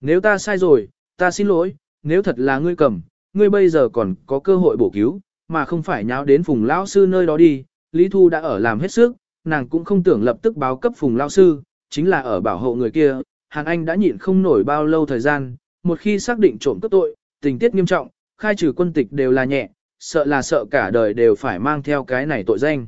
Nếu ta sai rồi, ta xin lỗi, nếu thật là ngươi cầm, ngươi bây giờ còn có cơ hội bổ cứu, mà không phải nháo đến phùng lão sư nơi đó đi, Lý Thu đã ở làm hết sức, nàng cũng không tưởng lập tức báo cấp phùng lão sư, chính là ở bảo hộ người kia, Hàn Anh đã nhịn không nổi bao lâu thời gian, một khi xác định trộm cướp tội, tình tiết nghiêm trọng, khai trừ quân tịch đều là nhẹ, sợ là sợ cả đời đều phải mang theo cái này tội danh.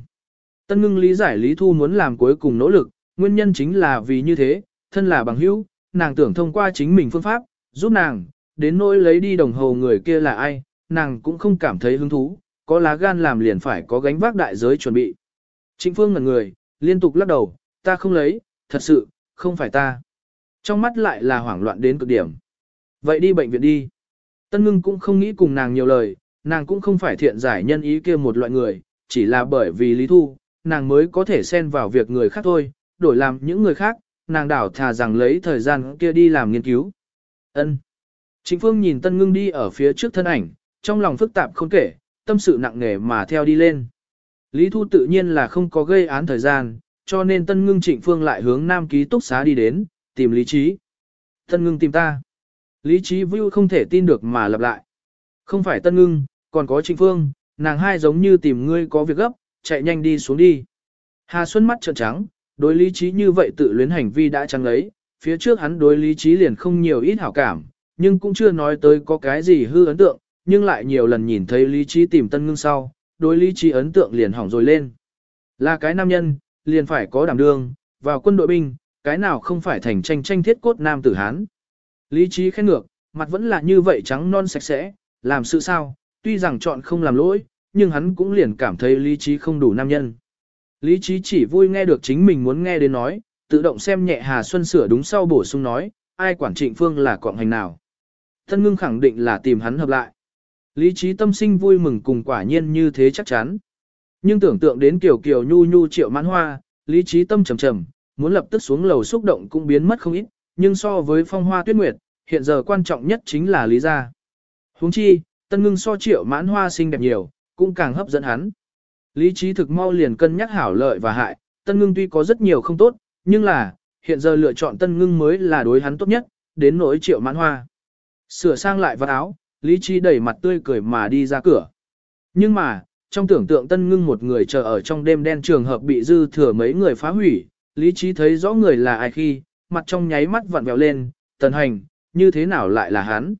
Tân ngưng lý giải Lý Thu muốn làm cuối cùng nỗ lực, nguyên nhân chính là vì như thế, thân là bằng hữu, nàng tưởng thông qua chính mình phương pháp, giúp nàng, đến nỗi lấy đi đồng hồ người kia là ai, nàng cũng không cảm thấy hứng thú, có lá gan làm liền phải có gánh vác đại giới chuẩn bị. Trịnh Phương ngẩn người, liên tục lắc đầu, ta không lấy, thật sự, không phải ta. Trong mắt lại là hoảng loạn đến cực điểm. Vậy đi bệnh viện đi. Tân ngưng cũng không nghĩ cùng nàng nhiều lời, nàng cũng không phải thiện giải nhân ý kia một loại người, chỉ là bởi vì lý thu, nàng mới có thể xen vào việc người khác thôi, đổi làm những người khác, nàng đảo thà rằng lấy thời gian kia đi làm nghiên cứu. Ân. Trịnh Phương nhìn Tân Ngưng đi ở phía trước thân ảnh, trong lòng phức tạp không kể, tâm sự nặng nề mà theo đi lên. Lý Thu tự nhiên là không có gây án thời gian, cho nên Tân Ngưng Trịnh Phương lại hướng Nam ký túc xá đi đến, tìm Lý Trí. Tân Ngưng tìm ta. Lý Trí Vưu không thể tin được mà lặp lại. Không phải Tân Ngưng, còn có Trịnh Phương, nàng hai giống như tìm ngươi có việc gấp, chạy nhanh đi xuống đi. Hà Xuân mắt trợn trắng, đối Lý Trí như vậy tự luyến hành vi đã trắng lấy, phía trước hắn đối Lý Trí liền không nhiều ít hảo cảm, nhưng cũng chưa nói tới có cái gì hư ấn tượng, nhưng lại nhiều lần nhìn thấy Lý Trí tìm Tân Ngưng sau, đối Lý Trí ấn tượng liền hỏng rồi lên. Là cái nam nhân, liền phải có đảm đương, vào quân đội binh, cái nào không phải thành tranh tranh thiết cốt nam tử Hán. Lý trí khen ngược, mặt vẫn là như vậy trắng non sạch sẽ, làm sự sao, tuy rằng chọn không làm lỗi, nhưng hắn cũng liền cảm thấy lý trí không đủ nam nhân. Lý trí chỉ vui nghe được chính mình muốn nghe đến nói, tự động xem nhẹ Hà Xuân sửa đúng sau bổ sung nói, ai quản trịnh phương là quọng hành nào. Thân ngưng khẳng định là tìm hắn hợp lại. Lý trí tâm sinh vui mừng cùng quả nhiên như thế chắc chắn. Nhưng tưởng tượng đến kiểu kiểu nhu nhu triệu mãn hoa, lý trí tâm trầm trầm, muốn lập tức xuống lầu xúc động cũng biến mất không ít, nhưng so với phong hoa tuyết nguyệt, hiện giờ quan trọng nhất chính là lý gia. Huống chi, tân ngưng so triệu mãn hoa xinh đẹp nhiều, cũng càng hấp dẫn hắn. Lý trí thực mau liền cân nhắc hảo lợi và hại, tân ngưng tuy có rất nhiều không tốt, nhưng là, hiện giờ lựa chọn tân ngưng mới là đối hắn tốt nhất, đến nỗi triệu mãn hoa. Sửa sang lại vật áo, lý trí đẩy mặt tươi cười mà đi ra cửa. Nhưng mà, trong tưởng tượng tân ngưng một người chờ ở trong đêm đen trường hợp bị dư thừa mấy người phá hủy, lý trí thấy rõ người là ai khi, mặt trong nháy mắt vặn vẹo lên, tần hành, như thế nào lại là hắn?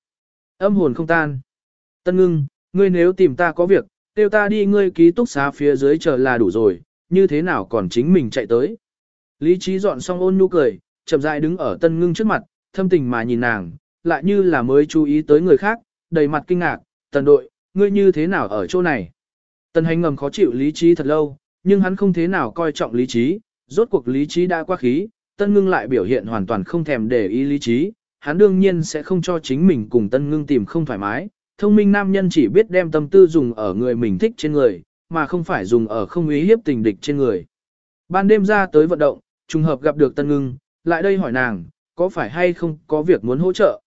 Âm hồn không tan. Tân ngưng, ngươi nếu tìm ta có việc, tiêu ta đi ngươi ký túc xá phía dưới chờ là đủ rồi, như thế nào còn chính mình chạy tới. Lý trí dọn xong ôn nhu cười, chậm rãi đứng ở tân ngưng trước mặt, thâm tình mà nhìn nàng, lại như là mới chú ý tới người khác, đầy mặt kinh ngạc, tần đội, ngươi như thế nào ở chỗ này? Tần hành ngầm khó chịu lý trí thật lâu, nhưng hắn không thế nào coi trọng lý trí, rốt cuộc lý trí đã qua khí, tân ngưng lại biểu hiện hoàn toàn không thèm để ý lý trí, hắn đương nhiên sẽ không cho chính mình cùng tân ngưng tìm không thoải mái, thông minh nam nhân chỉ biết đem tâm tư dùng ở người mình thích trên người, mà không phải dùng ở không ý hiếp tình địch trên người. Ban đêm ra tới vận động, trùng hợp gặp được tân ngưng, lại đây hỏi nàng, có phải hay không có việc muốn hỗ trợ.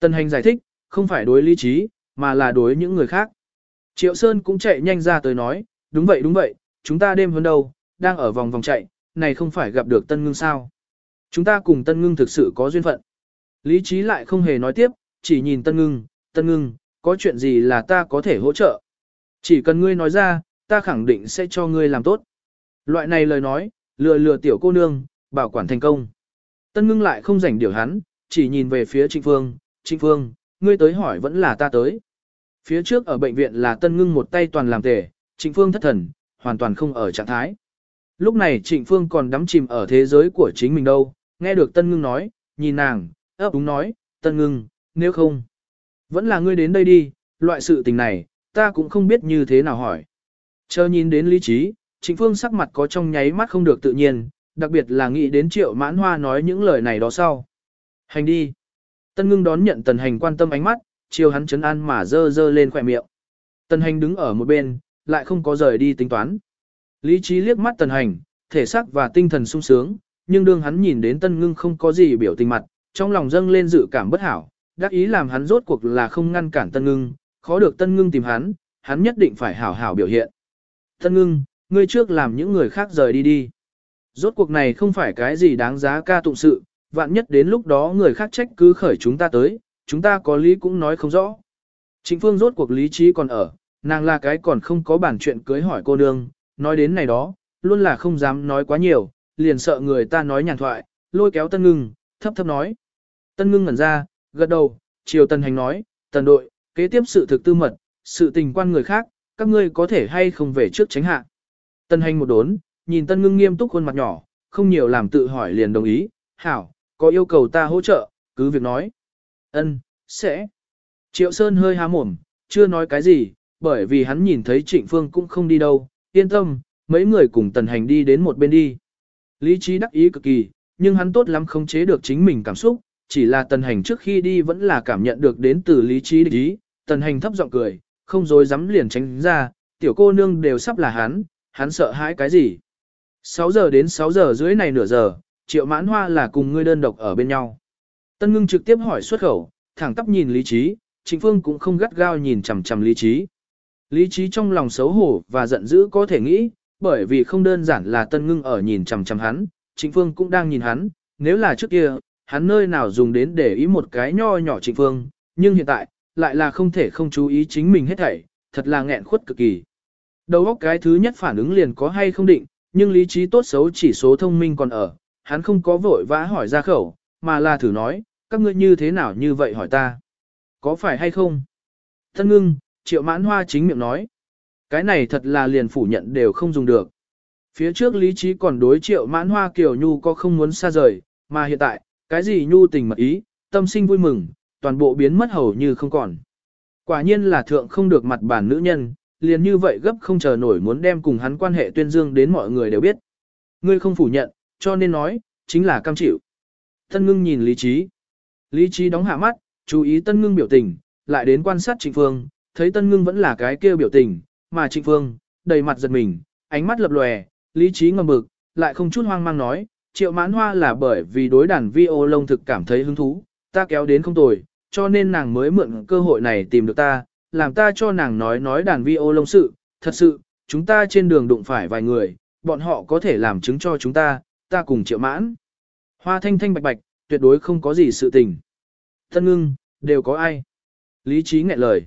Tân hành giải thích, không phải đối lý trí, mà là đối những người khác. Triệu Sơn cũng chạy nhanh ra tới nói, đúng vậy đúng vậy, chúng ta đêm hơn đâu, đang ở vòng vòng chạy, này không phải gặp được tân ngưng sao. Chúng ta cùng tân ngưng thực sự có duyên phận. Lý trí lại không hề nói tiếp, chỉ nhìn tân ngưng, tân ngưng, có chuyện gì là ta có thể hỗ trợ. Chỉ cần ngươi nói ra, ta khẳng định sẽ cho ngươi làm tốt. Loại này lời nói, lừa lừa tiểu cô nương, bảo quản thành công. Tân ngưng lại không rảnh điều hắn, chỉ nhìn về phía Trịnh Phương, Trịnh Phương, ngươi tới hỏi vẫn là ta tới. Phía trước ở bệnh viện là Tân ngưng một tay toàn làm tề, Trịnh Phương thất thần, hoàn toàn không ở trạng thái. Lúc này Trịnh Phương còn đắm chìm ở thế giới của chính mình đâu, nghe được Tân ngưng nói, nhìn nàng, ấp đúng nói, Tân ngưng, nếu không, vẫn là ngươi đến đây đi, loại sự tình này, ta cũng không biết như thế nào hỏi. Chờ nhìn đến lý trí, Trịnh Phương sắc mặt có trong nháy mắt không được tự nhiên, đặc biệt là nghĩ đến triệu mãn hoa nói những lời này đó sau. Hành đi. Tân ngưng đón nhận tần hành quan tâm ánh mắt, chiều hắn chấn an mà dơ dơ lên khỏe miệng. Tần hành đứng ở một bên, lại không có rời đi tính toán. Lý trí liếc mắt tần hành, thể xác và tinh thần sung sướng, nhưng đương hắn nhìn đến tân ngưng không có gì biểu tình mặt, trong lòng dâng lên dự cảm bất hảo, đắc ý làm hắn rốt cuộc là không ngăn cản tân ngưng, khó được tân ngưng tìm hắn, hắn nhất định phải hảo hảo biểu hiện. Tân ngưng, ngươi trước làm những người khác rời đi đi. Rốt cuộc này không phải cái gì đáng giá ca tụng sự, vạn nhất đến lúc đó người khác trách cứ khởi chúng ta tới, chúng ta có lý cũng nói không rõ. Trịnh Phương rốt cuộc lý trí còn ở, nàng là cái còn không có bản chuyện cưới hỏi cô nương, nói đến này đó, luôn là không dám nói quá nhiều, liền sợ người ta nói nhàn thoại, lôi kéo Tân Ngưng, thấp thấp nói. Tân Ngưng ngẩn ra, gật đầu, chiều tần Hành nói, Tần đội, kế tiếp sự thực tư mật, sự tình quan người khác, các ngươi có thể hay không về trước tránh hạ. tần Hành một đốn, nhìn Tân Ngưng nghiêm túc khuôn mặt nhỏ, không nhiều làm tự hỏi liền đồng ý, hảo, có yêu cầu ta hỗ trợ, cứ việc nói. Ân, sẽ. Triệu Sơn hơi há mồm, chưa nói cái gì, bởi vì hắn nhìn thấy Trịnh Phương cũng không đi đâu, yên tâm, mấy người cùng Tần Hành đi đến một bên đi. Lý trí đắc ý cực kỳ, nhưng hắn tốt lắm không chế được chính mình cảm xúc, chỉ là Tần Hành trước khi đi vẫn là cảm nhận được đến từ lý trí địch ý, Tần Hành thấp giọng cười, không dối dám liền tránh ra, tiểu cô nương đều sắp là hắn, hắn sợ hãi cái gì. 6 giờ đến 6 giờ dưới này nửa giờ, triệu mãn hoa là cùng ngươi đơn độc ở bên nhau. Tân ngưng trực tiếp hỏi xuất khẩu, thẳng tắp nhìn lý trí, trịnh phương cũng không gắt gao nhìn chằm chằm lý trí. Lý trí trong lòng xấu hổ và giận dữ có thể nghĩ, bởi vì không đơn giản là tân ngưng ở nhìn chằm chằm hắn, trịnh phương cũng đang nhìn hắn, nếu là trước kia, hắn nơi nào dùng đến để ý một cái nho nhỏ trịnh phương, nhưng hiện tại, lại là không thể không chú ý chính mình hết thảy, thật là nghẹn khuất cực kỳ. Đầu óc cái thứ nhất phản ứng liền có hay không định, nhưng lý trí tốt xấu chỉ số thông minh còn ở, hắn không có vội vã hỏi ra khẩu, mà là thử nói, các ngươi như thế nào như vậy hỏi ta. Có phải hay không? Thân ngưng, triệu mãn hoa chính miệng nói. Cái này thật là liền phủ nhận đều không dùng được. Phía trước lý trí còn đối triệu mãn hoa kiểu nhu có không muốn xa rời, mà hiện tại, cái gì nhu tình mật ý, tâm sinh vui mừng, toàn bộ biến mất hầu như không còn. Quả nhiên là thượng không được mặt bản nữ nhân, liền như vậy gấp không chờ nổi muốn đem cùng hắn quan hệ tuyên dương đến mọi người đều biết. Ngươi không phủ nhận, cho nên nói, chính là cam chịu. Tân ngưng nhìn lý trí. Lý trí đóng hạ mắt, chú ý tân ngưng biểu tình, lại đến quan sát trịnh phương, thấy tân ngưng vẫn là cái kia biểu tình, mà trịnh phương, đầy mặt giật mình, ánh mắt lập lòe, lý trí ngầm bực, lại không chút hoang mang nói, triệu mãn hoa là bởi vì đối đàn vi ô lông thực cảm thấy hứng thú, ta kéo đến không tồi, cho nên nàng mới mượn cơ hội này tìm được ta, làm ta cho nàng nói nói đàn vi ô lông sự, thật sự, chúng ta trên đường đụng phải vài người, bọn họ có thể làm chứng cho chúng ta, ta cùng triệu mãn. Hoa thanh thanh bạch bạch, tuyệt đối không có gì sự tình. Tân ngưng, đều có ai? Lý trí nghẹn lời.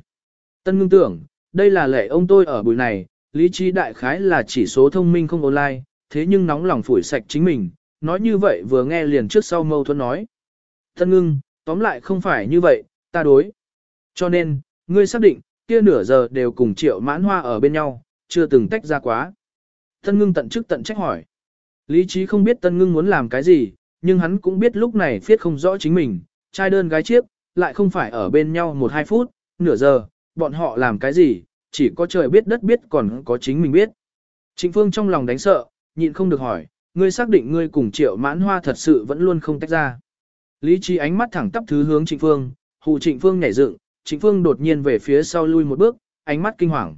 Tân ngưng tưởng, đây là lệ ông tôi ở buổi này, lý trí đại khái là chỉ số thông minh không online, thế nhưng nóng lòng phủi sạch chính mình, nói như vậy vừa nghe liền trước sau mâu thuẫn nói. Tân ngưng, tóm lại không phải như vậy, ta đối. Cho nên, ngươi xác định, kia nửa giờ đều cùng triệu mãn hoa ở bên nhau, chưa từng tách ra quá. Tân ngưng tận chức tận trách hỏi. Lý trí không biết tân ngưng muốn làm cái gì, nhưng hắn cũng biết lúc này phiết không rõ chính mình, trai đơn gái chiếc, lại không phải ở bên nhau một hai phút, nửa giờ, bọn họ làm cái gì, chỉ có trời biết đất biết còn có chính mình biết. Trịnh Phương trong lòng đánh sợ, nhịn không được hỏi, ngươi xác định ngươi cùng triệu mãn hoa thật sự vẫn luôn không tách ra. Lý trí ánh mắt thẳng tắp thứ hướng Trịnh Phương, hù Trịnh Phương nhảy dựng, Trịnh Phương đột nhiên về phía sau lui một bước, ánh mắt kinh hoàng.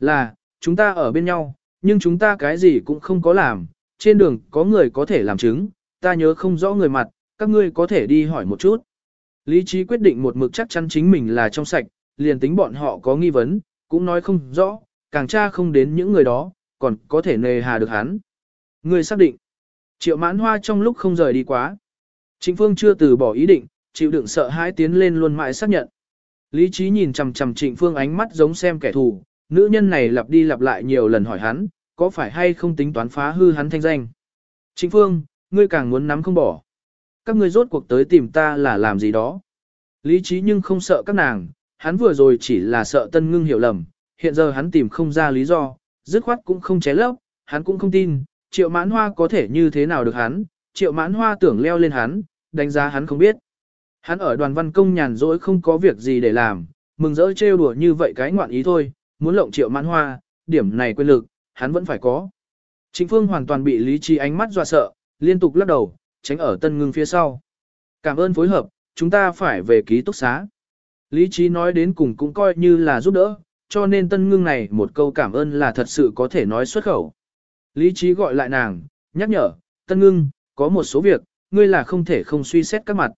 Là, chúng ta ở bên nhau, nhưng chúng ta cái gì cũng không có làm, trên đường có người có thể làm chứng, ta nhớ không rõ người mặt, các ngươi có thể đi hỏi một chút. Lý trí quyết định một mực chắc chắn chính mình là trong sạch, liền tính bọn họ có nghi vấn, cũng nói không rõ, càng tra không đến những người đó, còn có thể nề hà được hắn. Ngươi xác định, triệu mãn hoa trong lúc không rời đi quá. Trịnh Phương chưa từ bỏ ý định, chịu đựng sợ hãi tiến lên luôn mãi xác nhận. Lý trí nhìn chằm chằm Trịnh Phương ánh mắt giống xem kẻ thù, nữ nhân này lặp đi lặp lại nhiều lần hỏi hắn, có phải hay không tính toán phá hư hắn thanh danh. Trịnh Phương, ngươi càng muốn nắm không bỏ. Các ngươi rốt cuộc tới tìm ta là làm gì đó. Lý trí nhưng không sợ các nàng, hắn vừa rồi chỉ là sợ tân ngưng hiểu lầm, hiện giờ hắn tìm không ra lý do, dứt khoát cũng không ché lấp, hắn cũng không tin, triệu mãn hoa có thể như thế nào được hắn, triệu mãn hoa tưởng leo lên hắn, đánh giá hắn không biết. Hắn ở đoàn văn công nhàn rỗi không có việc gì để làm, mừng rỡ trêu đùa như vậy cái ngoạn ý thôi, muốn lộng triệu mãn hoa, điểm này quyền lực, hắn vẫn phải có. Trịnh Phương hoàn toàn bị lý trí ánh mắt dọa sợ, liên tục lắc đầu, tránh ở tân ngưng phía sau. Cảm ơn phối hợp, chúng ta phải về ký túc xá. Lý trí nói đến cùng cũng coi như là giúp đỡ, cho nên tân ngưng này một câu cảm ơn là thật sự có thể nói xuất khẩu. Lý trí gọi lại nàng, nhắc nhở, tân ngưng, có một số việc, ngươi là không thể không suy xét các mặt.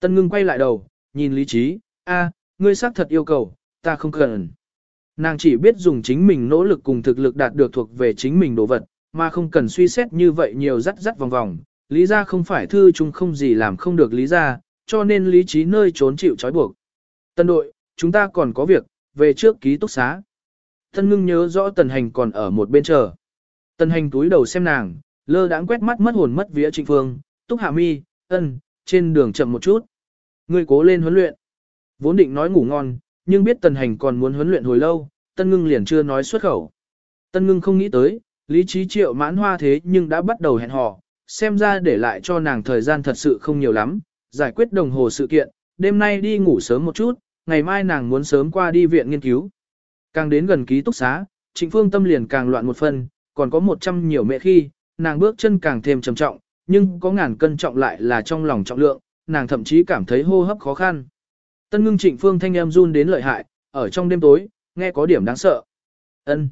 Tân ngưng quay lại đầu, nhìn lý trí, a, ngươi xác thật yêu cầu, ta không cần. Nàng chỉ biết dùng chính mình nỗ lực cùng thực lực đạt được thuộc về chính mình đồ vật, mà không cần suy xét như vậy nhiều rắt rắt vòng vòng. Lý ra không phải thư chúng không gì làm không được lý ra, cho nên lý trí nơi trốn chịu trói buộc. Tân đội, chúng ta còn có việc, về trước ký túc xá. Tân ngưng nhớ rõ tần hành còn ở một bên chờ. Tần hành túi đầu xem nàng, lơ đãng quét mắt mất hồn mất vía trịnh phương, túc hạ mi, ân, trên đường chậm một chút. Ngươi cố lên huấn luyện. Vốn định nói ngủ ngon, nhưng biết tần hành còn muốn huấn luyện hồi lâu, tân ngưng liền chưa nói xuất khẩu. Tân ngưng không nghĩ tới, lý trí triệu mãn hoa thế nhưng đã bắt đầu hẹn hò, xem ra để lại cho nàng thời gian thật sự không nhiều lắm, giải quyết đồng hồ sự kiện, đêm nay đi ngủ sớm một chút, ngày mai nàng muốn sớm qua đi viện nghiên cứu. Càng đến gần ký túc xá, trịnh phương tâm liền càng loạn một phần, còn có một trăm nhiều mẹ khi, nàng bước chân càng thêm trầm trọng, nhưng có ngàn cân trọng lại là trong lòng trọng lượng, nàng thậm chí cảm thấy hô hấp khó khăn. Tân ngưng trịnh phương thanh em run đến lợi hại, ở trong đêm tối, nghe có điểm đáng sợ. ân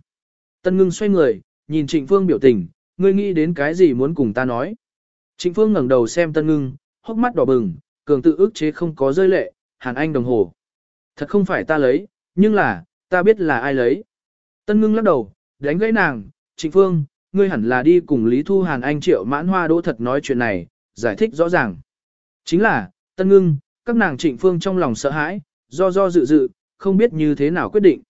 Tân ngưng xoay người, nhìn trịnh phương biểu tình, ngươi nghĩ đến cái gì muốn cùng ta nói. Trịnh phương ngẩng đầu xem tân ngưng, hốc mắt đỏ bừng, cường tự ức chế không có rơi lệ, hàn anh đồng hồ. Thật không phải ta lấy, nhưng là, ta biết là ai lấy. Tân ngưng lắc đầu, đánh gãy nàng, trịnh phương, ngươi hẳn là đi cùng Lý Thu Hàn Anh triệu mãn hoa đỗ thật nói chuyện này, giải thích rõ ràng. Chính là, tân ngưng, các nàng trịnh phương trong lòng sợ hãi, do do dự dự, không biết như thế nào quyết định.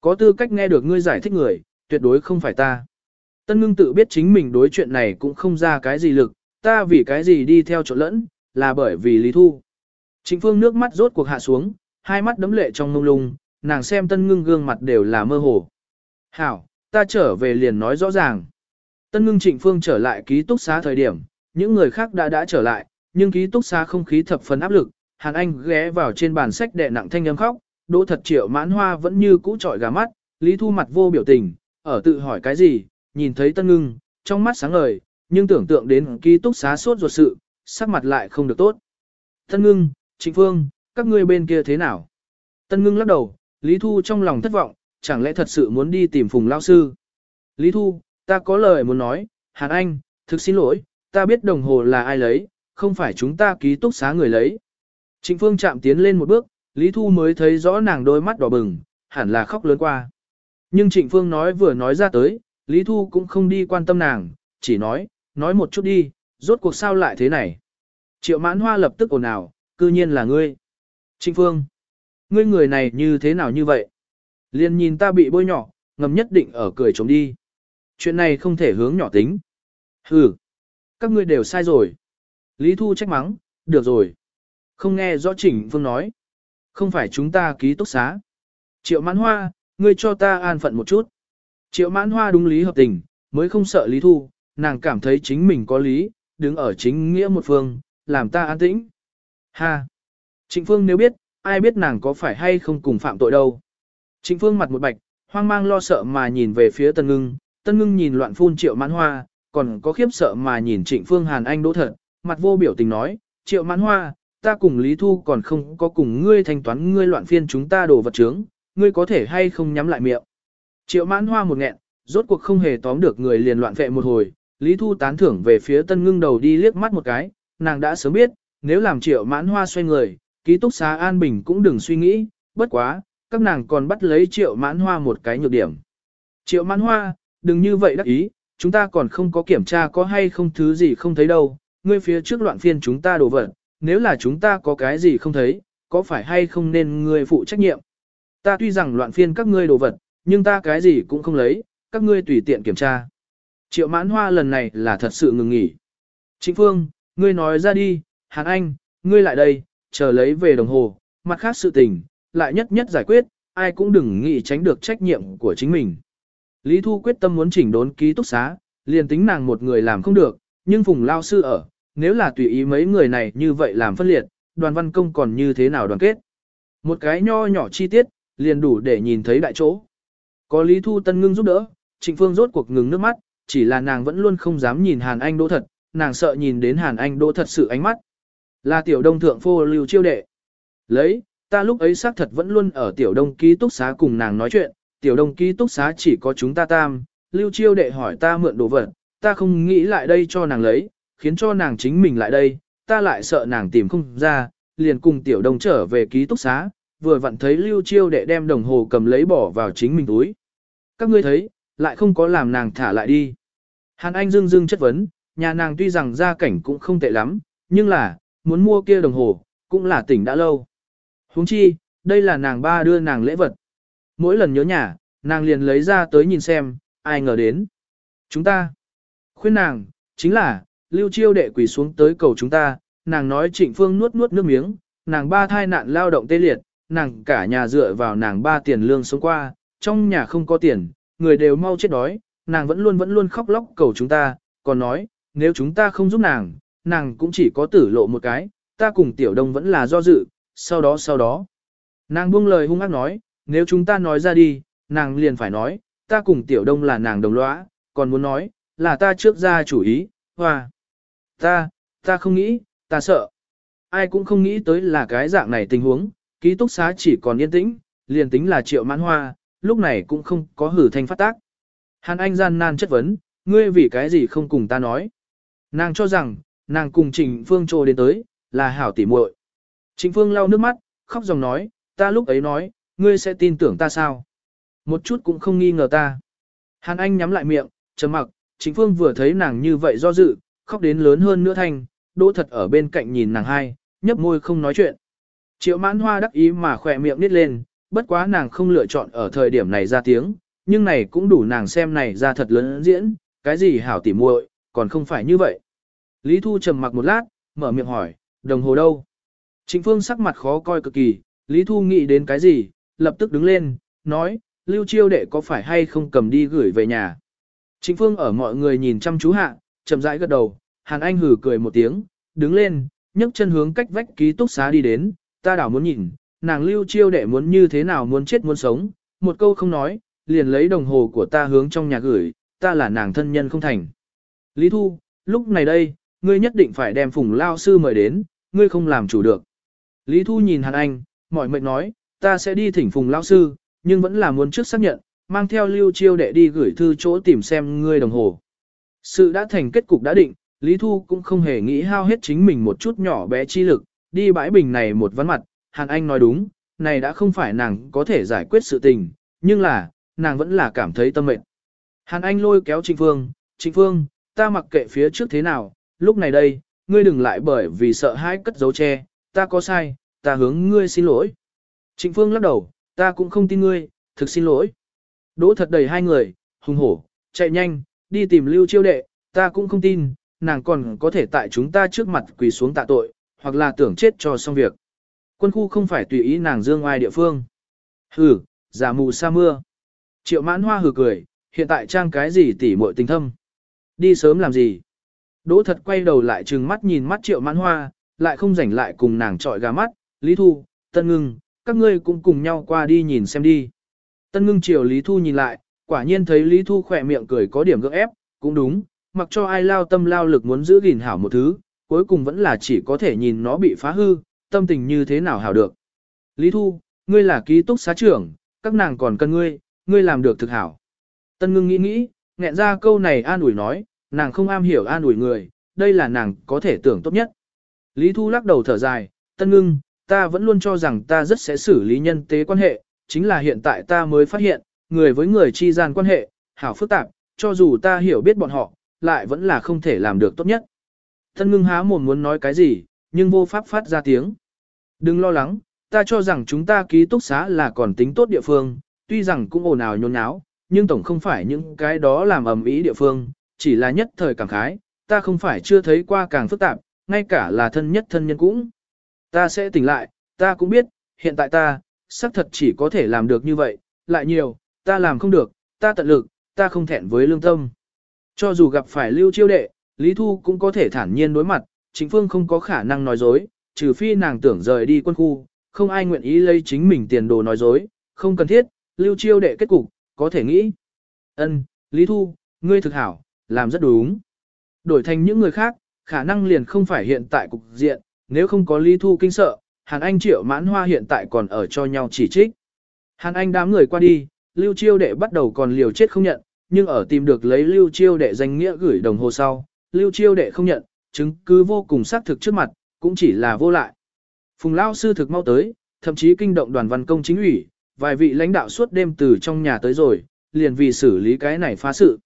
Có tư cách nghe được ngươi giải thích người, tuyệt đối không phải ta. Tân ngưng tự biết chính mình đối chuyện này cũng không ra cái gì lực, ta vì cái gì đi theo chỗ lẫn, là bởi vì Lý Thu. Trịnh Phương nước mắt rốt cuộc hạ xuống, hai mắt đấm lệ trong mông lung, nàng xem tân ngưng gương mặt đều là mơ hồ. Hảo, ta trở về liền nói rõ ràng. Tân ngưng trịnh phương trở lại ký túc xá thời điểm, những người khác đã đã trở lại, nhưng ký túc xá không khí thập phần áp lực, Hàn Anh ghé vào trên bàn sách đệ nặng thanh âm khóc, đỗ thật triệu mãn hoa vẫn như cũ trọi gà mắt, Lý Thu mặt vô biểu tình, ở tự hỏi cái gì, nhìn thấy tân ngưng, trong mắt sáng ngời, nhưng tưởng tượng đến ký túc xá suốt ruột sự, sắc mặt lại không được tốt. Tân ngưng, trịnh phương, các ngươi bên kia thế nào? Tân ngưng lắc đầu, Lý Thu trong lòng thất vọng, chẳng lẽ thật sự muốn đi tìm Phùng Lao Sư? Lý Thu, ta có lời muốn nói, Hàn Anh, thực xin lỗi, ta biết đồng hồ là ai lấy, không phải chúng ta ký túc xá người lấy. Trịnh Phương chạm tiến lên một bước, Lý Thu mới thấy rõ nàng đôi mắt đỏ bừng, hẳn là khóc lớn qua. Nhưng Trịnh Phương nói vừa nói ra tới, Lý Thu cũng không đi quan tâm nàng, chỉ nói, nói một chút đi, rốt cuộc sao lại thế này. Triệu mãn hoa lập tức ồn ào, cư nhiên là ngươi. Trịnh Phương, ngươi người này như thế nào như vậy? Liên nhìn ta bị bôi nhỏ, ngầm nhất định ở cười chống đi. Chuyện này không thể hướng nhỏ tính. Hừ, các ngươi đều sai rồi. Lý Thu trách mắng, được rồi. Không nghe rõ chỉnh Phương nói. Không phải chúng ta ký túc xá. Triệu mãn hoa, ngươi cho ta an phận một chút. Triệu mãn hoa đúng lý hợp tình, mới không sợ Lý Thu, nàng cảm thấy chính mình có lý, đứng ở chính nghĩa một phương, làm ta an tĩnh. Ha! Trịnh Phương nếu biết, ai biết nàng có phải hay không cùng phạm tội đâu. Trịnh Phương mặt một bạch, hoang mang lo sợ mà nhìn về phía Tân Ngưng, Tân Ngưng nhìn loạn phun Triệu Mãn Hoa, còn có khiếp sợ mà nhìn Trịnh Phương Hàn Anh đỗ thật, mặt vô biểu tình nói, Triệu Mãn Hoa, ta cùng Lý Thu còn không có cùng ngươi thanh toán ngươi loạn phiên chúng ta đổ vật trướng, ngươi có thể hay không nhắm lại miệng. Triệu Mãn Hoa một nghẹn, rốt cuộc không hề tóm được người liền loạn vệ một hồi, Lý Thu tán thưởng về phía Tân Ngưng đầu đi liếc mắt một cái, nàng đã sớm biết, nếu làm Triệu Mãn Hoa xoay người, ký túc xá An Bình cũng đừng suy nghĩ, bất quá, các nàng còn bắt lấy Triệu Mãn Hoa một cái nhược điểm. Triệu Mãn Hoa, đừng như vậy đắc ý, chúng ta còn không có kiểm tra có hay không thứ gì không thấy đâu, ngươi phía trước loạn phiên chúng ta đổ vật, nếu là chúng ta có cái gì không thấy, có phải hay không nên ngươi phụ trách nhiệm. Ta tuy rằng loạn phiên các ngươi đồ vật, nhưng ta cái gì cũng không lấy, các ngươi tùy tiện kiểm tra. Triệu mãn hoa lần này là thật sự ngừng nghỉ. Trịnh Phương, ngươi nói ra đi, Hàn Anh, ngươi lại đây, chờ lấy về đồng hồ, mặt khác sự tình, lại nhất nhất giải quyết, ai cũng đừng nghĩ tránh được trách nhiệm của chính mình. Lý Thu quyết tâm muốn chỉnh đốn ký túc xá, liền tính nàng một người làm không được, nhưng Phùng Lao Sư ở, nếu là tùy ý mấy người này như vậy làm phân liệt, đoàn văn công còn như thế nào đoàn kết. Một cái nho nhỏ chi tiết, liền đủ để nhìn thấy đại chỗ. Có Lý Thu Tân ngưng giúp đỡ, Trịnh Phương rốt cuộc ngừng nước mắt, chỉ là nàng vẫn luôn không dám nhìn Hàn Anh Đỗ thật, nàng sợ nhìn đến Hàn Anh Đỗ thật sự ánh mắt. Là tiểu đông thượng phô lưu chiêu đệ. Lấy, ta lúc ấy xác thật vẫn luôn ở tiểu đông ký túc xá cùng nàng nói chuyện, tiểu đông ký túc xá chỉ có chúng ta tam, lưu chiêu đệ hỏi ta mượn đồ vật, ta không nghĩ lại đây cho nàng lấy, khiến cho nàng chính mình lại đây, ta lại sợ nàng tìm không ra, liền cùng tiểu đông trở về ký túc xá, vừa vặn thấy lưu chiêu đệ đem đồng hồ cầm lấy bỏ vào chính mình túi. Các ngươi thấy, lại không có làm nàng thả lại đi. Hàn Anh dưng dưng chất vấn, nhà nàng tuy rằng gia cảnh cũng không tệ lắm, nhưng là, muốn mua kia đồng hồ, cũng là tỉnh đã lâu huống chi, đây là nàng ba đưa nàng lễ vật. Mỗi lần nhớ nhà, nàng liền lấy ra tới nhìn xem, ai ngờ đến. Chúng ta, khuyên nàng, chính là, lưu chiêu đệ quỳ xuống tới cầu chúng ta, nàng nói trịnh phương nuốt nuốt nước miếng, nàng ba thai nạn lao động tê liệt, nàng cả nhà dựa vào nàng ba tiền lương sống qua, trong nhà không có tiền, người đều mau chết đói, nàng vẫn luôn vẫn luôn khóc lóc cầu chúng ta, còn nói, nếu chúng ta không giúp nàng, nàng cũng chỉ có tử lộ một cái, ta cùng tiểu đông vẫn là do dự, sau đó sau đó. Nàng buông lời hung ác nói, nếu chúng ta nói ra đi, nàng liền phải nói, ta cùng tiểu đông là nàng đồng lõa, còn muốn nói, là ta trước ra chủ ý, hoa. Ta, ta không nghĩ, ta sợ. Ai cũng không nghĩ tới là cái dạng này tình huống, ký túc xá chỉ còn yên tĩnh, liền tính là triệu mãn hoa, lúc này cũng không có hử thanh phát tác. Hàn Anh gian nan chất vấn, ngươi vì cái gì không cùng ta nói. Nàng cho rằng, nàng cùng trình Phương trô đến tới, là hảo tỉ muội. Trịnh Phương lau nước mắt, khóc dòng nói, ta lúc ấy nói, ngươi sẽ tin tưởng ta sao? Một chút cũng không nghi ngờ ta. Hàn Anh nhắm lại miệng, trầm mặc, Trịnh Phương vừa thấy nàng như vậy do dự, khóc đến lớn hơn nữa thanh, đỗ thật ở bên cạnh nhìn nàng hai, nhấp môi không nói chuyện. Triệu mãn hoa đắc ý mà khỏe miệng nít lên, bất quá nàng không lựa chọn ở thời điểm này ra tiếng, nhưng này cũng đủ nàng xem này ra thật lớn diễn, cái gì hảo tỉ muội, còn không phải như vậy. Lý Thu trầm mặc một lát, mở miệng hỏi, đồng hồ đâu? Trịnh Phương sắc mặt khó coi cực kỳ, Lý Thu nghĩ đến cái gì, lập tức đứng lên, nói, Lưu Chiêu đệ có phải hay không cầm đi gửi về nhà. Trịnh Phương ở mọi người nhìn chăm chú hạ, chậm rãi gật đầu, Hàn Anh hử cười một tiếng, đứng lên, nhấc chân hướng cách vách ký túc xá đi đến, ta đảo muốn nhìn, nàng Lưu Chiêu đệ muốn như thế nào muốn chết muốn sống, một câu không nói, liền lấy đồng hồ của ta hướng trong nhà gửi, ta là nàng thân nhân không thành. Lý Thu, lúc này đây, ngươi nhất định phải đem phùng lao sư mời đến, ngươi không làm chủ được. Lý Thu nhìn Hàn Anh, mỏi mệt nói, ta sẽ đi thỉnh phùng Lão sư, nhưng vẫn là muốn trước xác nhận, mang theo lưu chiêu đệ đi gửi thư chỗ tìm xem ngươi đồng hồ. Sự đã thành kết cục đã định, Lý Thu cũng không hề nghĩ hao hết chính mình một chút nhỏ bé chi lực, đi bãi bình này một vấn mặt, Hàn Anh nói đúng, này đã không phải nàng có thể giải quyết sự tình, nhưng là, nàng vẫn là cảm thấy tâm mệnh. Hàn Anh lôi kéo Trịnh Phương, Trịnh Phương, ta mặc kệ phía trước thế nào, lúc này đây, ngươi đừng lại bởi vì sợ hãi cất dấu che, ta có sai, ta hướng ngươi xin lỗi. Trịnh Phương lắc đầu, ta cũng không tin ngươi, thực xin lỗi. Đỗ thật đầy hai người, hùng hổ, chạy nhanh, đi tìm lưu chiêu đệ, ta cũng không tin, nàng còn có thể tại chúng ta trước mặt quỳ xuống tạ tội, hoặc là tưởng chết cho xong việc. Quân khu không phải tùy ý nàng dương ngoài địa phương. Hừ, giả mù sa mưa. Triệu mãn hoa hừ cười, hiện tại trang cái gì tỉ muội tình thâm. Đi sớm làm gì? Đỗ thật quay đầu lại trừng mắt nhìn mắt triệu mãn hoa, lại không rảnh lại cùng nàng trọi gà mắt, Lý Thu, Tân Ngưng, các ngươi cũng cùng nhau qua đi nhìn xem đi. Tân Ngưng chiều Lý Thu nhìn lại, quả nhiên thấy Lý Thu khỏe miệng cười có điểm gượng ép, cũng đúng, mặc cho ai lao tâm lao lực muốn giữ gìn hảo một thứ, cuối cùng vẫn là chỉ có thể nhìn nó bị phá hư, tâm tình như thế nào hảo được. Lý Thu, ngươi là ký túc xá trưởng, các nàng còn cần ngươi, ngươi làm được thực hảo. Tân ngưng nghĩ nghĩ, nghẹn ra câu này an ủi nói, nàng không am hiểu an ủi người, đây là nàng có thể tưởng tốt nhất. Lý Thu lắc đầu thở dài, Tân ngưng, ta vẫn luôn cho rằng ta rất sẽ xử lý nhân tế quan hệ, chính là hiện tại ta mới phát hiện, người với người chi gian quan hệ, hảo phức tạp, cho dù ta hiểu biết bọn họ, lại vẫn là không thể làm được tốt nhất. Tân ngưng há mồm muốn nói cái gì, nhưng vô pháp phát ra tiếng. Đừng lo lắng, ta cho rằng chúng ta ký túc xá là còn tính tốt địa phương, tuy rằng cũng ồn ào nhốn nháo, nhưng tổng không phải những cái đó làm ầm ĩ địa phương, chỉ là nhất thời cảm khái, ta không phải chưa thấy qua càng phức tạp, ngay cả là thân nhất thân nhân cũng. Ta sẽ tỉnh lại, ta cũng biết, hiện tại ta, xác thật chỉ có thể làm được như vậy, lại nhiều, ta làm không được, ta tận lực, ta không thẹn với lương tâm. Cho dù gặp phải lưu chiêu đệ, Lý Thu cũng có thể thản nhiên đối mặt, chính phương không có khả năng nói dối, trừ phi nàng tưởng rời đi quân khu, không ai nguyện ý lấy chính mình tiền đồ nói dối, không cần thiết, lưu chiêu đệ kết cục, có thể nghĩ. ân Lý Thu, ngươi thực hảo, làm rất đúng. Đổi thành những người khác, khả năng liền không phải hiện tại cục diện, nếu không có Lý Thu kinh sợ, Hàn Anh triệu mãn hoa hiện tại còn ở cho nhau chỉ trích. Hàn Anh đám người qua đi, Lưu Chiêu Đệ bắt đầu còn liều chết không nhận, nhưng ở tìm được lấy Lưu Chiêu Đệ danh nghĩa gửi đồng hồ sau, Lưu Chiêu Đệ không nhận, chứng cứ vô cùng xác thực trước mặt, cũng chỉ là vô lại. Phùng Lao sư thực mau tới, thậm chí kinh động đoàn văn công chính ủy, vài vị lãnh đạo suốt đêm từ trong nhà tới rồi, liền vì xử lý cái này phá sự.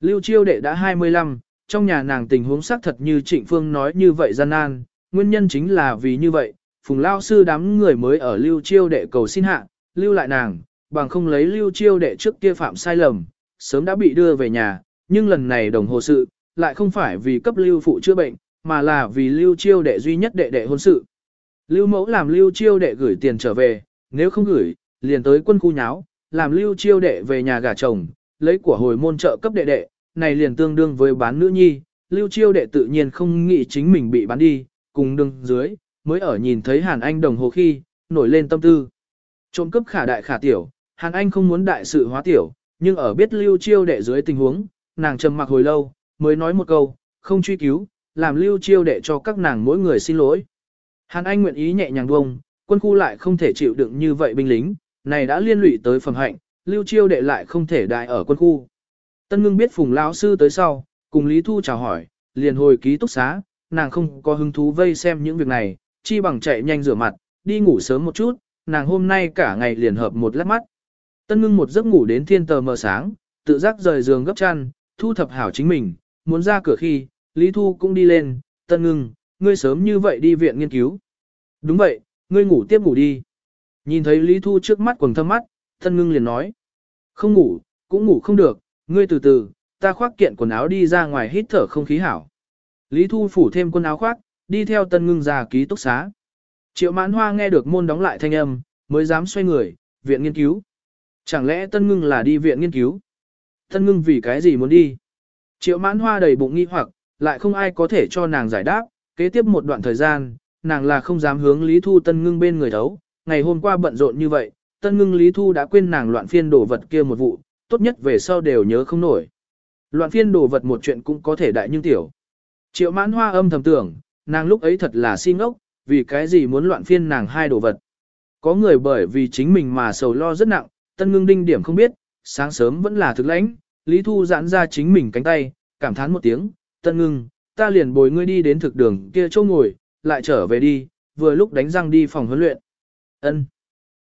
Lưu Chiêu Đệ đã 25, trong nhà nàng tình huống xác thật như Trịnh Phương nói như vậy gian nan, nguyên nhân chính là vì như vậy, Phùng Lao sư đám người mới ở Lưu Chiêu Đệ cầu xin hạ, lưu lại nàng, bằng không lấy Lưu Chiêu Đệ trước kia phạm sai lầm, sớm đã bị đưa về nhà, nhưng lần này đồng hồ sự, lại không phải vì cấp Lưu phụ chữa bệnh, mà là vì Lưu Chiêu Đệ duy nhất đệ đệ hôn sự. Lưu mẫu làm Lưu Chiêu Đệ gửi tiền trở về, nếu không gửi, liền tới quân khu nháo, làm Lưu Chiêu Đệ về nhà gả chồng, lấy của hồi môn trợ cấp đệ đệ, này liền tương đương với bán nữ nhi, Lưu Chiêu Đệ tự nhiên không nghĩ chính mình bị bán đi, cùng đường dưới, mới ở nhìn thấy Hàn Anh đồng hồ khi, nổi lên tâm tư. Trộm cướp khả đại khả tiểu, Hàn Anh không muốn đại sự hóa tiểu, nhưng ở biết lưu chiêu đệ dưới tình huống, nàng trầm mặc hồi lâu, mới nói một câu, không truy cứu, làm lưu chiêu đệ cho các nàng mỗi người xin lỗi. Hàn Anh nguyện ý nhẹ nhàng buông, quân khu lại không thể chịu đựng như vậy binh lính, này đã liên lụy tới phẩm hạnh, lưu chiêu đệ lại không thể đại ở quân khu. Tân ngưng biết phùng lão sư tới sau, cùng Lý Thu chào hỏi, liền hồi ký túc xá, nàng không có hứng thú vây xem những việc này, chi bằng chạy nhanh rửa mặt, đi ngủ sớm một chút, nàng hôm nay cả ngày liền hợp một lát mắt. Tân ngưng một giấc ngủ đến thiên tờ mờ sáng, tự giác rời giường gấp chăn, thu thập hảo chính mình, muốn ra cửa khi, Lý Thu cũng đi lên, tân ngưng, ngươi sớm như vậy đi viện nghiên cứu. Đúng vậy, ngươi ngủ tiếp ngủ đi. Nhìn thấy Lý Thu trước mắt quầng thâm mắt, tân ngưng liền nói. Không ngủ, cũng ngủ không được, ngươi từ từ, ta khoác kiện quần áo đi ra ngoài hít thở không khí hảo. Lý Thu phủ thêm quần áo khoác, đi theo tân ngưng ra ký túc xá. Triệu mãn hoa nghe được môn đóng lại thanh âm, mới dám xoay người, viện nghiên cứu. Chẳng lẽ tân ngưng là đi viện nghiên cứu? Tân ngưng vì cái gì muốn đi? Triệu mãn hoa đầy bụng nghi hoặc, lại không ai có thể cho nàng giải đáp. Kế tiếp một đoạn thời gian, nàng là không dám hướng Lý Thu tân ngưng bên người thấu. Ngày hôm qua bận rộn như vậy, tân ngưng Lý Thu đã quên nàng loạn phiên đổ vật kia một vụ, tốt nhất về sau đều nhớ không nổi. Loạn phiên đổ vật một chuyện cũng có thể đại nhưng tiểu. Triệu mãn hoa âm thầm tưởng, nàng lúc ấy thật là si ngốc, vì cái gì muốn loạn phiên nàng hai đồ vật. Có người bởi vì chính mình mà sầu lo rất nặng, tân ngưng đinh điểm không biết, sáng sớm vẫn là thực lãnh, Lý Thu giãn ra chính mình cánh tay, cảm thán một tiếng, tân ngưng, ta liền bồi ngươi đi đến thực đường kia chỗ ngồi, lại trở về đi, vừa lúc đánh răng đi phòng huấn luyện. ân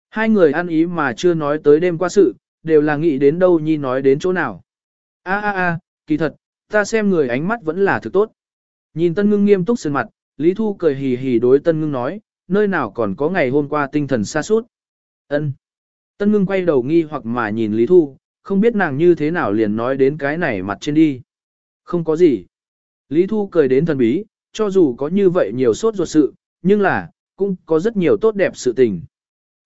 Hai người ăn ý mà chưa nói tới đêm qua sự, đều là nghĩ đến đâu nhi nói đến chỗ nào. a a a kỳ thật, ta xem người ánh mắt vẫn là thực tốt. Nhìn tân ngưng nghiêm túc sườn mặt, Lý Thu cười hì hì đối Tân Ngưng nói, nơi nào còn có ngày hôm qua tinh thần xa suốt. Ân. Tân Ngưng quay đầu nghi hoặc mà nhìn Lý Thu, không biết nàng như thế nào liền nói đến cái này mặt trên đi. Không có gì. Lý Thu cười đến thần bí, cho dù có như vậy nhiều sốt ruột sự, nhưng là, cũng có rất nhiều tốt đẹp sự tình.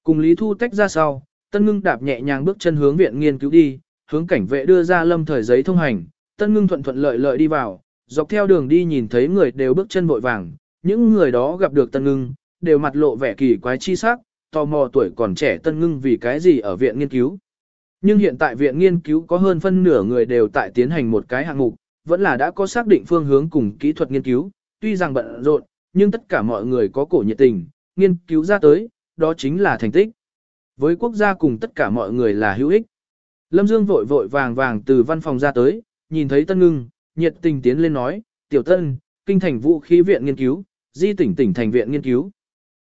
Cùng Lý Thu tách ra sau, Tân Ngưng đạp nhẹ nhàng bước chân hướng viện nghiên cứu đi, hướng cảnh vệ đưa ra lâm thời giấy thông hành, Tân Ngưng thuận thuận lợi lợi đi vào, dọc theo đường đi nhìn thấy người đều bước chân vội vàng, những người đó gặp được Tân Ngưng, đều mặt lộ vẻ kỳ quái chi sắc, tò mò tuổi còn trẻ Tân Ngưng vì cái gì ở viện nghiên cứu. Nhưng hiện tại viện nghiên cứu có hơn phân nửa người đều tại tiến hành một cái hạng mục, vẫn là đã có xác định phương hướng cùng kỹ thuật nghiên cứu, tuy rằng bận rộn, nhưng tất cả mọi người có cổ nhiệt tình, nghiên cứu ra tới, đó chính là thành tích. Với quốc gia cùng tất cả mọi người là hữu ích. Lâm Dương vội vội vàng vàng từ văn phòng ra tới, nhìn thấy Tân Ngưng, nhiệt tình tiến lên nói, Tiểu Tân, kinh thành vũ khí viện nghiên cứu, di tỉnh tỉnh thành viện nghiên cứu.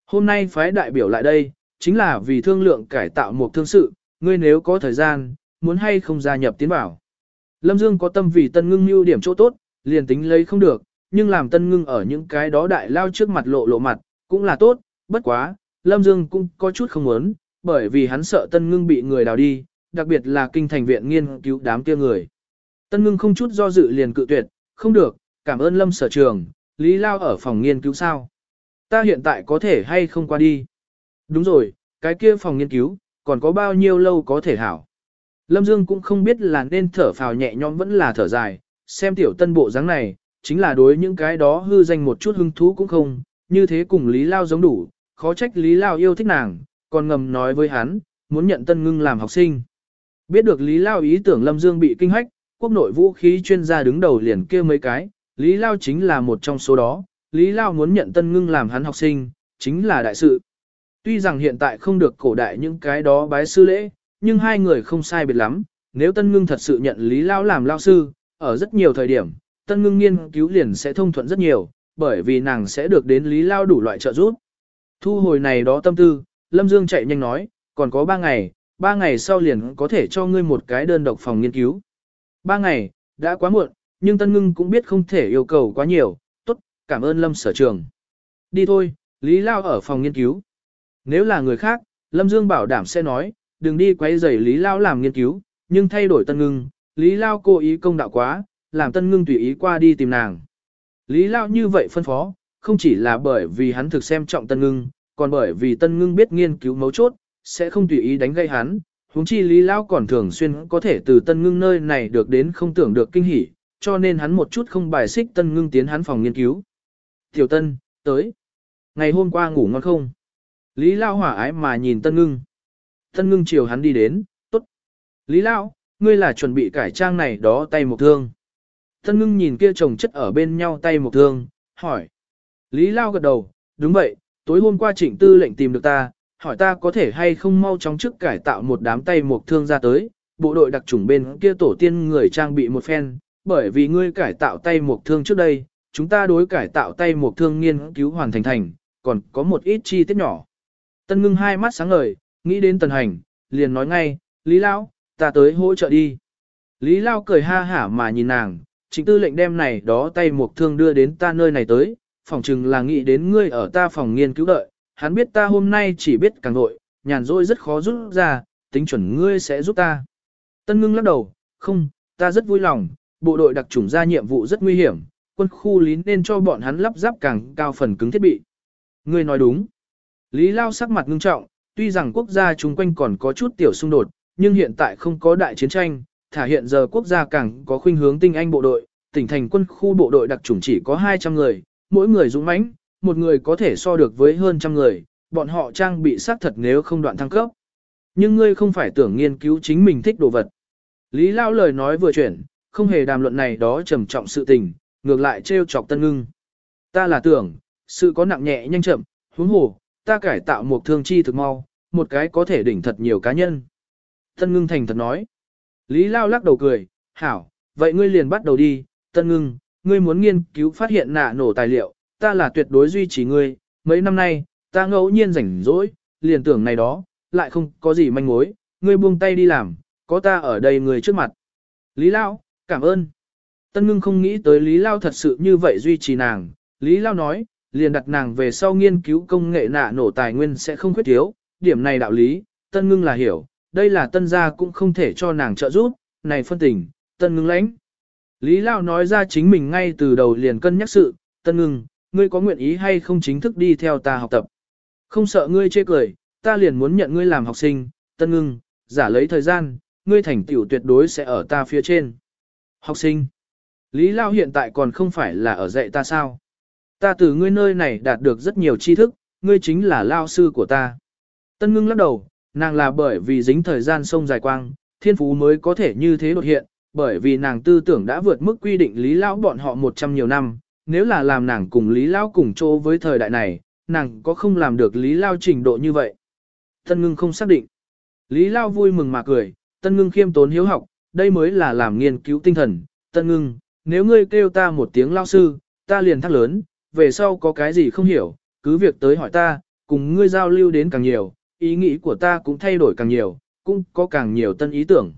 Hôm nay phái đại biểu lại đây, chính là vì thương lượng cải tạo một thương sự, ngươi nếu có thời gian, muốn hay không gia nhập tiến bảo. Lâm Dương có tâm vì Tân Ngưng mưu điểm chỗ tốt, liền tính lấy không được, nhưng làm Tân Ngưng ở những cái đó đại lao trước mặt lộ lộ mặt, cũng là tốt, bất quá, Lâm Dương cũng có chút không muốn, bởi vì hắn sợ Tân Ngưng bị người đào đi, đặc biệt là kinh thành viện nghiên cứu đám kia người. Tân Ngưng không chút do dự liền cự tuyệt, không được, cảm ơn Lâm sở trường, Lý Lao ở phòng nghiên cứu sao. Ta hiện tại có thể hay không qua đi. Đúng rồi, cái kia phòng nghiên cứu, còn có bao nhiêu lâu có thể hảo. Lâm Dương cũng không biết là nên thở phào nhẹ nhõm vẫn là thở dài, xem tiểu tân bộ dáng này, chính là đối những cái đó hư danh một chút hứng thú cũng không, như thế cùng Lý Lao giống đủ, khó trách Lý Lao yêu thích nàng, còn ngầm nói với hắn, muốn nhận tân ngưng làm học sinh. Biết được Lý Lao ý tưởng Lâm Dương bị kinh hách, quốc nội vũ khí chuyên gia đứng đầu liền kia mấy cái, Lý Lao chính là một trong số đó, Lý Lao muốn nhận tân ngưng làm hắn học sinh, chính là đại sự. Tuy rằng hiện tại không được cổ đại những cái đó bái sư lễ, nhưng hai người không sai biệt lắm, nếu tân ngưng thật sự nhận Lý Lao làm lao sư, ở rất nhiều thời điểm, tân ngưng nghiên cứu liền sẽ thông thuận rất nhiều, bởi vì nàng sẽ được đến Lý Lao đủ loại trợ giúp. Thu hồi này đó tâm tư, Lâm Dương chạy nhanh nói, còn có ba ngày, ba ngày sau liền có thể cho ngươi một cái đơn độc phòng nghiên cứu. Ba ngày, đã quá muộn, nhưng Tân Ngưng cũng biết không thể yêu cầu quá nhiều, tốt, cảm ơn Lâm sở trường. Đi thôi, Lý Lao ở phòng nghiên cứu. Nếu là người khác, Lâm Dương bảo đảm sẽ nói, đừng đi quấy rầy Lý Lao làm nghiên cứu, nhưng thay đổi Tân Ngưng, Lý Lao cố ý công đạo quá, làm Tân Ngưng tùy ý qua đi tìm nàng. Lý Lao như vậy phân phó, không chỉ là bởi vì hắn thực xem trọng Tân Ngưng, còn bởi vì Tân Ngưng biết nghiên cứu mấu chốt, sẽ không tùy ý đánh gây hắn. Huống chi Lý lão còn thường xuyên có thể từ Tân Ngưng nơi này được đến không tưởng được kinh hỉ, cho nên hắn một chút không bài xích Tân Ngưng tiến hắn phòng nghiên cứu. Tiểu Tân, tới. Ngày hôm qua ngủ ngon không? Lý lão hỏa ái mà nhìn Tân Ngưng. Tân Ngưng chiều hắn đi đến, tốt. Lý lão, ngươi là chuẩn bị cải trang này đó tay một thương. Tân Ngưng nhìn kia chồng chất ở bên nhau tay một thương, hỏi. Lý Lao gật đầu, đúng vậy, tối hôm qua trịnh tư lệnh tìm được ta, hỏi ta có thể hay không mau chóng trước cải tạo một đám tay một thương ra tới, bộ đội đặc chủng bên kia tổ tiên người trang bị một phen, bởi vì ngươi cải tạo tay một thương trước đây, chúng ta đối cải tạo tay một thương nghiên cứu hoàn thành thành, còn có một ít chi tiết nhỏ. Tân ngưng hai mắt sáng ngời, nghĩ đến tần hành, liền nói ngay, Lý Lão, ta tới hỗ trợ đi. Lý Lao cười ha hả mà nhìn nàng, trịnh tư lệnh đem này đó tay một thương đưa đến ta nơi này tới, phòng chừng là nghĩ đến ngươi ở ta phòng nghiên cứu đợi, hắn biết ta hôm nay chỉ biết càng nội, nhàn rỗi rất khó rút ra, tính chuẩn ngươi sẽ giúp ta. Tân ngưng lắc đầu, không, ta rất vui lòng, bộ đội đặc chủng ra nhiệm vụ rất nguy hiểm, quân khu lý nên cho bọn hắn lắp ráp càng cao phần cứng thiết bị. Ngươi nói đúng. Lý Lao sắc mặt ngưng trọng, tuy rằng quốc gia chung quanh còn có chút tiểu xung đột, nhưng hiện tại không có đại chiến tranh, thả hiện giờ quốc gia càng có khuynh hướng tinh anh bộ đội, tỉnh thành quân khu bộ đội đặc chủng chỉ có 200 người, mỗi người dũng mãnh, một người có thể so được với hơn trăm người, bọn họ trang bị sát thật nếu không đoạn thăng cấp. Nhưng ngươi không phải tưởng nghiên cứu chính mình thích đồ vật. Lý Lao lời nói vừa chuyển, không hề đàm luận này đó trầm trọng sự tình, ngược lại trêu chọc tân ngưng. Ta là tưởng, sự có nặng nhẹ nhanh chậm, huống hồ, ta cải tạo một thương chi thực mau, một cái có thể đỉnh thật nhiều cá nhân. Tân ngưng thành thật nói. Lý Lao lắc đầu cười, hảo, vậy ngươi liền bắt đầu đi, tân ngưng, ngươi muốn nghiên cứu phát hiện nạ nổ tài liệu, ta là tuyệt đối duy trì ngươi, mấy năm nay, ta ngẫu nhiên rảnh rỗi, liền tưởng này đó, lại không có gì manh mối, ngươi buông tay đi làm, có ta ở đây người trước mặt. Lý Lao, cảm ơn. Tân ngưng không nghĩ tới Lý Lao thật sự như vậy duy trì nàng, Lý Lao nói, liền đặt nàng về sau nghiên cứu công nghệ nạ nổ tài nguyên sẽ không khuyết thiếu, điểm này đạo lý, Tân ngưng là hiểu, đây là tân gia cũng không thể cho nàng trợ giúp, này phân tình, Tân ngưng lãnh. Lý Lao nói ra chính mình ngay từ đầu liền cân nhắc sự, Tân ngưng, ngươi có nguyện ý hay không chính thức đi theo ta học tập. Không sợ ngươi chê cười, ta liền muốn nhận ngươi làm học sinh, tân ngưng, giả lấy thời gian, ngươi thành tựu tuyệt đối sẽ ở ta phía trên. Học sinh, Lý Lao hiện tại còn không phải là ở dạy ta sao? Ta từ ngươi nơi này đạt được rất nhiều tri thức, ngươi chính là Lao sư của ta. Tân ngưng lắc đầu, nàng là bởi vì dính thời gian sông dài quang, thiên phú mới có thể như thế đột hiện, bởi vì nàng tư tưởng đã vượt mức quy định Lý Lão bọn họ 100 nhiều năm, nếu là làm nàng cùng Lý Lão cùng chỗ với thời đại này, nàng có không làm được Lý Lao trình độ như vậy. Tân ngưng không xác định. Lý Lao vui mừng mà cười, Tân ngưng khiêm tốn hiếu học, đây mới là làm nghiên cứu tinh thần. Tân ngưng, nếu ngươi kêu ta một tiếng lao sư, ta liền thắc lớn, về sau có cái gì không hiểu, cứ việc tới hỏi ta, cùng ngươi giao lưu đến càng nhiều, ý nghĩ của ta cũng thay đổi càng nhiều, cũng có càng nhiều tân ý tưởng.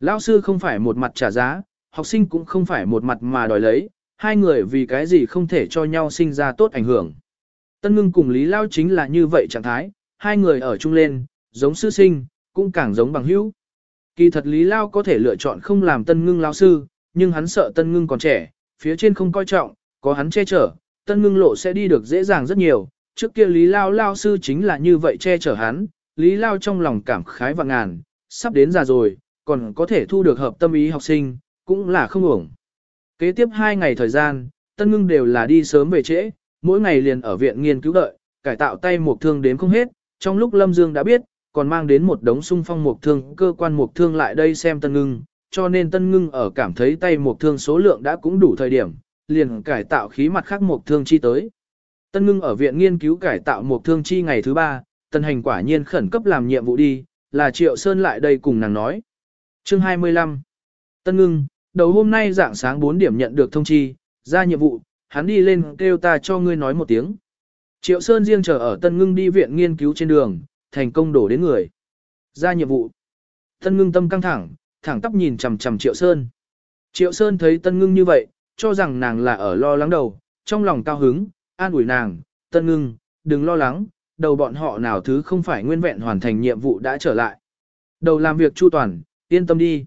Lão sư không phải một mặt trả giá, học sinh cũng không phải một mặt mà đòi lấy, hai người vì cái gì không thể cho nhau sinh ra tốt ảnh hưởng. Tân ngưng cùng Lý Lao chính là như vậy trạng thái, hai người ở chung lên, giống sư sinh, cũng càng giống bằng hữu. Kỳ thật Lý Lao có thể lựa chọn không làm tân ngưng lao sư, nhưng hắn sợ tân ngưng còn trẻ, phía trên không coi trọng, có hắn che chở, tân ngưng lộ sẽ đi được dễ dàng rất nhiều. Trước kia Lý Lao lao sư chính là như vậy che chở hắn, Lý Lao trong lòng cảm khái và ngàn, sắp đến già rồi, còn có thể thu được hợp tâm ý học sinh, cũng là không ổng. Kế tiếp hai ngày thời gian, tân ngưng đều là đi sớm về trễ, mỗi ngày liền ở viện nghiên cứu đợi, cải tạo tay một thương đến không hết, trong lúc Lâm Dương đã biết, còn mang đến một đống sung phong một thương, cơ quan một thương lại đây xem tân ngưng, cho nên tân ngưng ở cảm thấy tay một thương số lượng đã cũng đủ thời điểm, liền cải tạo khí mặt khác một thương chi tới. Tân ngưng ở viện nghiên cứu cải tạo một thương chi ngày thứ ba, tân hành quả nhiên khẩn cấp làm nhiệm vụ đi, là Triệu Sơn lại đây cùng nàng nói. Chương 25 Tân ngưng, đầu hôm nay dạng sáng 4 điểm nhận được thông chi, ra nhiệm vụ, hắn đi lên kêu ta cho ngươi nói một tiếng. Triệu Sơn riêng chờ ở Tân Ngưng đi viện nghiên cứu trên đường, thành công đổ đến người. Ra nhiệm vụ. Tân Ngưng tâm căng thẳng, thẳng tắp nhìn chằm chằm Triệu Sơn. Triệu Sơn thấy Tân Ngưng như vậy, cho rằng nàng là ở lo lắng đầu, trong lòng cao hứng, an ủi nàng, Tân Ngưng, đừng lo lắng, đầu bọn họ nào thứ không phải nguyên vẹn hoàn thành nhiệm vụ đã trở lại. Đầu làm việc chu toàn, yên tâm đi.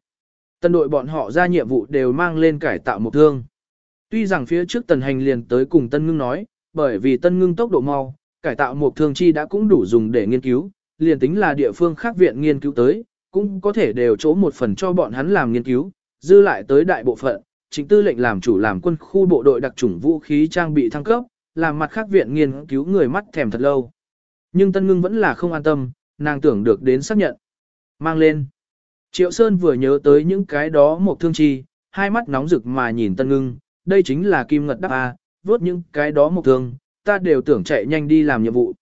Tân đội bọn họ ra nhiệm vụ đều mang lên cải tạo một thương. Tuy rằng phía trước tần hành liền tới cùng tân ngưng nói, bởi vì tân ngưng tốc độ mau, cải tạo một thương chi đã cũng đủ dùng để nghiên cứu, liền tính là địa phương khác viện nghiên cứu tới, cũng có thể đều chỗ một phần cho bọn hắn làm nghiên cứu, dư lại tới đại bộ phận, chính tư lệnh làm chủ làm quân khu bộ đội đặc chủng vũ khí trang bị thăng cấp, làm mặt khác viện nghiên cứu người mắt thèm thật lâu. Nhưng Tân Ngưng vẫn là không an tâm, nàng tưởng được đến xác nhận. Mang lên. Triệu Sơn vừa nhớ tới những cái đó một thương chi, hai mắt nóng rực mà nhìn Tân Ngưng, đây chính là kim ngật đắp A, vốt những cái đó một thương, ta đều tưởng chạy nhanh đi làm nhiệm vụ.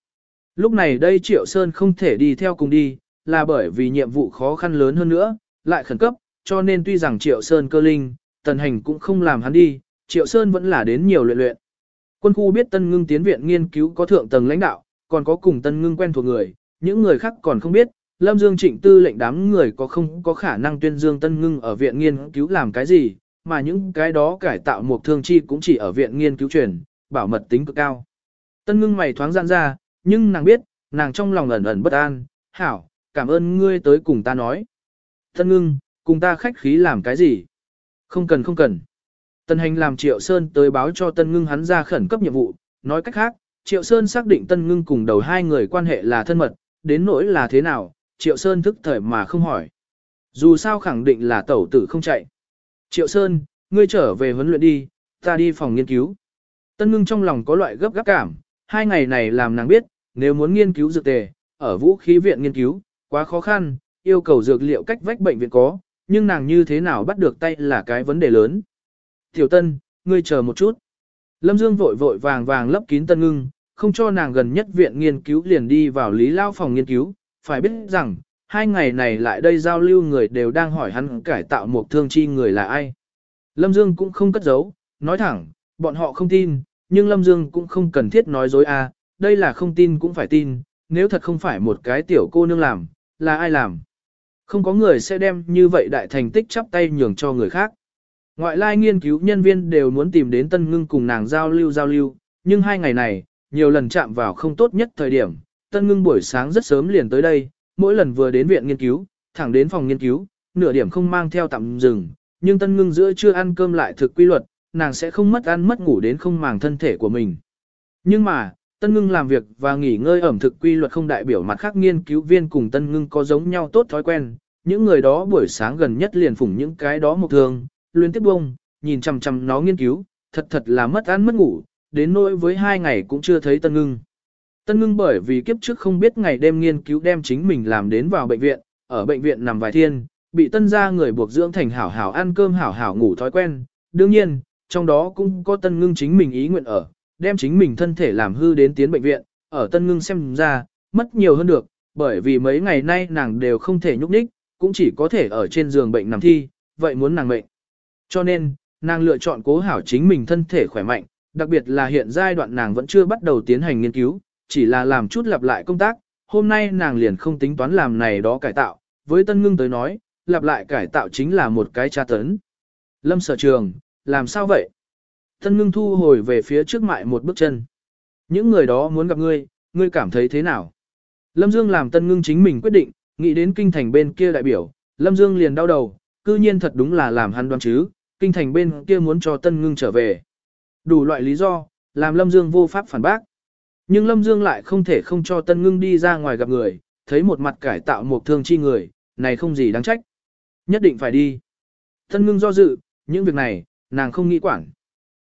Lúc này đây Triệu Sơn không thể đi theo cùng đi, là bởi vì nhiệm vụ khó khăn lớn hơn nữa, lại khẩn cấp, cho nên tuy rằng Triệu Sơn cơ linh, tần hành cũng không làm hắn đi, Triệu Sơn vẫn là đến nhiều luyện luyện. Quân khu biết Tân Ngưng tiến viện nghiên cứu có thượng tầng lãnh đạo, còn có cùng Tân Ngưng quen thuộc người, những người khác còn không biết, Lâm Dương Trịnh Tư lệnh đám người có không có khả năng tuyên dương Tân Ngưng ở viện nghiên cứu làm cái gì, mà những cái đó cải tạo một thương chi cũng chỉ ở viện nghiên cứu truyền, bảo mật tính cực cao. Tân ngưng mày thoáng giãn ra, nhưng nàng biết, nàng trong lòng ẩn ẩn bất an, hảo, cảm ơn ngươi tới cùng ta nói. Tân ngưng, cùng ta khách khí làm cái gì? Không cần không cần. Tân hành làm Triệu Sơn tới báo cho Tân ngưng hắn ra khẩn cấp nhiệm vụ, nói cách khác, Triệu Sơn xác định Tân ngưng cùng đầu hai người quan hệ là thân mật, đến nỗi là thế nào, Triệu Sơn thức thời mà không hỏi. Dù sao khẳng định là tẩu tử không chạy. Triệu Sơn, ngươi trở về huấn luyện đi, ta đi phòng nghiên cứu. Tân ngưng trong lòng có loại gấp gáp cảm, hai ngày này làm nàng biết, nếu muốn nghiên cứu dược tề, ở vũ khí viện nghiên cứu, quá khó khăn, yêu cầu dược liệu cách vách bệnh viện có, nhưng nàng như thế nào bắt được tay là cái vấn đề lớn. Tiểu Tân, ngươi chờ một chút. Lâm Dương vội vội vàng vàng lấp kín Tân ngưng, không cho nàng gần nhất viện nghiên cứu liền đi vào lý lao phòng nghiên cứu, phải biết rằng, hai ngày này lại đây giao lưu người đều đang hỏi hắn cải tạo một thương chi người là ai. Lâm Dương cũng không cất giấu, nói thẳng, bọn họ không tin, nhưng Lâm Dương cũng không cần thiết nói dối a, à, đây là không tin cũng phải tin, nếu thật không phải một cái tiểu cô nương làm, là ai làm. Không có người sẽ đem như vậy đại thành tích chắp tay nhường cho người khác. Ngoại lai nghiên cứu nhân viên đều muốn tìm đến Tân Ngưng cùng nàng giao lưu giao lưu, nhưng hai ngày này, nhiều lần chạm vào không tốt nhất thời điểm, Tân Ngưng buổi sáng rất sớm liền tới đây, mỗi lần vừa đến viện nghiên cứu, thẳng đến phòng nghiên cứu, nửa điểm không mang theo tạm dừng, nhưng tân ngưng giữa chưa ăn cơm lại thực quy luật, nàng sẽ không mất ăn mất ngủ đến không màng thân thể của mình. Nhưng mà, tân ngưng làm việc và nghỉ ngơi ẩm thực quy luật không đại biểu mặt khác nghiên cứu viên cùng tân ngưng có giống nhau tốt thói quen, những người đó buổi sáng gần nhất liền phủng những cái đó một thường, luyến tiếp bông, nhìn chằm chằm nó nghiên cứu, thật thật là mất ăn mất ngủ, đến nỗi với hai ngày cũng chưa thấy tân ngưng. Tân ngưng bởi vì kiếp trước không biết ngày đêm nghiên cứu đem chính mình làm đến vào bệnh viện, ở bệnh viện nằm vài thiên, bị tân gia người buộc dưỡng thành hảo hảo ăn cơm hảo hảo ngủ thói quen. Đương nhiên, trong đó cũng có tân ngưng chính mình ý nguyện ở, đem chính mình thân thể làm hư đến tiến bệnh viện, ở tân ngưng xem ra, mất nhiều hơn được, bởi vì mấy ngày nay nàng đều không thể nhúc nhích, cũng chỉ có thể ở trên giường bệnh nằm thi, vậy muốn nàng mệnh. Cho nên, nàng lựa chọn cố hảo chính mình thân thể khỏe mạnh, đặc biệt là hiện giai đoạn nàng vẫn chưa bắt đầu tiến hành nghiên cứu, chỉ là làm chút lặp lại công tác, hôm nay nàng liền không tính toán làm này đó cải tạo, với tân ngưng tới nói, lặp lại cải tạo chính là một cái tra tấn. Lâm sở trường, làm sao vậy? Tân ngưng thu hồi về phía trước mại một bước chân. Những người đó muốn gặp ngươi, ngươi cảm thấy thế nào? Lâm Dương làm tân ngưng chính mình quyết định, nghĩ đến kinh thành bên kia đại biểu, Lâm Dương liền đau đầu, cư nhiên thật đúng là làm hắn đoán chứ, kinh thành bên kia muốn cho tân ngưng trở về. Đủ loại lý do, làm Lâm Dương vô pháp phản bác. Nhưng Lâm Dương lại không thể không cho tân ngưng đi ra ngoài gặp người, thấy một mặt cải tạo một thương chi người, này không gì đáng trách. Nhất định phải đi. Tân ngưng do dự, những việc này, nàng không nghĩ quản.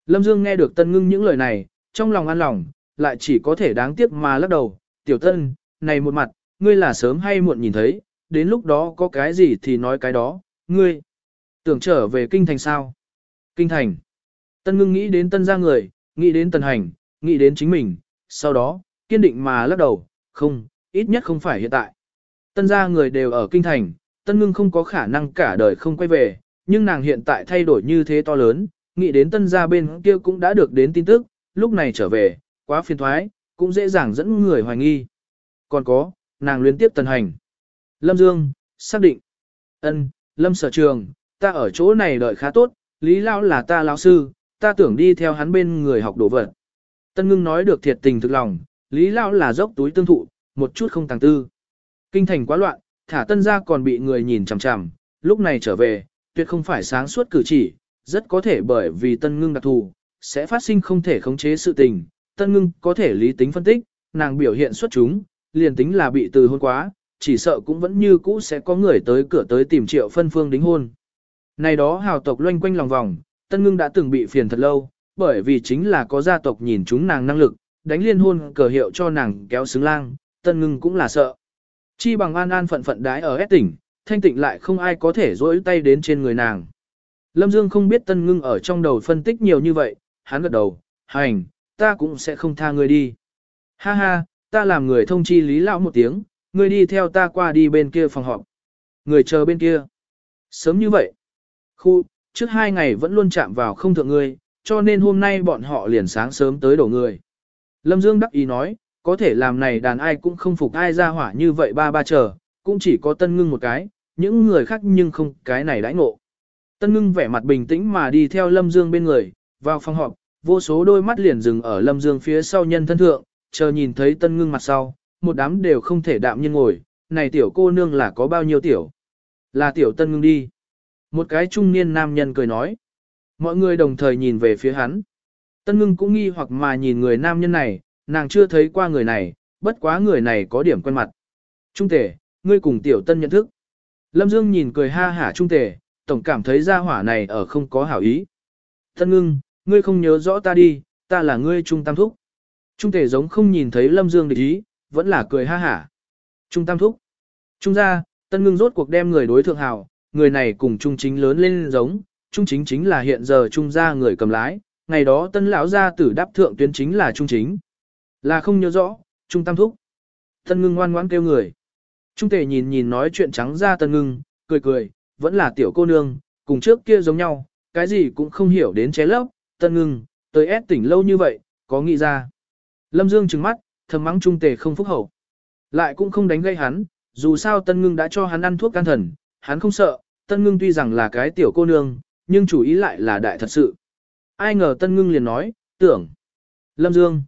Lâm Dương nghe được tân ngưng những lời này, trong lòng an lòng, lại chỉ có thể đáng tiếc mà lắc đầu, tiểu tân, này một mặt, ngươi là sớm hay muộn nhìn thấy, đến lúc đó có cái gì thì nói cái đó, ngươi. Tưởng trở về kinh thành sao? Kinh thành. Tân ngưng nghĩ đến tân gia người, nghĩ đến tân hành, nghĩ đến chính mình, sau đó, kiên định mà lắc đầu, không, ít nhất không phải hiện tại. Tân gia người đều ở kinh thành, tân ngưng không có khả năng cả đời không quay về, nhưng nàng hiện tại thay đổi như thế to lớn, nghĩ đến tân gia bên kia cũng đã được đến tin tức, lúc này trở về, quá phiền thoái, cũng dễ dàng dẫn người hoài nghi. Còn có, nàng liên tiếp tần hành. Lâm Dương, xác định. ân Lâm sở trường, ta ở chỗ này đợi khá tốt, Lý lao là ta lão sư, ta tưởng đi theo hắn bên người học đồ vật. Tân ngưng nói được thiệt tình thực lòng, Lý Lão là dốc túi tương thụ, một chút không tàng tư. Kinh thành quá loạn, thả tân gia còn bị người nhìn chằm chằm, lúc này trở về, tuyệt không phải sáng suốt cử chỉ, rất có thể bởi vì tân ngưng đặc thù, sẽ phát sinh không thể khống chế sự tình. Tân ngưng có thể lý tính phân tích, nàng biểu hiện xuất chúng, liền tính là bị từ hôn quá, chỉ sợ cũng vẫn như cũ sẽ có người tới cửa tới tìm triệu phân phương đính hôn. Này đó hào tộc loanh quanh lòng vòng, tân ngưng đã từng bị phiền thật lâu, bởi vì chính là có gia tộc nhìn chúng nàng năng lực, đánh liên hôn cờ hiệu cho nàng kéo xứng lang, tân ngưng cũng là sợ. Chi bằng an an phận phận đái ở S tỉnh, thanh tịnh lại không ai có thể rỗi tay đến trên người nàng. Lâm Dương không biết tân ngưng ở trong đầu phân tích nhiều như vậy, hắn gật đầu, hành, ta cũng sẽ không tha người đi. Ha ha, ta làm người thông chi lý lão một tiếng, người đi theo ta qua đi bên kia phòng họp. Người chờ bên kia. Sớm như vậy. Khu, trước hai ngày vẫn luôn chạm vào không thượng người, cho nên hôm nay bọn họ liền sáng sớm tới đổ người. Lâm Dương đắc ý nói, có thể làm này đàn ai cũng không phục ai ra hỏa như vậy ba ba chờ, cũng chỉ có tân ngưng một cái, những người khác nhưng không cái này đãi ngộ. Tân ngưng vẻ mặt bình tĩnh mà đi theo Lâm Dương bên người, vào phòng họp, vô số đôi mắt liền dừng ở Lâm Dương phía sau nhân thân thượng, chờ nhìn thấy tân ngưng mặt sau, một đám đều không thể đạm nhiên ngồi, này tiểu cô nương là có bao nhiêu tiểu? Là tiểu tân ngưng đi. Một cái trung niên nam nhân cười nói. Mọi người đồng thời nhìn về phía hắn. Tân ngưng cũng nghi hoặc mà nhìn người nam nhân này, nàng chưa thấy qua người này, bất quá người này có điểm quen mặt. Trung tể, ngươi cùng tiểu tân nhận thức. Lâm Dương nhìn cười ha hả trung tể, tổng cảm thấy gia hỏa này ở không có hảo ý. Tân ngưng, ngươi không nhớ rõ ta đi, ta là ngươi trung tam thúc. Trung tể giống không nhìn thấy Lâm Dương địch ý, vẫn là cười ha hả. Trung tam thúc. Trung gia, tân ngưng rốt cuộc đem người đối thượng hảo, người này cùng trung chính lớn lên giống, trung chính chính là hiện giờ trung gia người cầm lái, ngày đó tân lão gia tử đáp thượng tuyến chính là trung chính. Là không nhớ rõ, trung tam thúc. Tân ngưng ngoan ngoãn kêu người. Trung tề nhìn nhìn nói chuyện trắng ra tân ngưng, cười cười, vẫn là tiểu cô nương, cùng trước kia giống nhau, cái gì cũng không hiểu đến ché lấp, tân ngưng, tới ép tỉnh lâu như vậy, có nghĩ ra. Lâm Dương trừng mắt, thầm mắng trung tề không phúc hậu. Lại cũng không đánh gây hắn, dù sao tân ngưng đã cho hắn ăn thuốc can thần, hắn không sợ, tân ngưng tuy rằng là cái tiểu cô nương, nhưng chủ ý lại là đại thật sự. Ai ngờ tân ngưng liền nói, tưởng. Lâm Dương.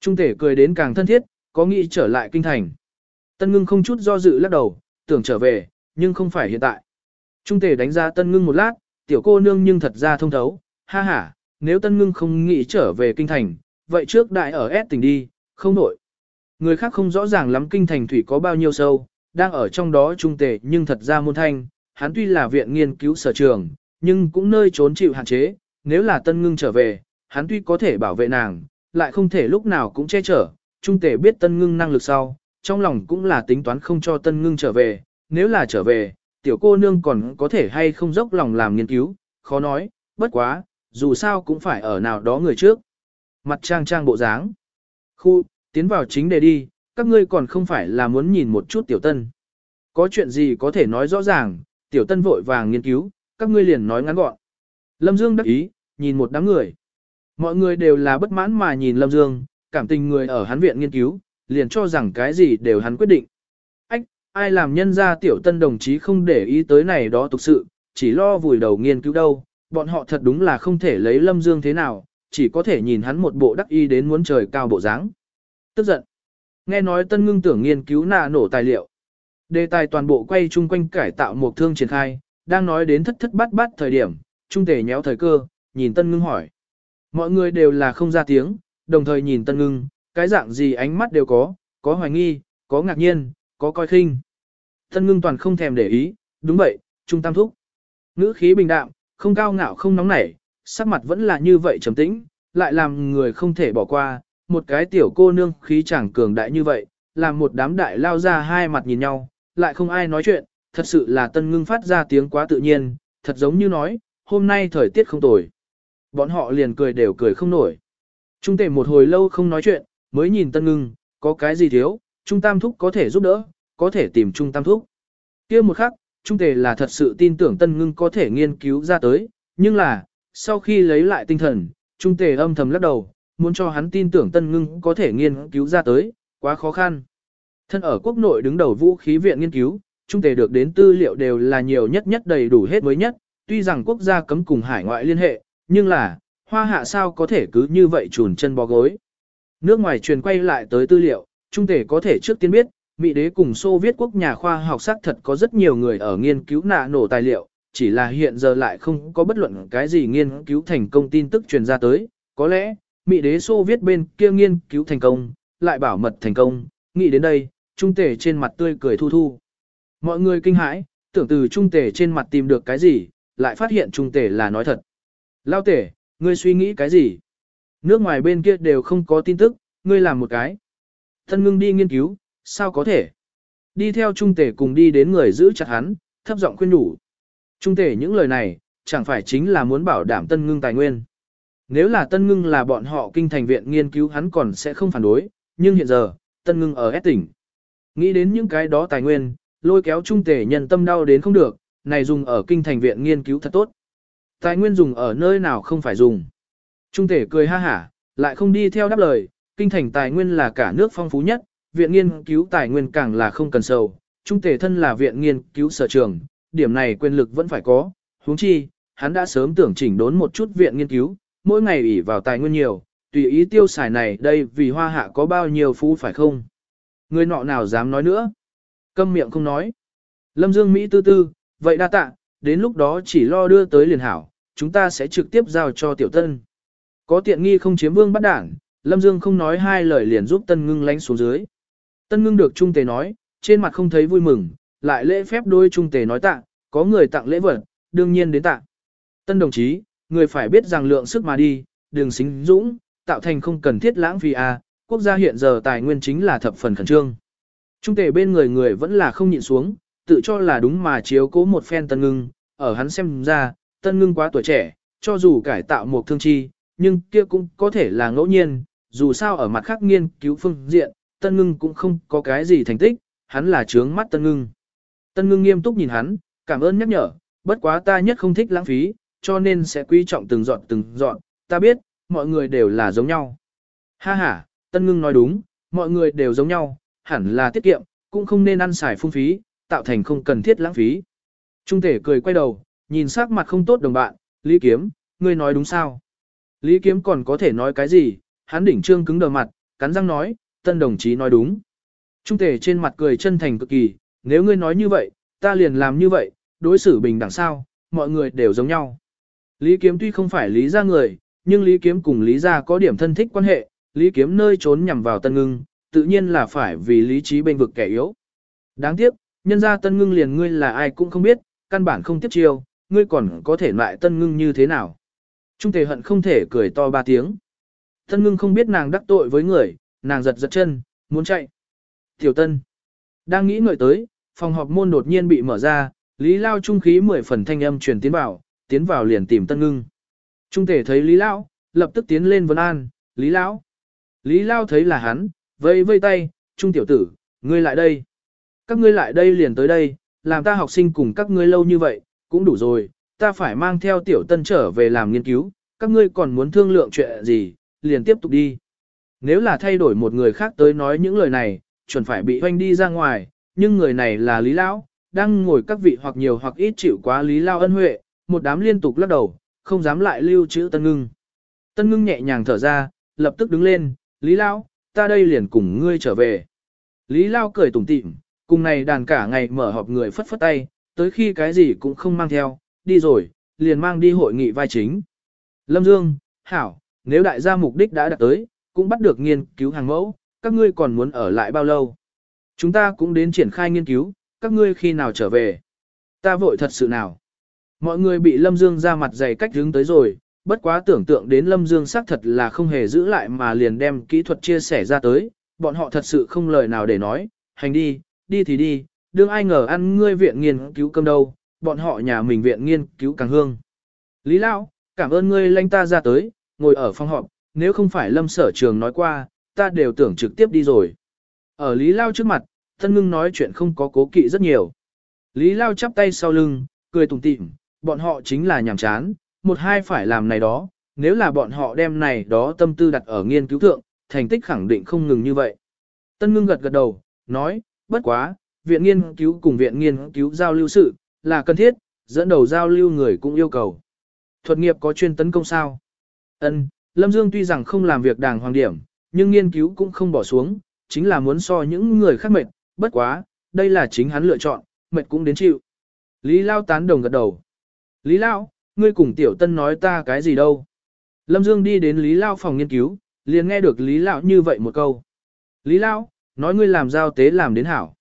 Trung thể cười đến càng thân thiết, có nghĩ trở lại kinh thành. Tân ngưng không chút do dự lắc đầu, tưởng trở về, nhưng không phải hiện tại. Trung thể đánh ra tân ngưng một lát, tiểu cô nương nhưng thật ra thông thấu, ha ha, nếu tân ngưng không nghĩ trở về kinh thành, vậy trước đại ở S tỉnh đi, không nổi. Người khác không rõ ràng lắm kinh thành thủy có bao nhiêu sâu, đang ở trong đó trung tề nhưng thật ra môn thanh, hắn tuy là viện nghiên cứu sở trường, nhưng cũng nơi trốn chịu hạn chế, nếu là tân ngưng trở về, hắn tuy có thể bảo vệ nàng, lại không thể lúc nào cũng che chở, trung tể biết tân ngưng năng lực sau, trong lòng cũng là tính toán không cho tân ngưng trở về, nếu là trở về, tiểu cô nương còn có thể hay không dốc lòng làm nghiên cứu, khó nói, bất quá, dù sao cũng phải ở nào đó người trước. Mặt trang trang bộ dáng. Khu, tiến vào chính đề đi, các ngươi còn không phải là muốn nhìn một chút tiểu tân. Có chuyện gì có thể nói rõ ràng, tiểu tân vội vàng nghiên cứu, các ngươi liền nói ngắn gọn. Lâm Dương đắc ý, nhìn một đám người. Mọi người đều là bất mãn mà nhìn Lâm Dương, cảm tình người ở hắn viện nghiên cứu, liền cho rằng cái gì đều hắn quyết định. Ách, ai làm nhân ra tiểu tân đồng chí không để ý tới này đó thực sự, chỉ lo vùi đầu nghiên cứu đâu, bọn họ thật đúng là không thể lấy Lâm Dương thế nào, chỉ có thể nhìn hắn một bộ đắc y đến muốn trời cao bộ dáng. Tức giận. Nghe nói tân ngưng tưởng nghiên cứu nạ nổ tài liệu. Đề tài toàn bộ quay chung quanh cải tạo một thương triển khai, đang nói đến thất thất bát bát thời điểm, trung tể nhéo thời cơ, nhìn tân ngưng hỏi. Mọi người đều là không ra tiếng, đồng thời nhìn tân ngưng, cái dạng gì ánh mắt đều có, có hoài nghi, có ngạc nhiên, có coi khinh. Tân ngưng toàn không thèm để ý, đúng vậy, trung tam thúc. Ngữ khí bình đạm, không cao ngạo không nóng nảy, sắc mặt vẫn là như vậy trầm tĩnh, lại làm người không thể bỏ qua, một cái tiểu cô nương khí chẳng cường đại như vậy, làm một đám đại lao ra hai mặt nhìn nhau, lại không ai nói chuyện, thật sự là tân ngưng phát ra tiếng quá tự nhiên, thật giống như nói, hôm nay thời tiết không tồi. Bọn họ liền cười đều cười không nổi. Trung tể một hồi lâu không nói chuyện, mới nhìn tân ngưng, có cái gì thiếu, trung tam thúc có thể giúp đỡ, có thể tìm trung tam thúc. kia một khắc, trung tể là thật sự tin tưởng tân ngưng có thể nghiên cứu ra tới, nhưng là, sau khi lấy lại tinh thần, trung tể âm thầm lắc đầu, muốn cho hắn tin tưởng tân ngưng có thể nghiên cứu ra tới, quá khó khăn. Thân ở quốc nội đứng đầu vũ khí viện nghiên cứu, trung tề được đến tư liệu đều là nhiều nhất nhất đầy đủ hết mới nhất, tuy rằng quốc gia cấm cùng hải ngoại liên hệ, nhưng là, hoa hạ sao có thể cứ như vậy trùn chân bó gối. Nước ngoài truyền quay lại tới tư liệu, trung tề có thể trước tiên biết, Mỹ đế cùng Xô Viết quốc nhà khoa học xác thật có rất nhiều người ở nghiên cứu nạ nổ tài liệu, chỉ là hiện giờ lại không có bất luận cái gì nghiên cứu thành công tin tức truyền ra tới, có lẽ, Mỹ đế Xô Viết bên kia nghiên cứu thành công, lại bảo mật thành công, nghĩ đến đây, trung tề trên mặt tươi cười thu thu. Mọi người kinh hãi, tưởng từ trung tề trên mặt tìm được cái gì, lại phát hiện trung tề là nói thật. Lao tề, ngươi suy nghĩ cái gì? Nước ngoài bên kia đều không có tin tức, ngươi làm một cái. Thân ngưng đi nghiên cứu, sao có thể? Đi theo trung tề cùng đi đến người giữ chặt hắn, thấp giọng khuyên nhủ. Trung tề những lời này, chẳng phải chính là muốn bảo đảm tân ngưng tài nguyên. Nếu là tân ngưng là bọn họ kinh thành viện nghiên cứu hắn còn sẽ không phản đối, nhưng hiện giờ, tân ngưng ở S tỉnh. Nghĩ đến những cái đó tài nguyên, lôi kéo trung tể nhân tâm đau đến không được, này dùng ở kinh thành viện nghiên cứu thật tốt. Tài nguyên dùng ở nơi nào không phải dùng. Trung tể cười ha hả, lại không đi theo đáp lời, kinh thành tài nguyên là cả nước phong phú nhất, viện nghiên cứu tài nguyên càng là không cần sầu. Trung tể thân là viện nghiên cứu sở trường, điểm này quyền lực vẫn phải có, huống chi, hắn đã sớm tưởng chỉnh đốn một chút viện nghiên cứu, mỗi ngày ủy vào tài nguyên nhiều, tùy ý tiêu xài này đây vì hoa hạ có bao nhiêu phú phải không? Người nọ nào dám nói nữa? Câm miệng không nói. Lâm Dương Mỹ tư tư, vậy đa tạ, đến lúc đó chỉ lo đưa tới liền hảo, chúng ta sẽ trực tiếp giao cho tiểu tân. Có tiện nghi không chiếm vương bắt đảng, Lâm Dương không nói hai lời liền giúp tân ngưng lánh xuống dưới. Tân ngưng được trung tề nói, trên mặt không thấy vui mừng, lại lễ phép đôi trung tề nói tạ, có người tặng lễ vật, đương nhiên đến tạ. Tân đồng chí, người phải biết rằng lượng sức mà đi, đường xính dũng, tạo thành không cần thiết lãng phí à, quốc gia hiện giờ tài nguyên chính là thập phần khẩn trương. Trung tề bên người người vẫn là không nhịn xuống, tự cho là đúng mà chiếu cố một phen tân ngưng, ở hắn xem ra, tân ngưng quá tuổi trẻ, cho dù cải tạo một thương chi, nhưng kia cũng có thể là ngẫu nhiên, dù sao ở mặt khác nghiên cứu phương diện, tân ngưng cũng không có cái gì thành tích, hắn là trướng mắt tân ngưng. Tân ngưng nghiêm túc nhìn hắn, cảm ơn nhắc nhở, bất quá ta nhất không thích lãng phí, cho nên sẽ quý trọng từng dọn từng dọn, ta biết, mọi người đều là giống nhau. Ha ha, Tân Ngưng nói đúng, mọi người đều giống nhau, hẳn là tiết kiệm, cũng không nên ăn xài phung phí, tạo thành không cần thiết lãng phí. Trung thể cười quay đầu, nhìn sắc mặt không tốt đồng bạn, Lý Kiếm, ngươi nói đúng sao? Lý Kiếm còn có thể nói cái gì? Hắn đỉnh trương cứng đờ mặt, cắn răng nói, tân đồng chí nói đúng. Trung thể trên mặt cười chân thành cực kỳ, nếu ngươi nói như vậy, ta liền làm như vậy, đối xử bình đẳng sao, mọi người đều giống nhau. Lý Kiếm tuy không phải lý gia người, nhưng Lý Kiếm cùng Lý gia có điểm thân thích quan hệ, Lý Kiếm nơi trốn nhằm vào Tân Ngưng, tự nhiên là phải vì lý trí bên vực kẻ yếu. Đáng tiếc, nhân gia Tân Ngưng liền ngươi là ai cũng không biết, căn bản không tiếp chiêu, ngươi còn có thể loại Tân Ngưng như thế nào. Trung Thể hận không thể cười to ba tiếng. Tân Ngưng không biết nàng đắc tội với người, nàng giật giật chân, muốn chạy. Tiểu Tân đang nghĩ ngợi tới, phòng họp môn đột nhiên bị mở ra, Lý Lao trung khí mười phần thanh âm truyền tiến vào, tiến vào liền tìm Tân Ngưng. Trung Thể thấy Lý Lao, lập tức tiến lên vấn an, Lý Lão. Lý Lao thấy là hắn, vây vây tay, Trung tiểu tử, ngươi lại đây. Các ngươi lại đây liền tới đây, làm ta học sinh cùng các ngươi lâu như vậy, cũng đủ rồi, ta phải mang theo tiểu tân trở về làm nghiên cứu, các ngươi còn muốn thương lượng chuyện gì, liền tiếp tục đi. Nếu là thay đổi một người khác tới nói những lời này, chuẩn phải bị hoanh đi ra ngoài, nhưng người này là Lý Lão, đang ngồi các vị hoặc nhiều hoặc ít chịu quá Lý Lao ân huệ, một đám liên tục lắc đầu, không dám lại lưu trữ Tân Ngưng. Tân Ngưng nhẹ nhàng thở ra, lập tức đứng lên, Lý lão ta đây liền cùng ngươi trở về. Lý Lao cười tủm tỉm, cùng này đàn cả ngày mở họp người phất phất tay, tới khi cái gì cũng không mang theo, đi rồi, liền mang đi hội nghị vai chính. Lâm Dương, Hảo, nếu đại gia mục đích đã đạt tới, cũng bắt được nghiên cứu hàng mẫu, các ngươi còn muốn ở lại bao lâu? Chúng ta cũng đến triển khai nghiên cứu, các ngươi khi nào trở về? Ta vội thật sự nào? Mọi người bị Lâm Dương ra mặt dày cách hướng tới rồi, bất quá tưởng tượng đến Lâm Dương xác thật là không hề giữ lại mà liền đem kỹ thuật chia sẻ ra tới, bọn họ thật sự không lời nào để nói, hành đi, đi thì đi, đương ai ngờ ăn ngươi viện nghiên cứu cơm đâu, bọn họ nhà mình viện nghiên cứu càng hương. Lý Lão, cảm ơn ngươi lanh ta ra tới, ngồi ở phòng họp, nếu không phải Lâm sở trường nói qua, ta đều tưởng trực tiếp đi rồi. Ở Lý Lao trước mặt, thân ngưng nói chuyện không có cố kỵ rất nhiều. Lý Lao chắp tay sau lưng, cười tủm tỉm, bọn họ chính là nhàm chán, một hai phải làm này đó, nếu là bọn họ đem này đó tâm tư đặt ở nghiên cứu thượng, thành tích khẳng định không ngừng như vậy. Tân ngưng gật gật đầu, nói, bất quá, viện nghiên cứu cùng viện nghiên cứu giao lưu sự, là cần thiết, dẫn đầu giao lưu người cũng yêu cầu. Thuật nghiệp có chuyên tấn công sao? Ân, Lâm Dương tuy rằng không làm việc đàng hoàng điểm, nhưng nghiên cứu cũng không bỏ xuống, chính là muốn so những người khác mệt, bất quá, đây là chính hắn lựa chọn, mệt cũng đến chịu. Lý Lao tán đồng gật đầu. Lý Lao, ngươi cùng Tiểu Tân nói ta cái gì đâu? Lâm Dương đi đến Lý Lao phòng nghiên cứu, liền nghe được Lý Lão như vậy một câu. Lý Lao, nói ngươi làm giao tế làm đến hảo.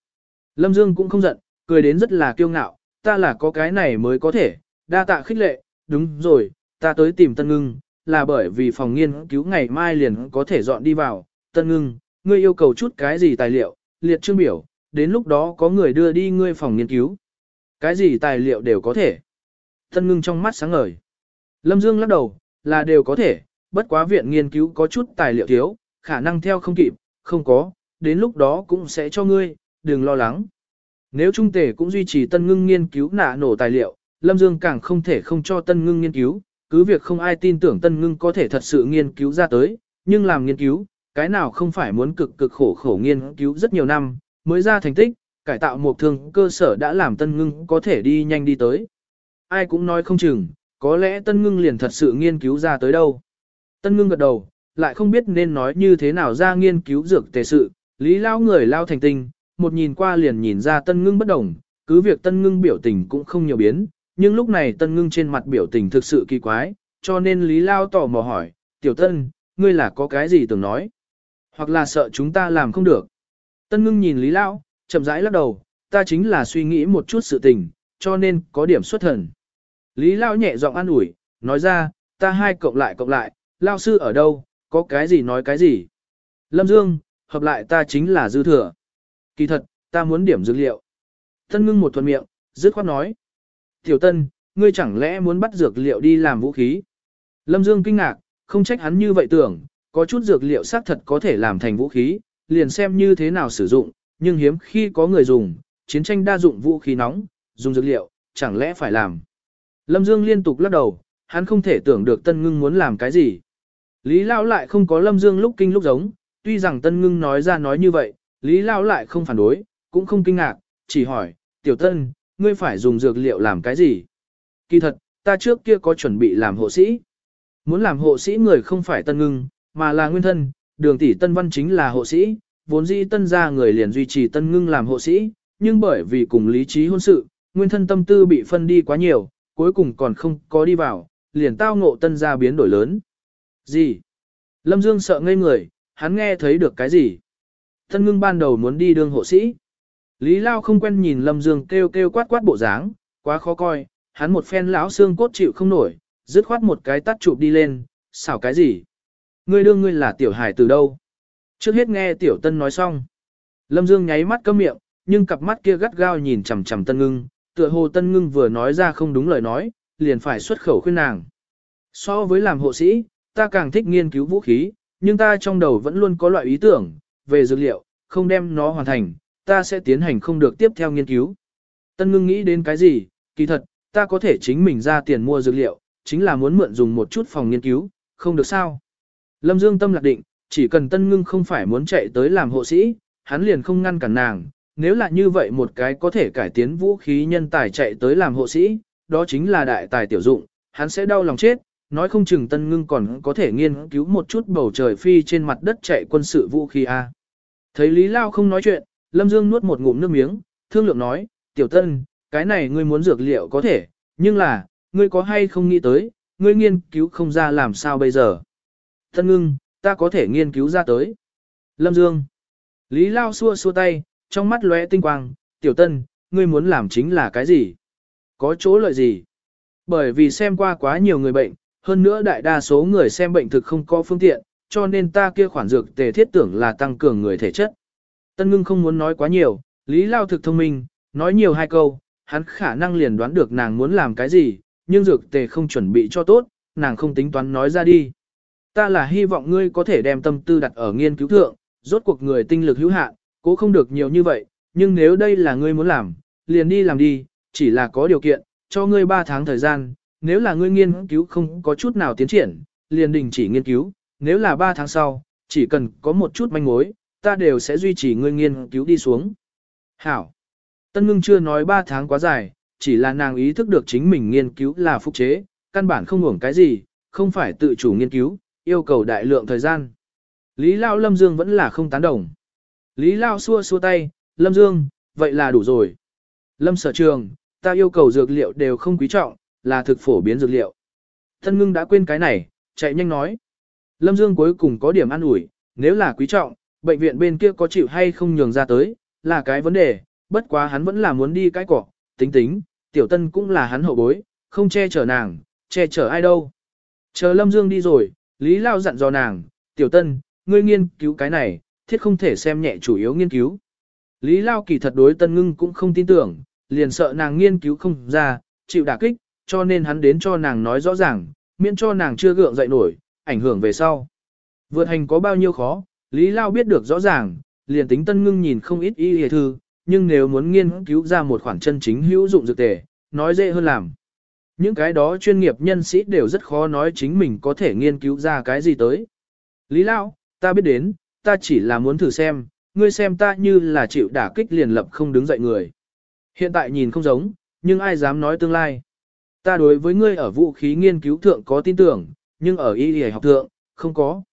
Lâm Dương cũng không giận, cười đến rất là kiêu ngạo, ta là có cái này mới có thể, đa tạ khích lệ, đúng rồi, ta tới tìm Tân Ngưng, là bởi vì phòng nghiên cứu ngày mai liền có thể dọn đi vào, Tân Ngưng, ngươi yêu cầu chút cái gì tài liệu, liệt chương biểu, đến lúc đó có người đưa đi ngươi phòng nghiên cứu. Cái gì tài liệu đều có thể. Tân Ngưng trong mắt sáng ngời. Lâm Dương lắc đầu, là đều có thể, bất quá viện nghiên cứu có chút tài liệu thiếu, khả năng theo không kịp, không có, đến lúc đó cũng sẽ cho ngươi, đừng lo lắng. Nếu trung tể cũng duy trì tân ngưng nghiên cứu nạ nổ tài liệu, Lâm Dương càng không thể không cho tân ngưng nghiên cứu, cứ việc không ai tin tưởng tân ngưng có thể thật sự nghiên cứu ra tới, nhưng làm nghiên cứu, cái nào không phải muốn cực cực khổ khổ nghiên cứu rất nhiều năm, mới ra thành tích, cải tạo một thương cơ sở đã làm tân ngưng có thể đi nhanh đi tới. Ai cũng nói không chừng, có lẽ tân ngưng liền thật sự nghiên cứu ra tới đâu. Tân ngưng gật đầu, lại không biết nên nói như thế nào ra nghiên cứu dược tề sự, lý lao người lao thành tinh, một nhìn qua liền nhìn ra tân ngưng bất đồng, cứ việc tân ngưng biểu tình cũng không nhiều biến, nhưng lúc này tân ngưng trên mặt biểu tình thực sự kỳ quái, cho nên lý lao tỏ mò hỏi, tiểu tân, ngươi là có cái gì tưởng nói, hoặc là sợ chúng ta làm không được. Tân ngưng nhìn lý lao, chậm rãi lắc đầu, ta chính là suy nghĩ một chút sự tình, cho nên có điểm xuất thần. Lý lao nhẹ giọng an ủi, nói ra, ta hai cộng lại cộng lại, lao sư ở đâu, có cái gì nói cái gì. Lâm Dương, hợp lại ta chính là dư thừa. Kỳ thật, ta muốn điểm dược liệu. Tân ngưng một thuận miệng, dứt khoát nói. Tiểu tân, ngươi chẳng lẽ muốn bắt dược liệu đi làm vũ khí? Lâm Dương kinh ngạc, không trách hắn như vậy tưởng, có chút dược liệu xác thật có thể làm thành vũ khí, liền xem như thế nào sử dụng, nhưng hiếm khi có người dùng, chiến tranh đa dụng vũ khí nóng, dùng dược liệu, chẳng lẽ phải làm. Lâm Dương liên tục lắc đầu, hắn không thể tưởng được Tân Ngưng muốn làm cái gì. Lý Lão lại không có Lâm Dương lúc kinh lúc giống, tuy rằng Tân Ngưng nói ra nói như vậy, Lý Lão lại không phản đối, cũng không kinh ngạc, chỉ hỏi, Tiểu Tân, ngươi phải dùng dược liệu làm cái gì? Kỳ thật, ta trước kia có chuẩn bị làm hộ sĩ. Muốn làm hộ sĩ người không phải Tân Ngưng, mà là nguyên thân, đường tỷ Tân Văn chính là hộ sĩ, vốn dĩ Tân gia người liền duy trì Tân Ngưng làm hộ sĩ, nhưng bởi vì cùng lý trí hôn sự, nguyên thân tâm tư bị phân đi quá nhiều, cuối cùng còn không có đi vào, liền tao ngộ Tân gia biến đổi lớn. Gì? Lâm Dương sợ ngây người, hắn nghe thấy được cái gì? Tân ngưng ban đầu muốn đi đương hộ sĩ. Lý Lao không quen nhìn Lâm Dương kêu kêu quát quát bộ dáng, quá khó coi, hắn một phen lão xương cốt chịu không nổi, dứt khoát một cái tắt chụp đi lên, xảo cái gì? Ngươi đương ngươi là tiểu hải từ đâu? Trước hết nghe tiểu tân nói xong. Lâm Dương nháy mắt cấm miệng, nhưng cặp mắt kia gắt gao nhìn chằm chằm tân ngưng, tựa hồ tân ngưng vừa nói ra không đúng lời nói, liền phải xuất khẩu khuyên nàng. So với làm hộ sĩ, ta càng thích nghiên cứu vũ khí, nhưng ta trong đầu vẫn luôn có loại ý tưởng, về dược liệu, không đem nó hoàn thành, ta sẽ tiến hành không được tiếp theo nghiên cứu. Tân ngưng nghĩ đến cái gì, kỳ thật, ta có thể chính mình ra tiền mua dược liệu, chính là muốn mượn dùng một chút phòng nghiên cứu, không được sao. Lâm Dương tâm lạc định, chỉ cần tân ngưng không phải muốn chạy tới làm hộ sĩ, hắn liền không ngăn cản nàng, nếu là như vậy một cái có thể cải tiến vũ khí nhân tài chạy tới làm hộ sĩ, đó chính là đại tài tiểu dụng, hắn sẽ đau lòng chết, nói không chừng tân ngưng còn có thể nghiên cứu một chút bầu trời phi trên mặt đất chạy quân sự vũ khí A. Thấy Lý Lao không nói chuyện, Lâm Dương nuốt một ngụm nước miếng, thương lượng nói, tiểu tân, cái này ngươi muốn dược liệu có thể, nhưng là, ngươi có hay không nghĩ tới, ngươi nghiên cứu không ra làm sao bây giờ. Tân ngưng, ta có thể nghiên cứu ra tới. Lâm Dương. Lý Lao xua xua tay, trong mắt lóe tinh quang, tiểu tân, ngươi muốn làm chính là cái gì? Có chỗ lợi gì? Bởi vì xem qua quá nhiều người bệnh, hơn nữa đại đa số người xem bệnh thực không có phương tiện, cho nên ta kia khoản dược tề thiết tưởng là tăng cường người thể chất. Tân ngưng không muốn nói quá nhiều, Lý Lao thực thông minh, nói nhiều hai câu, hắn khả năng liền đoán được nàng muốn làm cái gì, nhưng dược tề không chuẩn bị cho tốt, nàng không tính toán nói ra đi. Ta là hy vọng ngươi có thể đem tâm tư đặt ở nghiên cứu thượng, rốt cuộc người tinh lực hữu hạn, cố không được nhiều như vậy, nhưng nếu đây là ngươi muốn làm, liền đi làm đi, chỉ là có điều kiện, cho ngươi 3 tháng thời gian, nếu là ngươi nghiên cứu không có chút nào tiến triển, liền đình chỉ nghiên cứu, nếu là 3 tháng sau, chỉ cần có một chút manh mối, ta đều sẽ duy trì ngươi nghiên cứu đi xuống. Hảo. Tân ngưng chưa nói 3 tháng quá dài, chỉ là nàng ý thức được chính mình nghiên cứu là phục chế, căn bản không hưởng cái gì, không phải tự chủ nghiên cứu, yêu cầu đại lượng thời gian. Lý Lao Lâm Dương vẫn là không tán đồng. Lý Lao xua xua tay, Lâm Dương, vậy là đủ rồi. Lâm sở trường, ta yêu cầu dược liệu đều không quý trọng, là thực phổ biến dược liệu. Thân ngưng đã quên cái này, chạy nhanh nói. Lâm Dương cuối cùng có điểm an ủi, nếu là quý trọng, bệnh viện bên kia có chịu hay không nhường ra tới, là cái vấn đề, bất quá hắn vẫn là muốn đi cái cỏ, tính tính, tiểu tân cũng là hắn hậu bối, không che chở nàng, che chở ai đâu. Chờ Lâm Dương đi rồi, Lý Lao dặn dò nàng, tiểu tân, ngươi nghiên cứu cái này, thiết không thể xem nhẹ chủ yếu nghiên cứu. Lý Lao kỳ thật đối tân ngưng cũng không tin tưởng, liền sợ nàng nghiên cứu không ra, chịu đả kích, cho nên hắn đến cho nàng nói rõ ràng, miễn cho nàng chưa gượng dậy nổi, ảnh hưởng về sau. Vượt hành có bao nhiêu khó, Lý Lao biết được rõ ràng, liền tính tân ngưng nhìn không ít y hề thư, nhưng nếu muốn nghiên cứu ra một khoản chân chính hữu dụng dược tề, nói dễ hơn làm. Những cái đó chuyên nghiệp nhân sĩ đều rất khó nói chính mình có thể nghiên cứu ra cái gì tới. Lý Lao, ta biết đến, ta chỉ là muốn thử xem, ngươi xem ta như là chịu đả kích liền lập không đứng dậy người. Hiện tại nhìn không giống, nhưng ai dám nói tương lai. Ta đối với ngươi ở vũ khí nghiên cứu thượng có tin tưởng, nhưng ở y y học thượng, không có.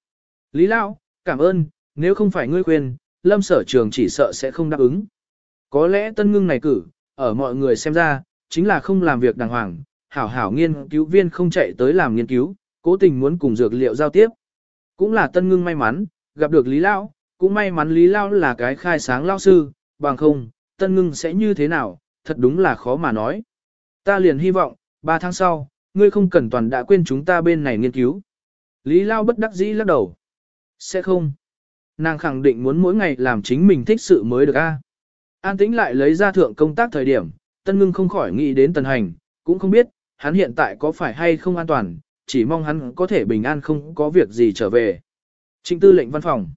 Lý Lão, cảm ơn, nếu không phải ngươi khuyên, lâm sở trường chỉ sợ sẽ không đáp ứng. Có lẽ tân ngưng này cử, ở mọi người xem ra, chính là không làm việc đàng hoàng, hảo hảo nghiên cứu viên không chạy tới làm nghiên cứu, cố tình muốn cùng dược liệu giao tiếp. Cũng là tân ngưng may mắn, gặp được Lý Lão, cũng may mắn Lý Lão là cái khai sáng lao sư, bằng không, tân ngưng sẽ như thế nào, thật đúng là khó mà nói. Ta liền hy vọng, ba tháng sau, ngươi không cần toàn đã quên chúng ta bên này nghiên cứu. Lý Lao bất đắc dĩ lắc đầu. Sẽ không. Nàng khẳng định muốn mỗi ngày làm chính mình thích sự mới được a. An tĩnh lại lấy ra thượng công tác thời điểm, tân ngưng không khỏi nghĩ đến tần hành, cũng không biết, hắn hiện tại có phải hay không an toàn, chỉ mong hắn có thể bình an không có việc gì trở về. Trịnh tư lệnh văn phòng.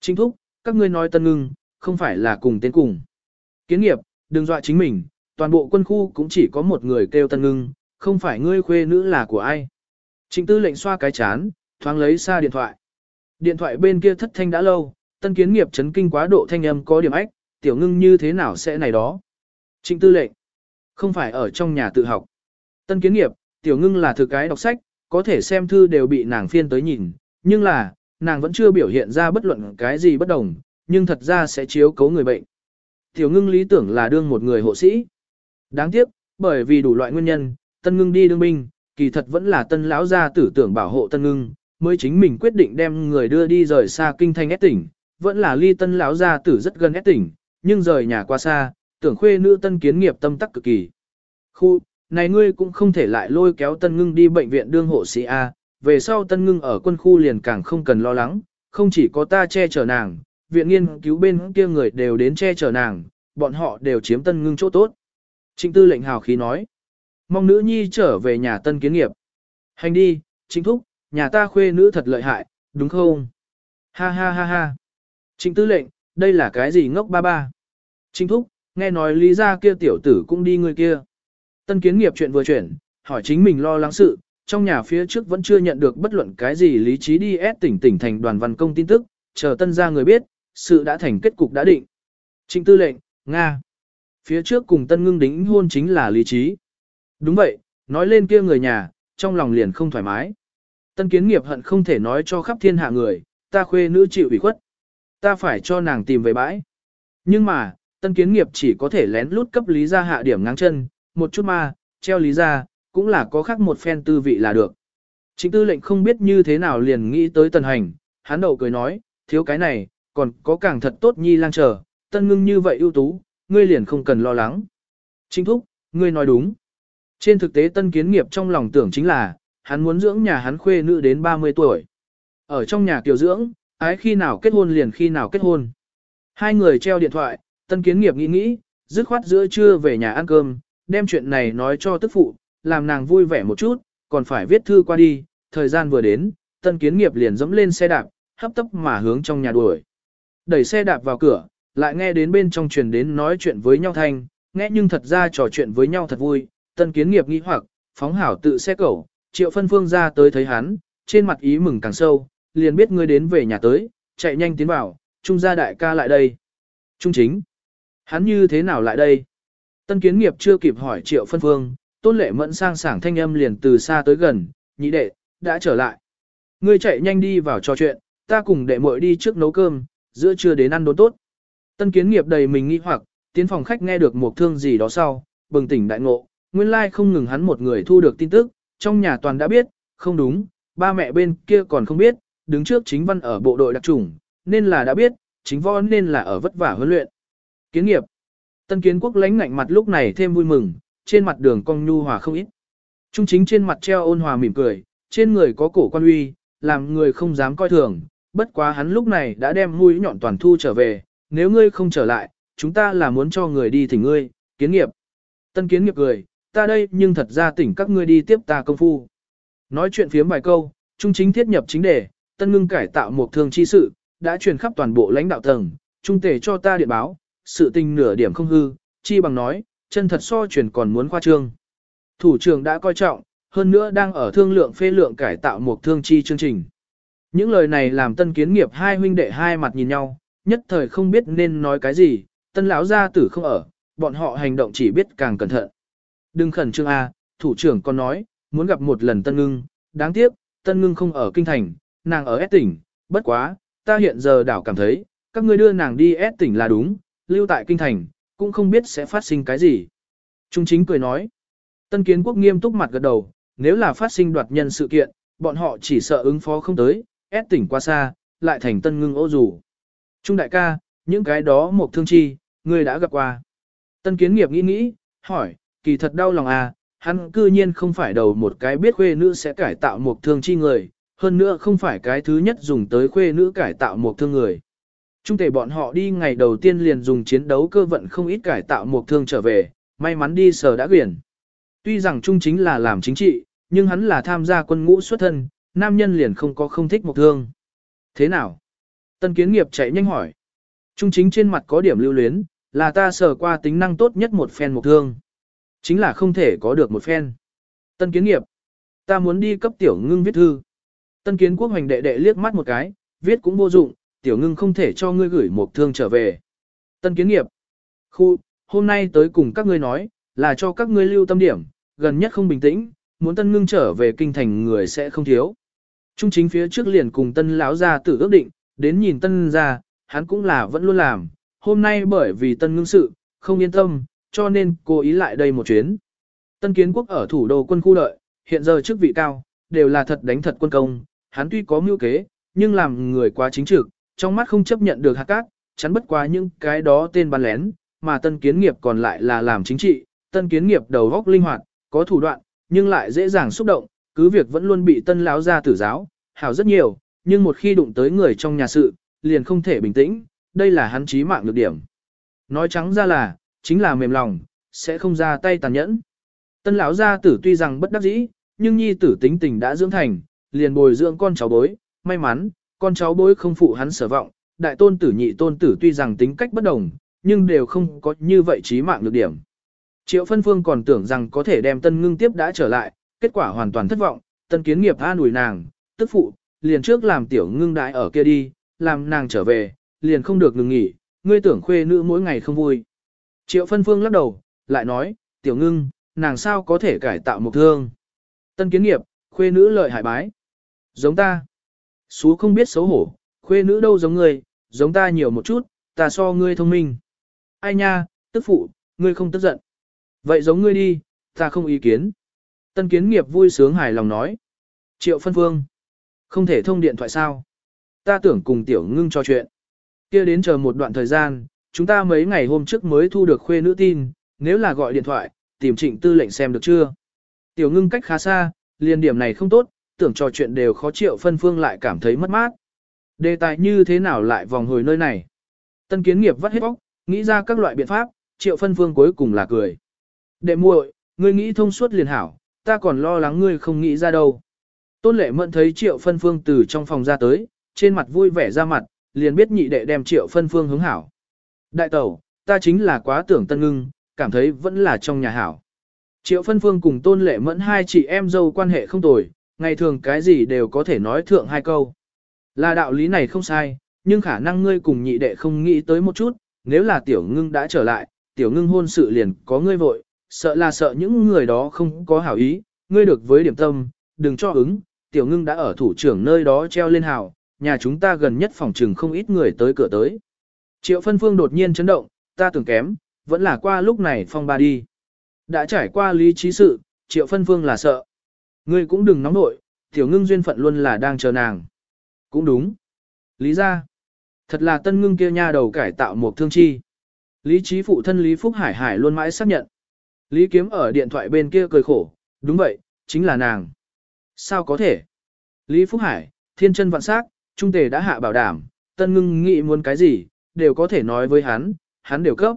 Trịnh thúc, các ngươi nói tân ngưng, không phải là cùng tên cùng. Kiến nghiệp, đừng dọa chính mình, toàn bộ quân khu cũng chỉ có một người kêu tân ngưng, không phải ngươi khuê nữ là của ai. Trịnh tư lệnh xoa cái chán, thoáng lấy xa điện thoại. Điện thoại bên kia thất thanh đã lâu, tân kiến nghiệp chấn kinh quá độ thanh âm có điểm ách, tiểu ngưng như thế nào sẽ này đó. Trịnh tư lệnh, không phải ở trong nhà tự học. Tân kiến nghiệp, tiểu ngưng là thực cái đọc sách, có thể xem thư đều bị nàng phiên tới nhìn, nhưng là, nàng vẫn chưa biểu hiện ra bất luận cái gì bất đồng, nhưng thật ra sẽ chiếu cấu người bệnh. Tiểu ngưng lý tưởng là đương một người hộ sĩ. Đáng tiếc, bởi vì đủ loại nguyên nhân, tân ngưng đi đương binh, kỳ thật vẫn là tân lão gia tử tưởng bảo hộ tân ngưng, mới chính mình quyết định đem người đưa đi rời xa kinh thành ép tỉnh, vẫn là ly tân lão gia tử rất gần ép tỉnh, nhưng rời nhà qua xa, tưởng khuê nữ tân kiến nghiệp tâm tắc cực kỳ. Khu, này ngươi cũng không thể lại lôi kéo tân ngưng đi bệnh viện đương hộ sĩ A, về sau tân ngưng ở quân khu liền càng không cần lo lắng, không chỉ có ta che chở nàng, viện nghiên cứu bên kia người đều đến che chở nàng, bọn họ đều chiếm tân ngưng chỗ tốt. Trịnh tư lệnh hào khí nói. Mong nữ nhi trở về nhà tân kiến nghiệp. Hành đi, trịnh thúc, nhà ta khuê nữ thật lợi hại, đúng không? Ha ha ha ha. Trịnh tư lệnh, đây là cái gì ngốc ba ba? Trịnh thúc, nghe nói lý ra kia tiểu tử cũng đi người kia. Tân kiến nghiệp chuyện vừa chuyển, hỏi chính mình lo lắng sự, trong nhà phía trước vẫn chưa nhận được bất luận cái gì lý trí đi ép tỉnh tỉnh thành đoàn văn công tin tức, chờ tân gia người biết, sự đã thành kết cục đã định. Trịnh tư lệnh, Nga. Phía trước cùng tân ngưng đính hôn chính là lý trí. Đúng vậy, nói lên kia người nhà, trong lòng liền không thoải mái. Tân kiến nghiệp hận không thể nói cho khắp thiên hạ người, ta khuê nữ chịu ủy khuất. Ta phải cho nàng tìm về bãi. Nhưng mà, tân kiến nghiệp chỉ có thể lén lút cấp lý ra hạ điểm ngang chân, một chút ma, treo lý ra, cũng là có khác một phen tư vị là được. Chính tư lệnh không biết như thế nào liền nghĩ tới tần hành, hắn đậu cười nói, thiếu cái này, còn có càng thật tốt nhi lang chờ, tân ngưng như vậy ưu tú, ngươi liền không cần lo lắng. Chính thúc, ngươi nói đúng. Trên thực tế tân kiến nghiệp trong lòng tưởng chính là, hắn muốn dưỡng nhà hắn khuê nữ đến 30 tuổi. Ở trong nhà tiểu dưỡng, ái khi nào kết hôn liền khi nào kết hôn. Hai người treo điện thoại, tân kiến nghiệp nghĩ nghĩ, dứt khoát giữa trưa về nhà ăn cơm, đem chuyện này nói cho tức phụ, làm nàng vui vẻ một chút, còn phải viết thư qua đi, thời gian vừa đến, tân kiến nghiệp liền dẫm lên xe đạp, hấp tấp mà hướng trong nhà đuổi. Đẩy xe đạp vào cửa, lại nghe đến bên trong truyền đến nói chuyện với nhau thanh, nghe nhưng thật ra trò chuyện với nhau thật vui, tân kiến nghiệp nghĩ hoặc, phóng hảo tự xe cẩu, triệu phân phương ra tới thấy hắn, trên mặt ý mừng càng sâu, liền biết ngươi đến về nhà tới, chạy nhanh tiến vào, trung gia đại ca lại đây. Trung chính, hắn như thế nào lại đây? Tân kiến nghiệp chưa kịp hỏi triệu phân phương, tôn lệ mẫn sang sảng thanh âm liền từ xa tới gần, nhị đệ, đã trở lại. Ngươi chạy nhanh đi vào trò chuyện, ta cùng đệ muội đi trước nấu cơm, giữa trưa đến ăn đốn tốt. Tân kiến nghiệp đầy mình nghi hoặc, tiến phòng khách nghe được một thương gì đó sau, bừng tỉnh đại ngộ, nguyên lai không ngừng hắn một người thu được tin tức, trong nhà toàn đã biết, không đúng, ba mẹ bên kia còn không biết, đứng trước chính văn ở bộ đội đặc chủng, nên là đã biết, chính võ nên là ở vất vả huấn luyện. Kiến nghiệp. Tân kiến quốc lãnh ngạnh mặt lúc này thêm vui mừng, trên mặt đường cong nhu hòa không ít. Trung chính trên mặt treo ôn hòa mỉm cười, trên người có cổ quan uy, làm người không dám coi thường, bất quá hắn lúc này đã đem mũi nhọn toàn thu trở về, nếu ngươi không trở lại, chúng ta là muốn cho người đi thỉnh ngươi, kiến nghiệp. Tân kiến nghiệp cười, ta đây nhưng thật ra tỉnh các ngươi đi tiếp ta công phu. Nói chuyện phiếm vài câu, trung chính thiết nhập chính đề, tân ngưng cải tạo một thương chi sự, đã truyền khắp toàn bộ lãnh đạo tầng, trung tể cho ta điện báo, sự tình nửa điểm không hư, chi bằng nói, chân thật so truyền còn muốn khoa trương. Thủ trưởng đã coi trọng, hơn nữa đang ở thương lượng phê lượng cải tạo một thương chi chương trình. Những lời này làm tân kiến nghiệp hai huynh đệ hai mặt nhìn nhau, nhất thời không biết nên nói cái gì, tân lão gia tử không ở, bọn họ hành động chỉ biết càng cẩn thận. Đừng khẩn trương A, thủ trưởng còn nói, muốn gặp một lần tân ngưng, đáng tiếc, tân ngưng không ở kinh thành, nàng ở S tỉnh, bất quá, ta hiện giờ đảo cảm thấy, các ngươi đưa nàng đi S tỉnh là đúng, lưu tại kinh thành, cũng không biết sẽ phát sinh cái gì. Trung chính cười nói, tân kiến quốc nghiêm túc mặt gật đầu, nếu là phát sinh đoạt nhân sự kiện, bọn họ chỉ sợ ứng phó không tới, ép tỉnh qua xa, lại thành tân ngưng ô dù. Trung đại ca, những cái đó một thương chi, ngươi đã gặp qua. Tân kiến nghiệp nghĩ nghĩ, hỏi, kỳ thật đau lòng à, hắn cư nhiên không phải đầu một cái biết khuê nữ sẽ cải tạo một thương chi người, hơn nữa không phải cái thứ nhất dùng tới khuê nữ cải tạo một thương người. Trung tể bọn họ đi ngày đầu tiên liền dùng chiến đấu cơ vận không ít cải tạo một thương trở về, may mắn đi sở đã quyển. Tuy rằng Trung chính là làm chính trị, nhưng hắn là tham gia quân ngũ xuất thân, nam nhân liền không có không thích một thương. Thế nào? Tân kiến nghiệp chạy nhanh hỏi. Trung chính trên mặt có điểm lưu luyến, là ta sở qua tính năng tốt nhất một phen một thương. Chính là không thể có được một phen. Tân kiến nghiệp. Ta muốn đi cấp tiểu ngưng viết thư. Tân kiến quốc hoành đệ đệ liếc mắt một cái, viết cũng vô dụng, tiểu ngưng không thể cho ngươi gửi một thương trở về. Tân kiến nghiệp. Khu, hôm nay tới cùng các ngươi nói, là cho các ngươi lưu tâm điểm, gần nhất không bình tĩnh, muốn tân ngưng trở về kinh thành người sẽ không thiếu. Trung chính phía trước liền cùng tân lão gia tử ước định, đến nhìn tân ra, hắn cũng là vẫn luôn làm, hôm nay bởi vì tân ngưng sự, không yên tâm, cho nên cố ý lại đây một chuyến. Tân kiến quốc ở thủ đô quân khu lợi, hiện giờ chức vị cao, đều là thật đánh thật quân công, hắn tuy có mưu kế, nhưng làm người quá chính trực, trong mắt không chấp nhận được hạt cát, chắn bất quá những cái đó tên bắn lén, mà tân kiến nghiệp còn lại là làm chính trị, tân kiến nghiệp đầu góc linh hoạt, có thủ đoạn, nhưng lại dễ dàng xúc động, cứ việc vẫn luôn bị tân lão ra tử giáo, hảo rất nhiều, nhưng một khi đụng tới người trong nhà sự, liền không thể bình tĩnh, đây là hắn chí mạng lược điểm. Nói trắng ra là, chính là mềm lòng, sẽ không ra tay tàn nhẫn. Tân lão gia tử tuy rằng bất đắc dĩ, nhưng nhi tử tính tình đã dưỡng thành, liền bồi dưỡng con cháu bối, may mắn, con cháu bối không phụ hắn sở vọng, đại tôn tử nhị tôn tử tuy rằng tính cách bất đồng, nhưng đều không có như vậy trí mạng được điểm. Triệu phân phương còn tưởng rằng có thể đem tân ngưng tiếp đã trở lại, kết quả hoàn toàn thất vọng, tân kiến nghiệp an ủi nàng, tức phụ, liền trước làm tiểu ngưng đại ở kia đi, làm nàng trở về, liền không được ngừng nghỉ, ngươi tưởng khuê nữ mỗi ngày không vui. Triệu phân phương lắc đầu, lại nói, tiểu ngưng, nàng sao có thể cải tạo một thương. Tân kiến nghiệp, khuê nữ lợi hại bái. Giống ta. Sú không biết xấu hổ, khuê nữ đâu giống ngươi, giống ta nhiều một chút, ta so ngươi thông minh. Ai nha, tức phụ, ngươi không tức giận. Vậy giống ngươi đi, ta không ý kiến. Tân kiến nghiệp vui sướng hài lòng nói. Triệu phân phương. Không thể thông điện thoại sao. Ta tưởng cùng tiểu ngưng cho chuyện. kia đến chờ một đoạn thời gian, chúng ta mấy ngày hôm trước mới thu được khuê nữ tin, nếu là gọi điện thoại, tìm trịnh tư lệnh xem được chưa. Tiểu ngưng cách khá xa, liền điểm này không tốt, tưởng trò chuyện đều khó triệu phân phương lại cảm thấy mất mát. Đề tài như thế nào lại vòng hồi nơi này? Tân kiến nghiệp vắt hết bóc, nghĩ ra các loại biện pháp, triệu phân phương cuối cùng là cười. Đệ muội, ngươi nghĩ thông suốt liền hảo, ta còn lo lắng ngươi không nghĩ ra đâu. Tôn lệ mẫn thấy triệu phân phương từ trong phòng ra tới, trên mặt vui vẻ ra mặt, liền biết nhị đệ đem triệu phân phương hướng hảo. Đại tẩu, ta chính là quá tưởng tân ngưng, cảm thấy vẫn là trong nhà hảo. Triệu phân phương cùng tôn lệ mẫn hai chị em dâu quan hệ không tồi, ngày thường cái gì đều có thể nói thượng hai câu. Là đạo lý này không sai, nhưng khả năng ngươi cùng nhị đệ không nghĩ tới một chút, nếu là tiểu ngưng đã trở lại, tiểu ngưng hôn sự liền có ngươi vội, sợ là sợ những người đó không có hảo ý, ngươi được với điểm tâm, đừng cho ứng, tiểu ngưng đã ở thủ trưởng nơi đó treo lên hào, nhà chúng ta gần nhất phòng trừng không ít người tới cửa tới. Triệu phân phương đột nhiên chấn động, ta tưởng kém, vẫn là qua lúc này phong ba đi. Đã trải qua lý trí sự, triệu phân phương là sợ. Ngươi cũng đừng nóng nội, tiểu ngưng duyên phận luôn là đang chờ nàng. Cũng đúng. Lý ra. Thật là tân ngưng kia nha đầu cải tạo một thương chi. Lý trí phụ thân Lý Phúc Hải Hải luôn mãi xác nhận. Lý kiếm ở điện thoại bên kia cười khổ, đúng vậy, chính là nàng. Sao có thể? Lý Phúc Hải, thiên chân vạn sắc, trung tề đã hạ bảo đảm, tân ngưng nghĩ muốn cái gì, đều có thể nói với hắn, hắn đều cấp.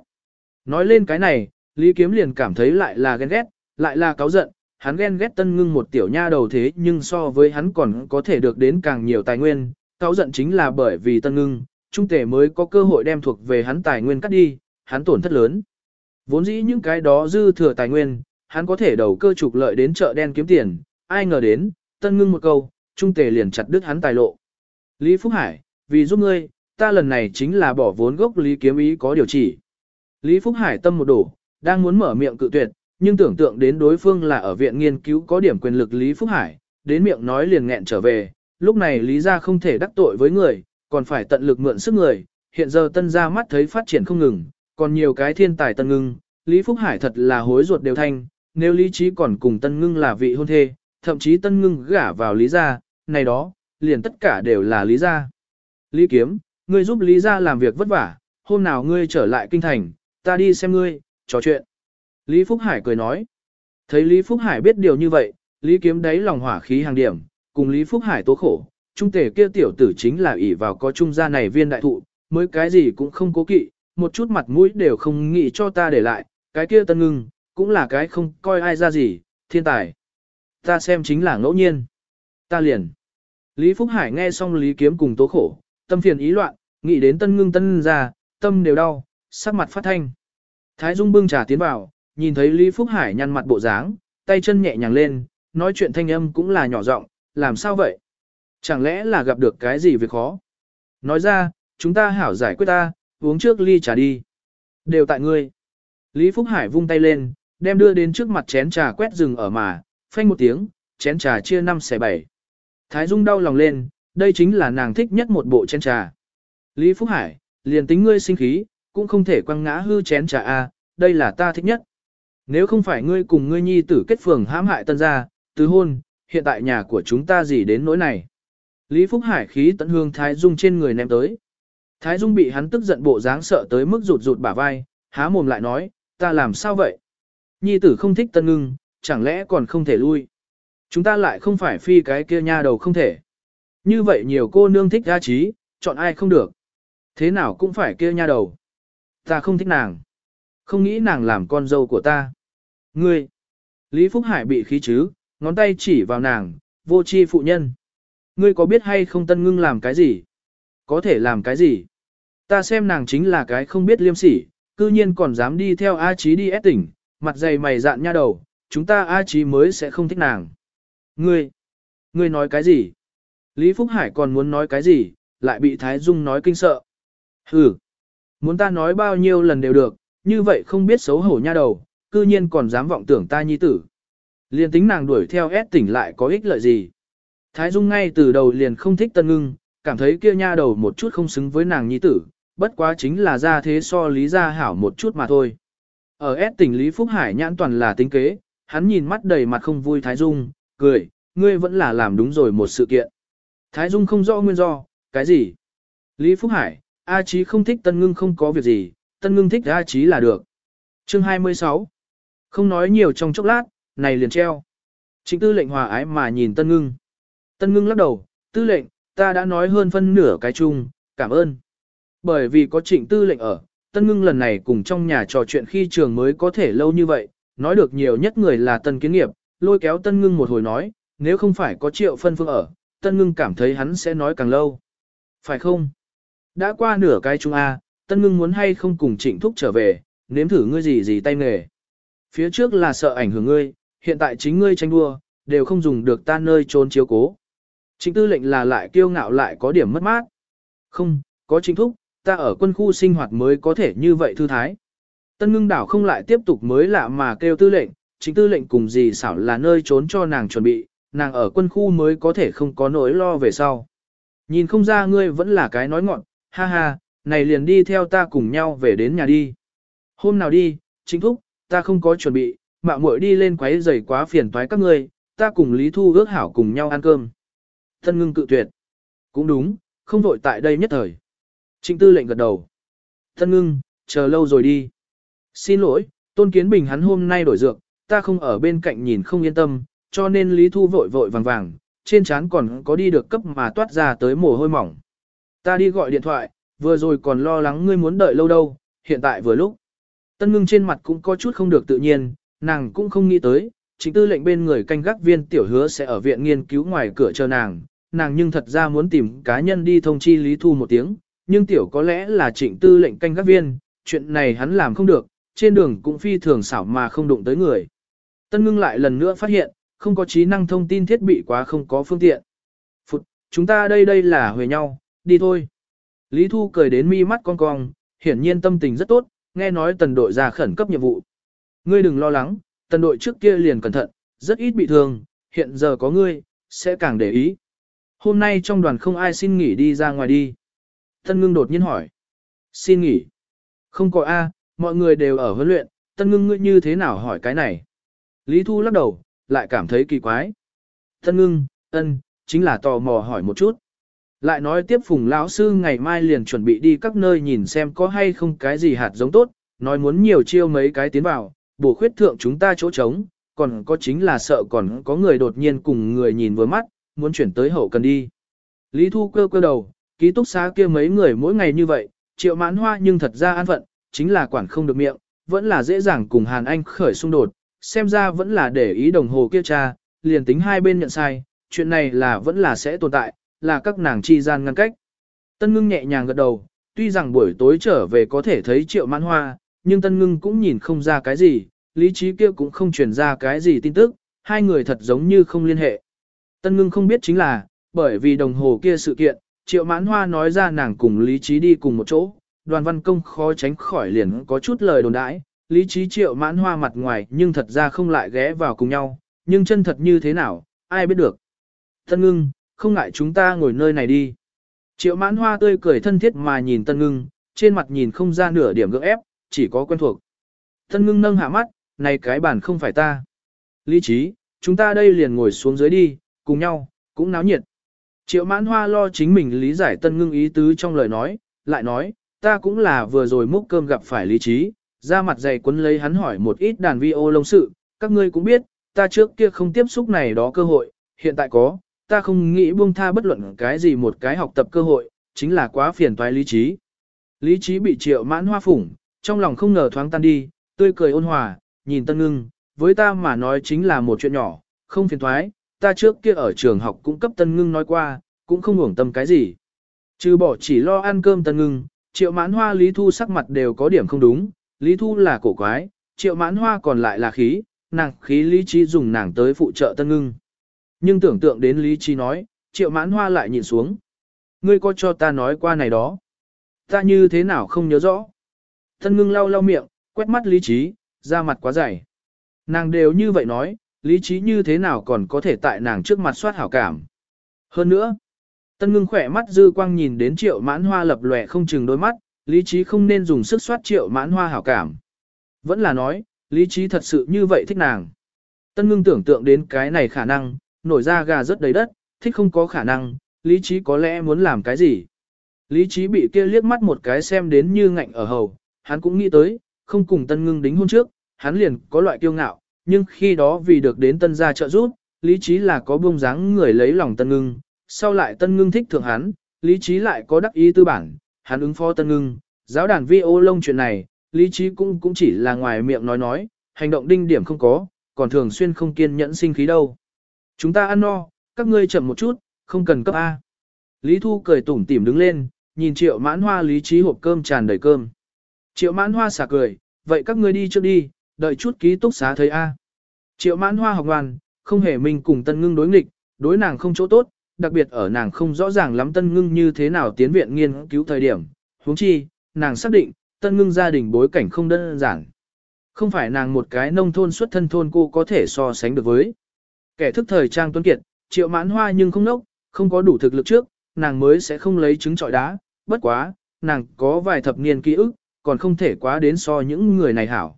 Nói lên cái này, Lý Kiếm liền cảm thấy lại là ghen ghét, lại là cáu giận, hắn ghen ghét tân ngưng một tiểu nha đầu thế nhưng so với hắn còn có thể được đến càng nhiều tài nguyên, cáu giận chính là bởi vì tân ngưng, trung tề mới có cơ hội đem thuộc về hắn tài nguyên cắt đi, hắn tổn thất lớn. Vốn dĩ những cái đó dư thừa tài nguyên, hắn có thể đầu cơ trục lợi đến chợ đen kiếm tiền, ai ngờ đến, tân ngưng một câu, trung tề liền chặt đứt hắn tài lộ. Lý Phúc Hải, vì giúp ngươi, ta lần này chính là bỏ vốn gốc Lý Kiếm Ý có điều chỉ. Lý Phúc Hải tâm một đổ, đang muốn mở miệng cự tuyệt, nhưng tưởng tượng đến đối phương là ở viện nghiên cứu có điểm quyền lực Lý Phúc Hải, đến miệng nói liền nghẹn trở về, lúc này Lý gia không thể đắc tội với người, còn phải tận lực mượn sức người, hiện giờ tân gia mắt thấy phát triển không ngừng, còn nhiều cái thiên tài tân ngưng, Lý Phúc Hải thật là hối ruột đều thanh, nếu lý trí còn cùng tân ngưng là vị hôn thê, thậm chí tân ngưng gả vào lý gia, này đó, liền tất cả đều là lý gia. Lý kiếm, ngươi giúp lý gia làm việc vất vả, hôm nào ngươi trở lại kinh thành, ta đi xem ngươi, trò chuyện. Lý Phúc Hải cười nói. Thấy Lý Phúc Hải biết điều như vậy, Lý kiếm đáy lòng hỏa khí hàng điểm, cùng Lý Phúc Hải tố khổ, trung tể kia tiểu tử chính là ỷ vào có trung gia này viên đại thụ, mới cái gì cũng không cố kỵ, một chút mặt mũi đều không nghĩ cho ta để lại, cái kia tân ngưng, cũng là cái không coi ai ra gì, thiên tài. Ta xem chính là ngẫu nhiên. Ta liền. Lý Phúc Hải nghe xong Lý Kiếm cùng tố khổ, tâm phiền ý loạn, nghĩ đến tân ngưng tân ra, tâm đều đau, sắc mặt phát thanh. Thái Dung bưng trà tiến vào, nhìn thấy Lý Phúc Hải nhăn mặt bộ dáng, tay chân nhẹ nhàng lên, nói chuyện thanh âm cũng là nhỏ giọng, làm sao vậy? Chẳng lẽ là gặp được cái gì việc khó? Nói ra, chúng ta hảo giải quyết ta, uống trước ly trà đi. Đều tại ngươi. Lý Phúc Hải vung tay lên, đem đưa đến trước mặt chén trà quét rừng ở mà, phanh một tiếng, chén trà chia năm xẻ bảy. Thái Dung đau lòng lên, đây chính là nàng thích nhất một bộ chén trà. Lý Phúc Hải, liền tính ngươi sinh khí, cũng không thể quăng ngã hư chén trà a, đây là ta thích nhất. Nếu không phải ngươi cùng ngươi nhi tử kết phường hãm hại tân gia, tứ hôn, hiện tại nhà của chúng ta gì đến nỗi này. Lý Phúc Hải khí tận hương Thái Dung trên người ném tới. Thái Dung bị hắn tức giận bộ dáng sợ tới mức rụt rụt bả vai, há mồm lại nói, ta làm sao vậy? Nhi tử không thích tân ngưng, chẳng lẽ còn không thể lui? Chúng ta lại không phải phi cái kia nha đầu không thể. Như vậy nhiều cô nương thích ra trí, chọn ai không được. Thế nào cũng phải kia nha đầu. Ta không thích nàng. Không nghĩ nàng làm con dâu của ta. Ngươi. Lý Phúc Hải bị khí chứ, ngón tay chỉ vào nàng, vô chi phụ nhân. Ngươi có biết hay không tân ngưng làm cái gì? Có thể làm cái gì? Ta xem nàng chính là cái không biết liêm sỉ, cư nhiên còn dám đi theo A Chí đi ép tỉnh, mặt dày mày dạn nha đầu, chúng ta A Chí mới sẽ không thích nàng. Ngươi, ngươi nói cái gì? Lý Phúc Hải còn muốn nói cái gì, lại bị Thái Dung nói kinh sợ. Hừ, muốn ta nói bao nhiêu lần đều được, như vậy không biết xấu hổ nha đầu, cư nhiên còn dám vọng tưởng ta nhi tử. Liên tính nàng đuổi theo ép tỉnh lại có ích lợi gì. Thái Dung ngay từ đầu liền không thích Tân Ngưng, cảm thấy kia nha đầu một chút không xứng với nàng nhi tử, bất quá chính là ra thế so lý gia hảo một chút mà thôi. Ở S tỉnh Lý Phúc Hải nhãn toàn là tính kế, hắn nhìn mắt đầy mặt không vui Thái Dung, cười, ngươi vẫn là làm đúng rồi một sự kiện. Thái Dung không rõ nguyên do, cái gì? Lý Phúc Hải, A Chí không thích Tân Ngưng không có việc gì, Tân Ngưng thích ra trí là được. Chương 26 Không nói nhiều trong chốc lát, này liền treo. Trịnh tư lệnh hòa ái mà nhìn Tân Ngưng. Tân Ngưng lắc đầu, tư lệnh, ta đã nói hơn phân nửa cái chung, cảm ơn. Bởi vì có trịnh tư lệnh ở, Tân Ngưng lần này cùng trong nhà trò chuyện khi trường mới có thể lâu như vậy, nói được nhiều nhất người là Tân Kiến Nghiệp, lôi kéo Tân Ngưng một hồi nói, nếu không phải có triệu phân phương ở, Tân Ngưng cảm thấy hắn sẽ nói càng lâu. Phải không? Đã qua nửa cái chung A, Tân Ngưng muốn hay không cùng trịnh thúc trở về, nếm thử ngươi gì gì tay nghề. Phía trước là sợ ảnh hưởng ngươi, hiện tại chính ngươi tranh đua, đều không dùng được ta nơi trốn chiếu cố. Trịnh tư lệnh là lại kiêu ngạo lại có điểm mất mát. Không, có trịnh thúc, ta ở quân khu sinh hoạt mới có thể như vậy thư thái. Tân ngưng đảo không lại tiếp tục mới lạ mà kêu tư lệnh, chính tư lệnh cùng gì xảo là nơi trốn cho nàng chuẩn bị, nàng ở quân khu mới có thể không có nỗi lo về sau. Nhìn không ra ngươi vẫn là cái nói ngọn, ha ha, này liền đi theo ta cùng nhau về đến nhà đi. Hôm nào đi, chính thúc, ta không có chuẩn bị, mạo muội đi lên quấy giày quá phiền toái các ngươi, ta cùng Lý Thu ước hảo cùng nhau ăn cơm. Thân ngưng cự tuyệt. Cũng đúng, không vội tại đây nhất thời. Trịnh tư lệnh gật đầu. Thân ngưng, chờ lâu rồi đi. Xin lỗi, Tôn Kiến Bình hắn hôm nay đổi dược, ta không ở bên cạnh nhìn không yên tâm, cho nên Lý Thu vội vội vàng vàng, trên trán còn có đi được cấp mà toát ra tới mồ hôi mỏng. Ta đi gọi điện thoại, vừa rồi còn lo lắng ngươi muốn đợi lâu đâu, hiện tại vừa lúc. Tân ngưng trên mặt cũng có chút không được tự nhiên, nàng cũng không nghĩ tới, chính tư lệnh bên người canh gác viên tiểu hứa sẽ ở viện nghiên cứu ngoài cửa chờ nàng, nàng nhưng thật ra muốn tìm cá nhân đi thông chi Lý Thu một tiếng, nhưng tiểu có lẽ là trịnh tư lệnh canh gác viên, chuyện này hắn làm không được, trên đường cũng phi thường xảo mà không đụng tới người. Tân ngưng lại lần nữa phát hiện, không có trí năng thông tin thiết bị quá không có phương tiện. Phụt, chúng ta đây đây là huề nhau, đi thôi. Lý Thu cười đến mi mắt con cong, hiển nhiên tâm tình rất tốt, nghe nói tần đội ra khẩn cấp nhiệm vụ. Ngươi đừng lo lắng, tần đội trước kia liền cẩn thận, rất ít bị thương, hiện giờ có ngươi, sẽ càng để ý. Hôm nay trong đoàn không ai xin nghỉ đi ra ngoài đi. Tân ngưng đột nhiên hỏi. Xin nghỉ. Không có A, mọi người đều ở huấn luyện, tân ngưng ngươi như thế nào hỏi cái này. Lý Thu lắc đầu, lại cảm thấy kỳ quái. Tân ngưng, ân, chính là tò mò hỏi một chút. Lại nói tiếp phùng lão sư ngày mai liền chuẩn bị đi các nơi nhìn xem có hay không cái gì hạt giống tốt, nói muốn nhiều chiêu mấy cái tiến vào, bổ khuyết thượng chúng ta chỗ trống, còn có chính là sợ còn có người đột nhiên cùng người nhìn vừa mắt, muốn chuyển tới hậu cần đi. Lý Thu cơ cơ đầu, ký túc xá kia mấy người mỗi ngày như vậy, triệu mãn hoa nhưng thật ra an phận, chính là quản không được miệng, vẫn là dễ dàng cùng Hàn Anh khởi xung đột, xem ra vẫn là để ý đồng hồ kia cha, liền tính hai bên nhận sai, chuyện này là vẫn là sẽ tồn tại, là các nàng chi gian ngăn cách. Tân ngưng nhẹ nhàng gật đầu, tuy rằng buổi tối trở về có thể thấy triệu mãn hoa, nhưng tân ngưng cũng nhìn không ra cái gì, lý trí kia cũng không truyền ra cái gì tin tức, hai người thật giống như không liên hệ. Tân ngưng không biết chính là, bởi vì đồng hồ kia sự kiện, triệu mãn hoa nói ra nàng cùng lý trí đi cùng một chỗ, đoàn văn công khó tránh khỏi liền có chút lời đồn đãi, lý trí triệu mãn hoa mặt ngoài nhưng thật ra không lại ghé vào cùng nhau, nhưng chân thật như thế nào, ai biết được. Tân ngưng, không ngại chúng ta ngồi nơi này đi. Triệu mãn hoa tươi cười thân thiết mà nhìn tân ngưng, trên mặt nhìn không ra nửa điểm gượng ép, chỉ có quen thuộc. Tân ngưng nâng hạ mắt, này cái bản không phải ta. Lý trí, chúng ta đây liền ngồi xuống dưới đi, cùng nhau, cũng náo nhiệt. Triệu mãn hoa lo chính mình lý giải tân ngưng ý tứ trong lời nói, lại nói, ta cũng là vừa rồi múc cơm gặp phải lý trí, ra mặt dày quấn lấy hắn hỏi một ít đàn vi ô lông sự, các ngươi cũng biết, ta trước kia không tiếp xúc này đó cơ hội, hiện tại có, ta không nghĩ buông tha bất luận cái gì một cái học tập cơ hội, chính là quá phiền toái lý trí. Lý trí bị triệu mãn hoa phủng, trong lòng không ngờ thoáng tan đi, tươi cười ôn hòa, nhìn tân ngưng, với ta mà nói chính là một chuyện nhỏ, không phiền thoái, ta trước kia ở trường học cũng cấp tân ngưng nói qua, cũng không hưởng tâm cái gì. Trừ bỏ chỉ lo ăn cơm tân ngưng, triệu mãn hoa Lý Thu sắc mặt đều có điểm không đúng, Lý Thu là cổ quái, triệu mãn hoa còn lại là khí, nàng khí lý trí dùng nàng tới phụ trợ tân ngưng. Nhưng tưởng tượng đến lý trí nói, triệu mãn hoa lại nhìn xuống. Ngươi có cho ta nói qua này đó? Ta như thế nào không nhớ rõ? Tân ngưng lau lau miệng, quét mắt lý trí, da mặt quá dày. Nàng đều như vậy nói, lý trí như thế nào còn có thể tại nàng trước mặt soát hảo cảm. Hơn nữa, tân ngưng khỏe mắt dư quang nhìn đến triệu mãn hoa lập lòe không chừng đôi mắt, lý trí không nên dùng sức soát triệu mãn hoa hảo cảm. Vẫn là nói, lý trí thật sự như vậy thích nàng. Tân ngưng tưởng tượng đến cái này khả năng, nổi ra gà rất đầy đất, thích không có khả năng, lý trí có lẽ muốn làm cái gì. Lý trí bị kia liếc mắt một cái xem đến như ngạnh ở hầu, hắn cũng nghĩ tới, không cùng tân ngưng đính hôn trước, hắn liền có loại kiêu ngạo, nhưng khi đó vì được đến tân gia trợ giúp, lý trí là có buông dáng người lấy lòng tân ngưng, sau lại tân ngưng thích thượng hắn, lý trí lại có đắc ý tư bản, hắn ứng phó tân ngưng, giáo đàn vi ô lông chuyện này, lý trí cũng cũng chỉ là ngoài miệng nói nói, hành động đinh điểm không có, còn thường xuyên không kiên nhẫn sinh khí đâu. Chúng ta ăn no, các ngươi chậm một chút, không cần cấp A. Lý Thu cười tủm tỉm đứng lên, nhìn triệu mãn hoa lý trí hộp cơm tràn đầy cơm. Triệu mãn hoa xả cười, vậy các ngươi đi trước đi, đợi chút ký túc xá thấy A. Triệu mãn hoa học ngoan, không hề mình cùng tân ngưng đối nghịch, đối nàng không chỗ tốt, đặc biệt ở nàng không rõ ràng lắm tân ngưng như thế nào tiến viện nghiên cứu thời điểm. huống chi, nàng xác định, tân ngưng gia đình bối cảnh không đơn giản. Không phải nàng một cái nông thôn xuất thân thôn cô có thể so sánh được với. Kẻ thức thời trang tuấn kiệt, triệu mãn hoa nhưng không nốc, không có đủ thực lực trước, nàng mới sẽ không lấy trứng trọi đá, bất quá, nàng có vài thập niên ký ức, còn không thể quá đến so những người này hảo.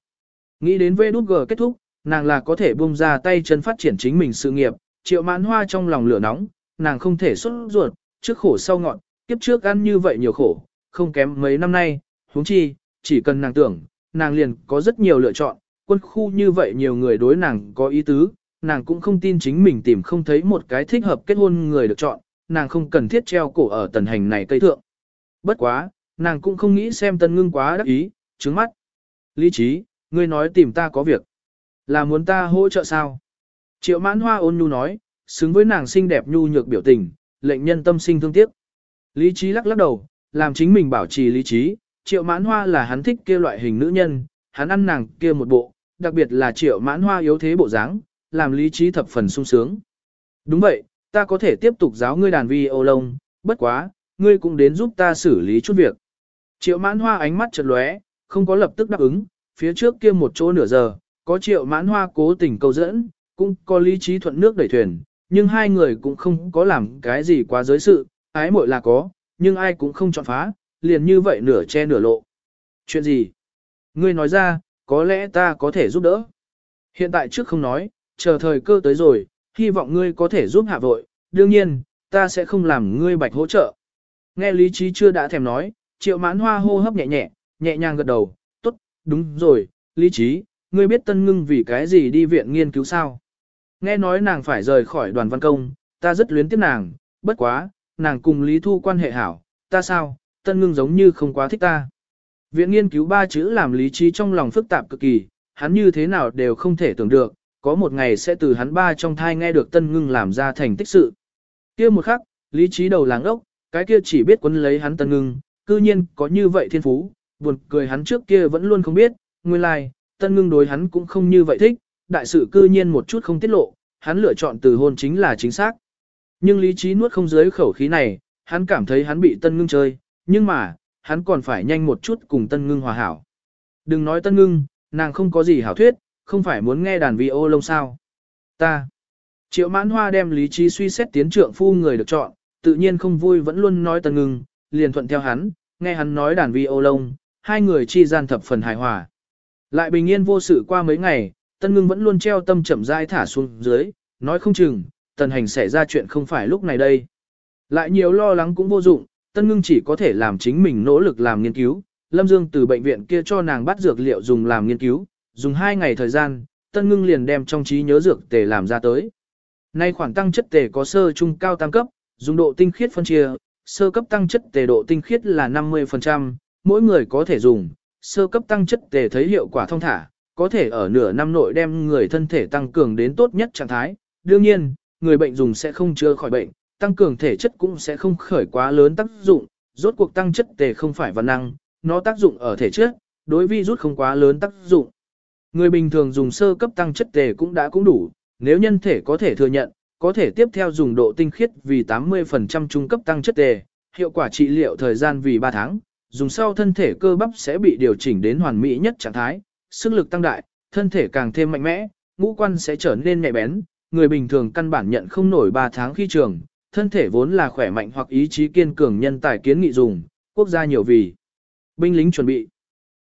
Nghĩ đến vê đút kết thúc, nàng là có thể buông ra tay chân phát triển chính mình sự nghiệp, triệu mãn hoa trong lòng lửa nóng, nàng không thể xuất ruột, trước khổ sau ngọn, kiếp trước ăn như vậy nhiều khổ, không kém mấy năm nay, huống chi, chỉ cần nàng tưởng, nàng liền có rất nhiều lựa chọn, quân khu như vậy nhiều người đối nàng có ý tứ, nàng cũng không tin chính mình tìm không thấy một cái thích hợp kết hôn người được chọn, nàng không cần thiết treo cổ ở tần hành này cây thượng. Bất quá, nàng cũng không nghĩ xem tân ngưng quá đắc ý, trứng mắt. Lý trí, ngươi nói tìm ta có việc. Là muốn ta hỗ trợ sao? Triệu mãn hoa ôn nhu nói, xứng với nàng xinh đẹp nhu nhược biểu tình, lệnh nhân tâm sinh thương tiếc. Lý trí lắc lắc đầu, làm chính mình bảo trì lý trí, triệu mãn hoa là hắn thích kia loại hình nữ nhân, hắn ăn nàng kia một bộ, đặc biệt là triệu mãn hoa yếu thế bộ dáng, làm lý trí thập phần sung sướng. Đúng vậy, ta có thể tiếp tục giáo ngươi đàn vi ô lông, bất quá, ngươi cũng đến giúp ta xử lý chút việc. Triệu mãn hoa ánh mắt chợt lóe, không có lập tức đáp ứng, phía trước kia một chỗ nửa giờ, có triệu mãn hoa cố tình câu dẫn, cũng có lý trí thuận nước đẩy thuyền, nhưng hai người cũng không có làm cái gì quá giới sự, ái muội là có, nhưng ai cũng không chọn phá, liền như vậy nửa che nửa lộ. Chuyện gì? Ngươi nói ra, có lẽ ta có thể giúp đỡ. Hiện tại trước không nói, chờ thời cơ tới rồi, hy vọng ngươi có thể giúp hạ vội, đương nhiên, ta sẽ không làm ngươi bạch hỗ trợ. Nghe lý trí chưa đã thèm nói, triệu mãn hoa hô hấp nhẹ nhẹ, nhẹ nhàng gật đầu, tốt, đúng rồi, lý trí, ngươi biết tân ngưng vì cái gì đi viện nghiên cứu sao? Nghe nói nàng phải rời khỏi đoàn văn công, ta rất luyến tiếc nàng, bất quá, nàng cùng Lý Thu quan hệ hảo, ta sao, tân ngưng giống như không quá thích ta. Viện nghiên cứu ba chữ làm lý trí trong lòng phức tạp cực kỳ, hắn như thế nào đều không thể tưởng được, có một ngày sẽ từ hắn ba trong thai nghe được tân ngưng làm ra thành tích sự. kia một khắc, lý trí đầu làng ốc, cái kia chỉ biết quấn lấy hắn tân ngưng, cư nhiên có như vậy thiên phú, buồn cười hắn trước kia vẫn luôn không biết, nguyên lai, like, tân ngưng đối hắn cũng không như vậy thích, đại sự cư nhiên một chút không tiết lộ, hắn lựa chọn từ hôn chính là chính xác. Nhưng lý trí nuốt không dưới khẩu khí này, hắn cảm thấy hắn bị tân ngưng chơi, nhưng mà, hắn còn phải nhanh một chút cùng tân ngưng hòa hảo. Đừng nói tân ngưng, nàng không có gì hảo thuyết, không phải muốn nghe đàn vi ô lông sao. Ta. Triệu mãn hoa đem lý trí suy xét tiến trượng phu người được chọn, tự nhiên không vui vẫn luôn nói tân ngưng, liền thuận theo hắn, nghe hắn nói đàn vi ô lông, hai người chi gian thập phần hài hòa. Lại bình yên vô sự qua mấy ngày, tân ngưng vẫn luôn treo tâm chậm rãi thả xuống dưới, nói không chừng, tần hành xảy ra chuyện không phải lúc này đây. Lại nhiều lo lắng cũng vô dụng, tân ngưng chỉ có thể làm chính mình nỗ lực làm nghiên cứu. Lâm Dương từ bệnh viện kia cho nàng bắt dược liệu dùng làm nghiên cứu, dùng 2 ngày thời gian, tân ngưng liền đem trong trí nhớ dược tề làm ra tới. Nay khoản tăng chất tề có sơ trung cao tam cấp, dùng độ tinh khiết phân chia, sơ cấp tăng chất tề độ tinh khiết là 50%, mỗi người có thể dùng, sơ cấp tăng chất tề thấy hiệu quả thông thả, có thể ở nửa năm nội đem người thân thể tăng cường đến tốt nhất trạng thái. Đương nhiên, người bệnh dùng sẽ không chữa khỏi bệnh, tăng cường thể chất cũng sẽ không khởi quá lớn tác dụng, rốt cuộc tăng chất tề không phải văn năng, nó tác dụng ở thể chất, đối vi rút không quá lớn tác dụng. Người bình thường dùng sơ cấp tăng chất tề cũng đã cũng đủ, nếu nhân thể có thể thừa nhận, có thể tiếp theo dùng độ tinh khiết vì 80% trung cấp tăng chất tề, hiệu quả trị liệu thời gian vì 3 tháng, dùng sau thân thể cơ bắp sẽ bị điều chỉnh đến hoàn mỹ nhất trạng thái, sức lực tăng đại, thân thể càng thêm mạnh mẽ, ngũ quan sẽ trở nên nhạy bén, người bình thường căn bản nhận không nổi 3 tháng khi trường, thân thể vốn là khỏe mạnh hoặc ý chí kiên cường nhân tài kiến nghị dùng, quốc gia nhiều vì. Binh lính chuẩn bị.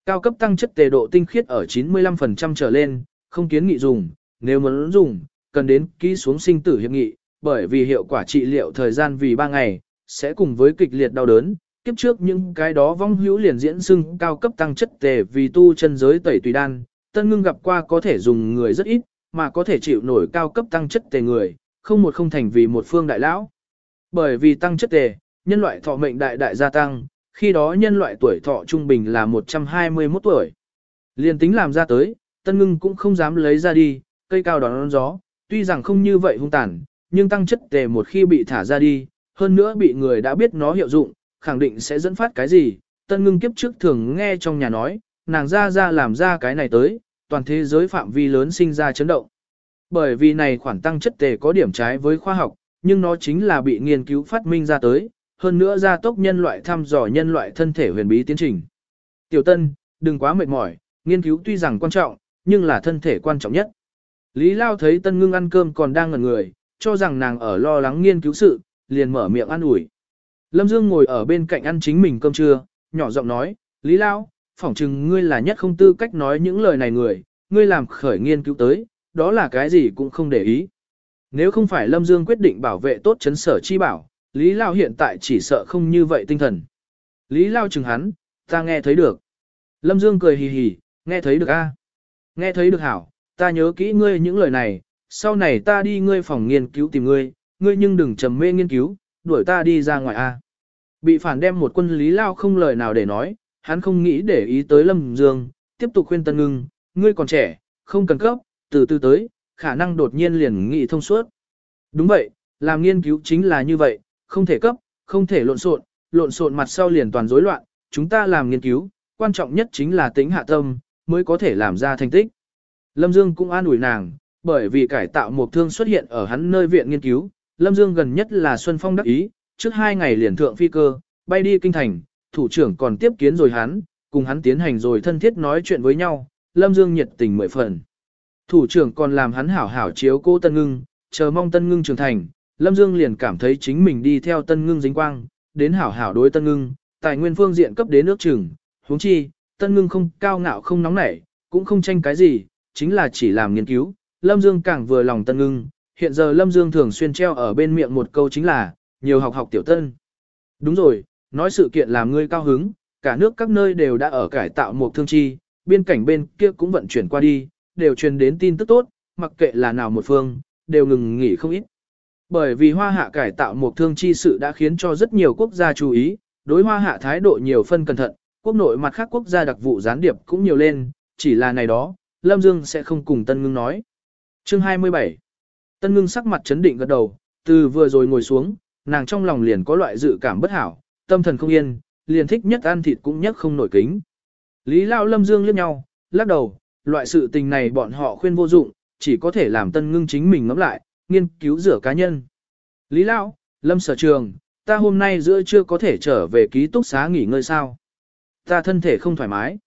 Cao cấp tăng chất tề độ tinh khiết ở 95% trở lên, không kiến nghị dùng, nếu muốn dùng, cần đến ký xuống sinh tử hiệp nghị, bởi vì hiệu quả trị liệu thời gian vì 3 ngày, sẽ cùng với kịch liệt đau đớn. Kiếp trước những cái đó vong hữu liền diễn xưng cao cấp tăng chất tề vì tu chân giới tẩy tùy đan, tân ngưng gặp qua có thể dùng người rất ít, mà có thể chịu nổi cao cấp tăng chất tề người, không một không thành vì một phương đại lão. Bởi vì tăng chất tề, nhân loại thọ mệnh đại đại gia tăng, khi đó nhân loại tuổi thọ trung bình là 121 tuổi. Liên tính làm ra tới, tân ngưng cũng không dám lấy ra đi, cây cao đón gió, tuy rằng không như vậy hung tàn, nhưng tăng chất tề một khi bị thả ra đi, hơn nữa bị người đã biết nó hiệu dụng, khẳng định sẽ dẫn phát cái gì. Tân ngưng kiếp trước thường nghe trong nhà nói, nàng ra ra làm ra cái này tới, toàn thế giới phạm vi lớn sinh ra chấn động. Bởi vì này khoản tăng chất tề có điểm trái với khoa học, nhưng nó chính là bị nghiên cứu phát minh ra tới, hơn nữa gia tốc nhân loại thăm dò nhân loại thân thể huyền bí tiến trình. Tiểu Tân, đừng quá mệt mỏi, nghiên cứu tuy rằng quan trọng, nhưng là thân thể quan trọng nhất. Lý Lao thấy Tân Ngưng ăn cơm còn đang ngẩn người, cho rằng nàng ở lo lắng nghiên cứu sự, liền mở miệng ăn ủi. Lâm Dương ngồi ở bên cạnh ăn chính mình cơm trưa, nhỏ giọng nói, Lý Lao, phỏng chừng ngươi là nhất không tư cách nói những lời này người, ngươi làm khởi nghiên cứu tới, đó là cái gì cũng không để ý. Nếu không phải Lâm Dương quyết định bảo vệ tốt chấn sở chi bảo, Lý Lao hiện tại chỉ sợ không như vậy tinh thần. Lý Lao chừng hắn, ta nghe thấy được. Lâm Dương cười hì hì, nghe thấy được a, Nghe thấy được hảo, ta nhớ kỹ ngươi những lời này, sau này ta đi ngươi phòng nghiên cứu tìm ngươi, ngươi nhưng đừng trầm mê nghiên cứu, đuổi ta đi ra ngoài a. Bị phản đem một quân Lý Lao không lời nào để nói, hắn không nghĩ để ý tới Lâm Dương, tiếp tục khuyên Tân Ngưng, ngươi còn trẻ, không cần cấp, từ từ tới, khả năng đột nhiên liền nghĩ thông suốt. Đúng vậy, làm nghiên cứu chính là như vậy, không thể cấp, không thể lộn xộn, lộn xộn mặt sau liền toàn rối loạn, chúng ta làm nghiên cứu, quan trọng nhất chính là tính hạ tâm, mới có thể làm ra thành tích. Lâm Dương cũng an ủi nàng, bởi vì cải tạo một thương xuất hiện ở hắn nơi viện nghiên cứu, Lâm Dương gần nhất là Xuân Phong đắc ý, trước hai ngày liền thượng phi cơ, bay đi kinh thành, thủ trưởng còn tiếp kiến rồi hắn, cùng hắn tiến hành rồi thân thiết nói chuyện với nhau, Lâm Dương nhiệt tình mười phần. Thủ trưởng còn làm hắn hảo hảo chiếu cô Tân Ngưng, chờ mong Tân Ngưng trưởng thành, Lâm Dương liền cảm thấy chính mình đi theo Tân Ngưng dính quang, đến hảo hảo đối Tân Ngưng, tài nguyên phương diện cấp đến nước chừng, huống chi, Tân Ngưng không cao ngạo không nóng nảy, cũng không tranh cái gì, chính là chỉ làm nghiên cứu. Lâm Dương càng vừa lòng Tân Ngưng, hiện giờ Lâm Dương thường xuyên treo ở bên miệng một câu chính là, nhiều học học tiểu tân. Đúng rồi, nói sự kiện làm ngươi cao hứng, cả nước các nơi đều đã ở cải tạo một thương chi, biên cảnh bên kia cũng vận chuyển qua đi, đều truyền đến tin tức tốt, mặc kệ là nào một phương, đều ngừng nghỉ không ít. Bởi vì hoa hạ cải tạo một thương chi sự đã khiến cho rất nhiều quốc gia chú ý, đối hoa hạ thái độ nhiều phân cẩn thận, quốc nội mặt khác quốc gia đặc vụ gián điệp cũng nhiều lên, chỉ là này đó, Lâm Dương sẽ không cùng Tân Ngưng nói. Chương 27 Tân Ngưng sắc mặt chấn định gật đầu, từ vừa rồi ngồi xuống, nàng trong lòng liền có loại dự cảm bất hảo, tâm thần không yên, liền thích nhất ăn thịt cũng nhất không nổi kính. Lý Lao Lâm Dương liếc nhau, lắc đầu, loại sự tình này bọn họ khuyên vô dụng, chỉ có thể làm Tân Ngưng chính mình ngẫm lại, nghiên cứu rửa cá nhân. Lý Lão, Lâm Sở Trường, ta hôm nay giữa trưa có thể trở về ký túc xá nghỉ ngơi sao? Ta thân thể không thoải mái.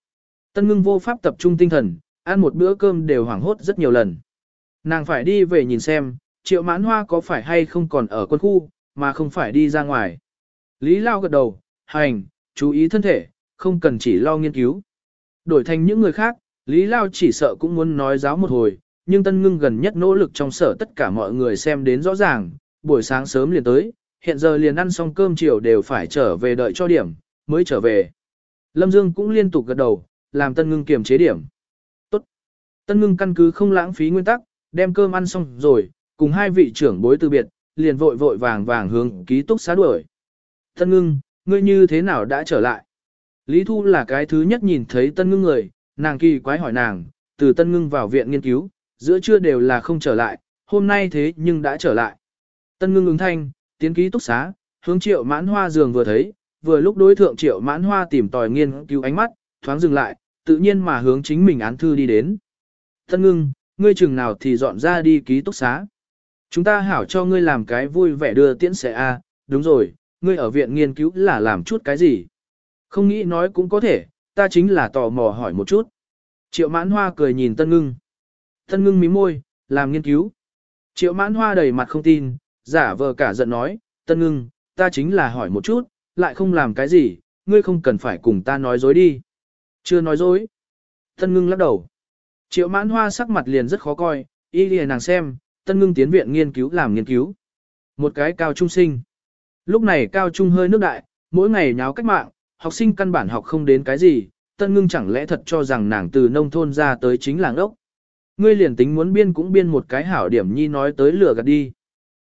Tân ngưng vô pháp tập trung tinh thần, ăn một bữa cơm đều hoảng hốt rất nhiều lần. Nàng phải đi về nhìn xem, triệu mãn hoa có phải hay không còn ở quân khu, mà không phải đi ra ngoài. Lý Lao gật đầu, hành, chú ý thân thể, không cần chỉ lo nghiên cứu. Đổi thành những người khác, Lý Lao chỉ sợ cũng muốn nói giáo một hồi, nhưng Tân Ngưng gần nhất nỗ lực trong sở tất cả mọi người xem đến rõ ràng, buổi sáng sớm liền tới, hiện giờ liền ăn xong cơm chiều đều phải trở về đợi cho điểm, mới trở về. Lâm Dương cũng liên tục gật đầu, làm Tân Ngưng kiềm chế điểm. Tốt. Tân Ngưng căn cứ không lãng phí nguyên tắc, đem cơm ăn xong rồi, cùng hai vị trưởng bối từ biệt, liền vội vội vàng vàng hướng ký túc xá đuổi. Tân Ngưng, ngươi như thế nào đã trở lại? Lý Thu là cái thứ nhất nhìn thấy tân ngưng người, nàng kỳ quái hỏi nàng, từ tân ngưng vào viện nghiên cứu, giữa trưa đều là không trở lại, hôm nay thế nhưng đã trở lại. Tân ngưng ứng thanh, tiến ký túc xá, hướng triệu mãn hoa giường vừa thấy, vừa lúc đối thượng triệu mãn hoa tìm tòi nghiên cứu ánh mắt, thoáng dừng lại, tự nhiên mà hướng chính mình án thư đi đến. Tân ngưng, ngươi chừng nào thì dọn ra đi ký túc xá. Chúng ta hảo cho ngươi làm cái vui vẻ đưa tiễn sẽ a đúng rồi, ngươi ở viện nghiên cứu là làm chút cái gì? Không nghĩ nói cũng có thể, ta chính là tò mò hỏi một chút. Triệu mãn hoa cười nhìn tân ngưng. Tân ngưng mí môi, làm nghiên cứu. Triệu mãn hoa đầy mặt không tin, giả vờ cả giận nói, tân ngưng, ta chính là hỏi một chút, lại không làm cái gì, ngươi không cần phải cùng ta nói dối đi. Chưa nói dối. Tân ngưng lắc đầu. Triệu mãn hoa sắc mặt liền rất khó coi, y liền nàng xem, tân ngưng tiến viện nghiên cứu làm nghiên cứu. Một cái cao trung sinh. Lúc này cao trung hơi nước đại, mỗi ngày nháo cách mạng, học sinh căn bản học không đến cái gì, tân ngưng chẳng lẽ thật cho rằng nàng từ nông thôn ra tới chính làng ốc. Ngươi liền tính muốn biên cũng biên một cái hảo điểm nhi nói tới lửa gạt đi.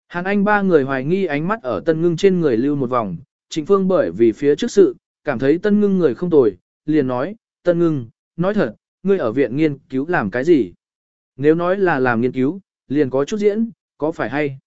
Hàn Anh ba người hoài nghi ánh mắt ở tân ngưng trên người lưu một vòng, trịnh phương bởi vì phía trước sự, cảm thấy tân ngưng người không tồi, liền nói, tân ngưng, nói thật, ngươi ở viện nghiên cứu làm cái gì? Nếu nói là làm nghiên cứu, liền có chút diễn, có phải hay?